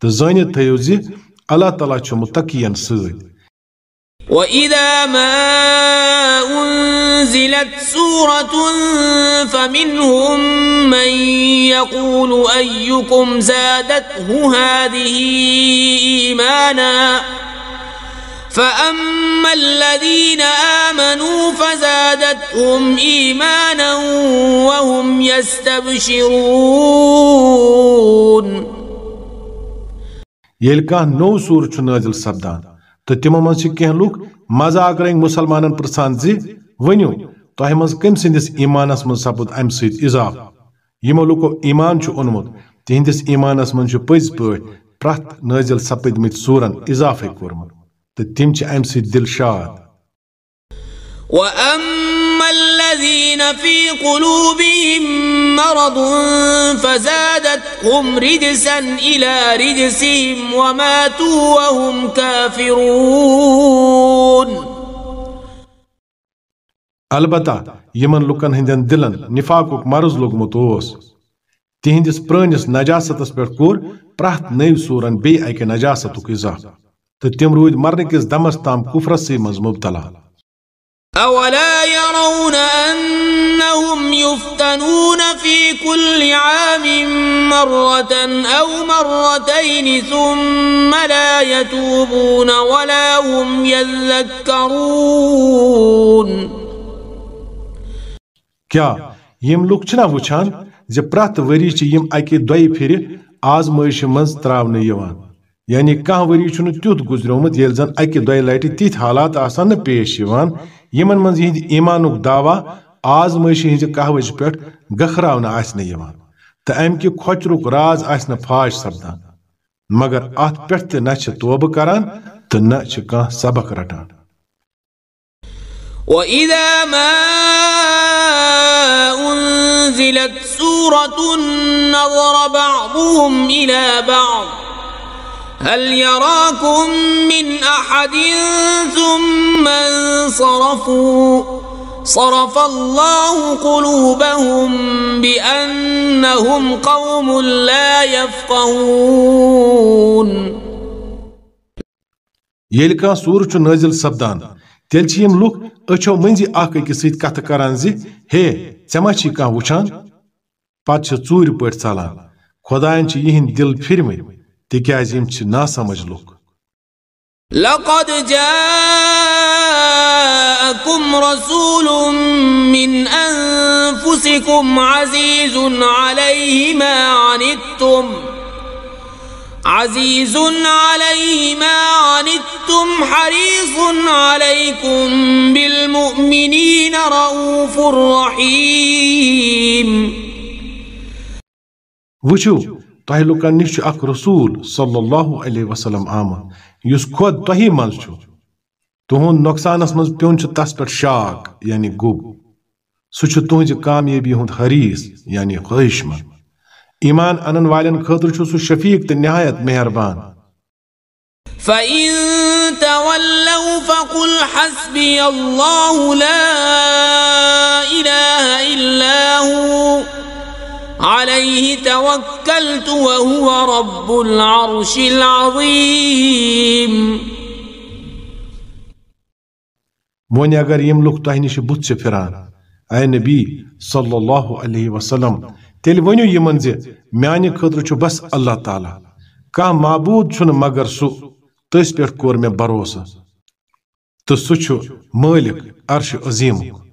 تہٕ زٲنِتھ تھٲیِو زِ اللہ تعالیٰ چھُ مُتقین سۭتۍ۔ وإذا ما أنزلت سورة فمنهم من يقول أيكم زادته هذه إيمانا فأما الذين آمنوا فزادتهم إيمانا وهم يستبشرون نو سورة نازل سبدان تو تمو من کی لوگ مذاق رنگ مسلمان پرسان زی، ونیو تہ من کم سندس ایمانس من سپد ام ست اضاف. یمو لوکو ایمان چھ اونمت تہندس ایمانس من پز پٲٹھۍ پرٛٮ۪تھ نٲزِل سپدمٕتۍ سورن اضافے کوٚرمُت تہٕ تِم چھِ امہِ سۭتۍ دِل شاد. وأما الذين في قلوبهم مرض فزادتهم رجسا إلى رجسهم وماتوا وهم كافرون البتہ یمن لُکن ہٕنٛدٮ۪ن دِلن نفاقُک مرض لوٚگمُت اوس۔ تِہنٛدِس پرٛٲنِس نجاستس پٮ۪ٹھ کوٚر پرٛٮ۪تھ نٔوۍ صوٗرن بیٚیہِ اکہِ نجاستُک اضافہٕ تہٕ تِم روٗدۍ مرنہٕ دمس تام کُفرسٕے منٛز مُبتلا۔ أولا يرون أنهم يفتنون في كل عام مرة أو مرتين ثم لا يتوبون ولا هم يذكرون. کیا یم لوک چھنا وچھان زِ پرٛٮ۪تھ ؤری چھِ یم اکہِ دۄیہِ پھِرِ آزمٲیشہِ منٛز تراونہٕ یِوان؟ یعنی کانٛہہ ؤری چھُنہٕ تیُتھ گُزریومُت ییٚلہِ زن اکہِ دۄیہِ لٹہِ تِتھۍ حالات آسان نہٕ پیش یِوان؟ یمن من یہند ایمانک دعویٰ آزمائشی ہند قہوج پہ گخرا تو ام کہ کھوچر راز آہ فاش سپدان۔ مگر ات پہ نہ توب کران تو نہ سبق رٹان۔ وَإِذَا مَا أُنزِلَتْ سُورَةٌ نَظَرَ بَعْضُهُمْ إِلَى بَعْضٍ۔ هل يراكم من أحد ثم انصرفوا؟ صرف الله قلوبهم بأنهم قوم لا يفقهون. ییٚلہِ کانٛہہ سوٗر چھُ نٲزِل سپدان، تیٚلہِ چھِ یِم لُکھ أچھو مٔنٛزی اکھ أکِس سۭتۍ کتھٕ کران زِ، ہے، ژےٚ ما چھی کانٛہہ وٕچھان؟ پتہٕ چھِ ژوٗرِ پٲٹھۍ ژلان، خۄدایَن چھِ یِہِنٛدۍ دِل پھِرمٕتۍ. تِکیازِ یِم چھِ ناسمجھ لقد جاءكم رسول من أنفسكم عزيز عليه ما عنتم عزيز عليه ما عنتم حريص عليكم بالمؤمنين رؤوف رحيم. وشو تۄہہِ لُکن نِش اکھ رسوٗل صلی اللہ علیہ وسلم آمُت۔ یُس خۄد تۄہی منٛز چھُ۔ تُہُنٛد نۄقصانس منٛز پیوٚن چھُ تس پٮ۪ٹھ شاک یعنی گوٚب سُہ چھُ تُہنٛزِ کامیٲبی ہُنٛد حریٖث یعنی خٲہِش منٛد ایمان انن والٮ۪ن خٲطرٕ چھُ سُہ شفیٖق تہٕ نہایت مہربان۔ فإن تولوا فقل حسبي الله لا إله إلا هو۔ عليه توكلت وهو رب العرش العظيم. وۄنۍ اگر یِم لُکھ تۄہہِ نِش بُتھ چھِ اے نبی صلی اللہ علیہ وسلم تیل ونیو یمن زِ میانہِ خٲطرٕ چھُ بس اللہ تعالیٰ کانٛہہ معبوٗد چھُنہٕ مگر سُہ تٔسۍ پٮ۪ٹھ کوٚر مےٚ بروسہٕ تہٕ سُہ چھُ عرش عظیٖمُک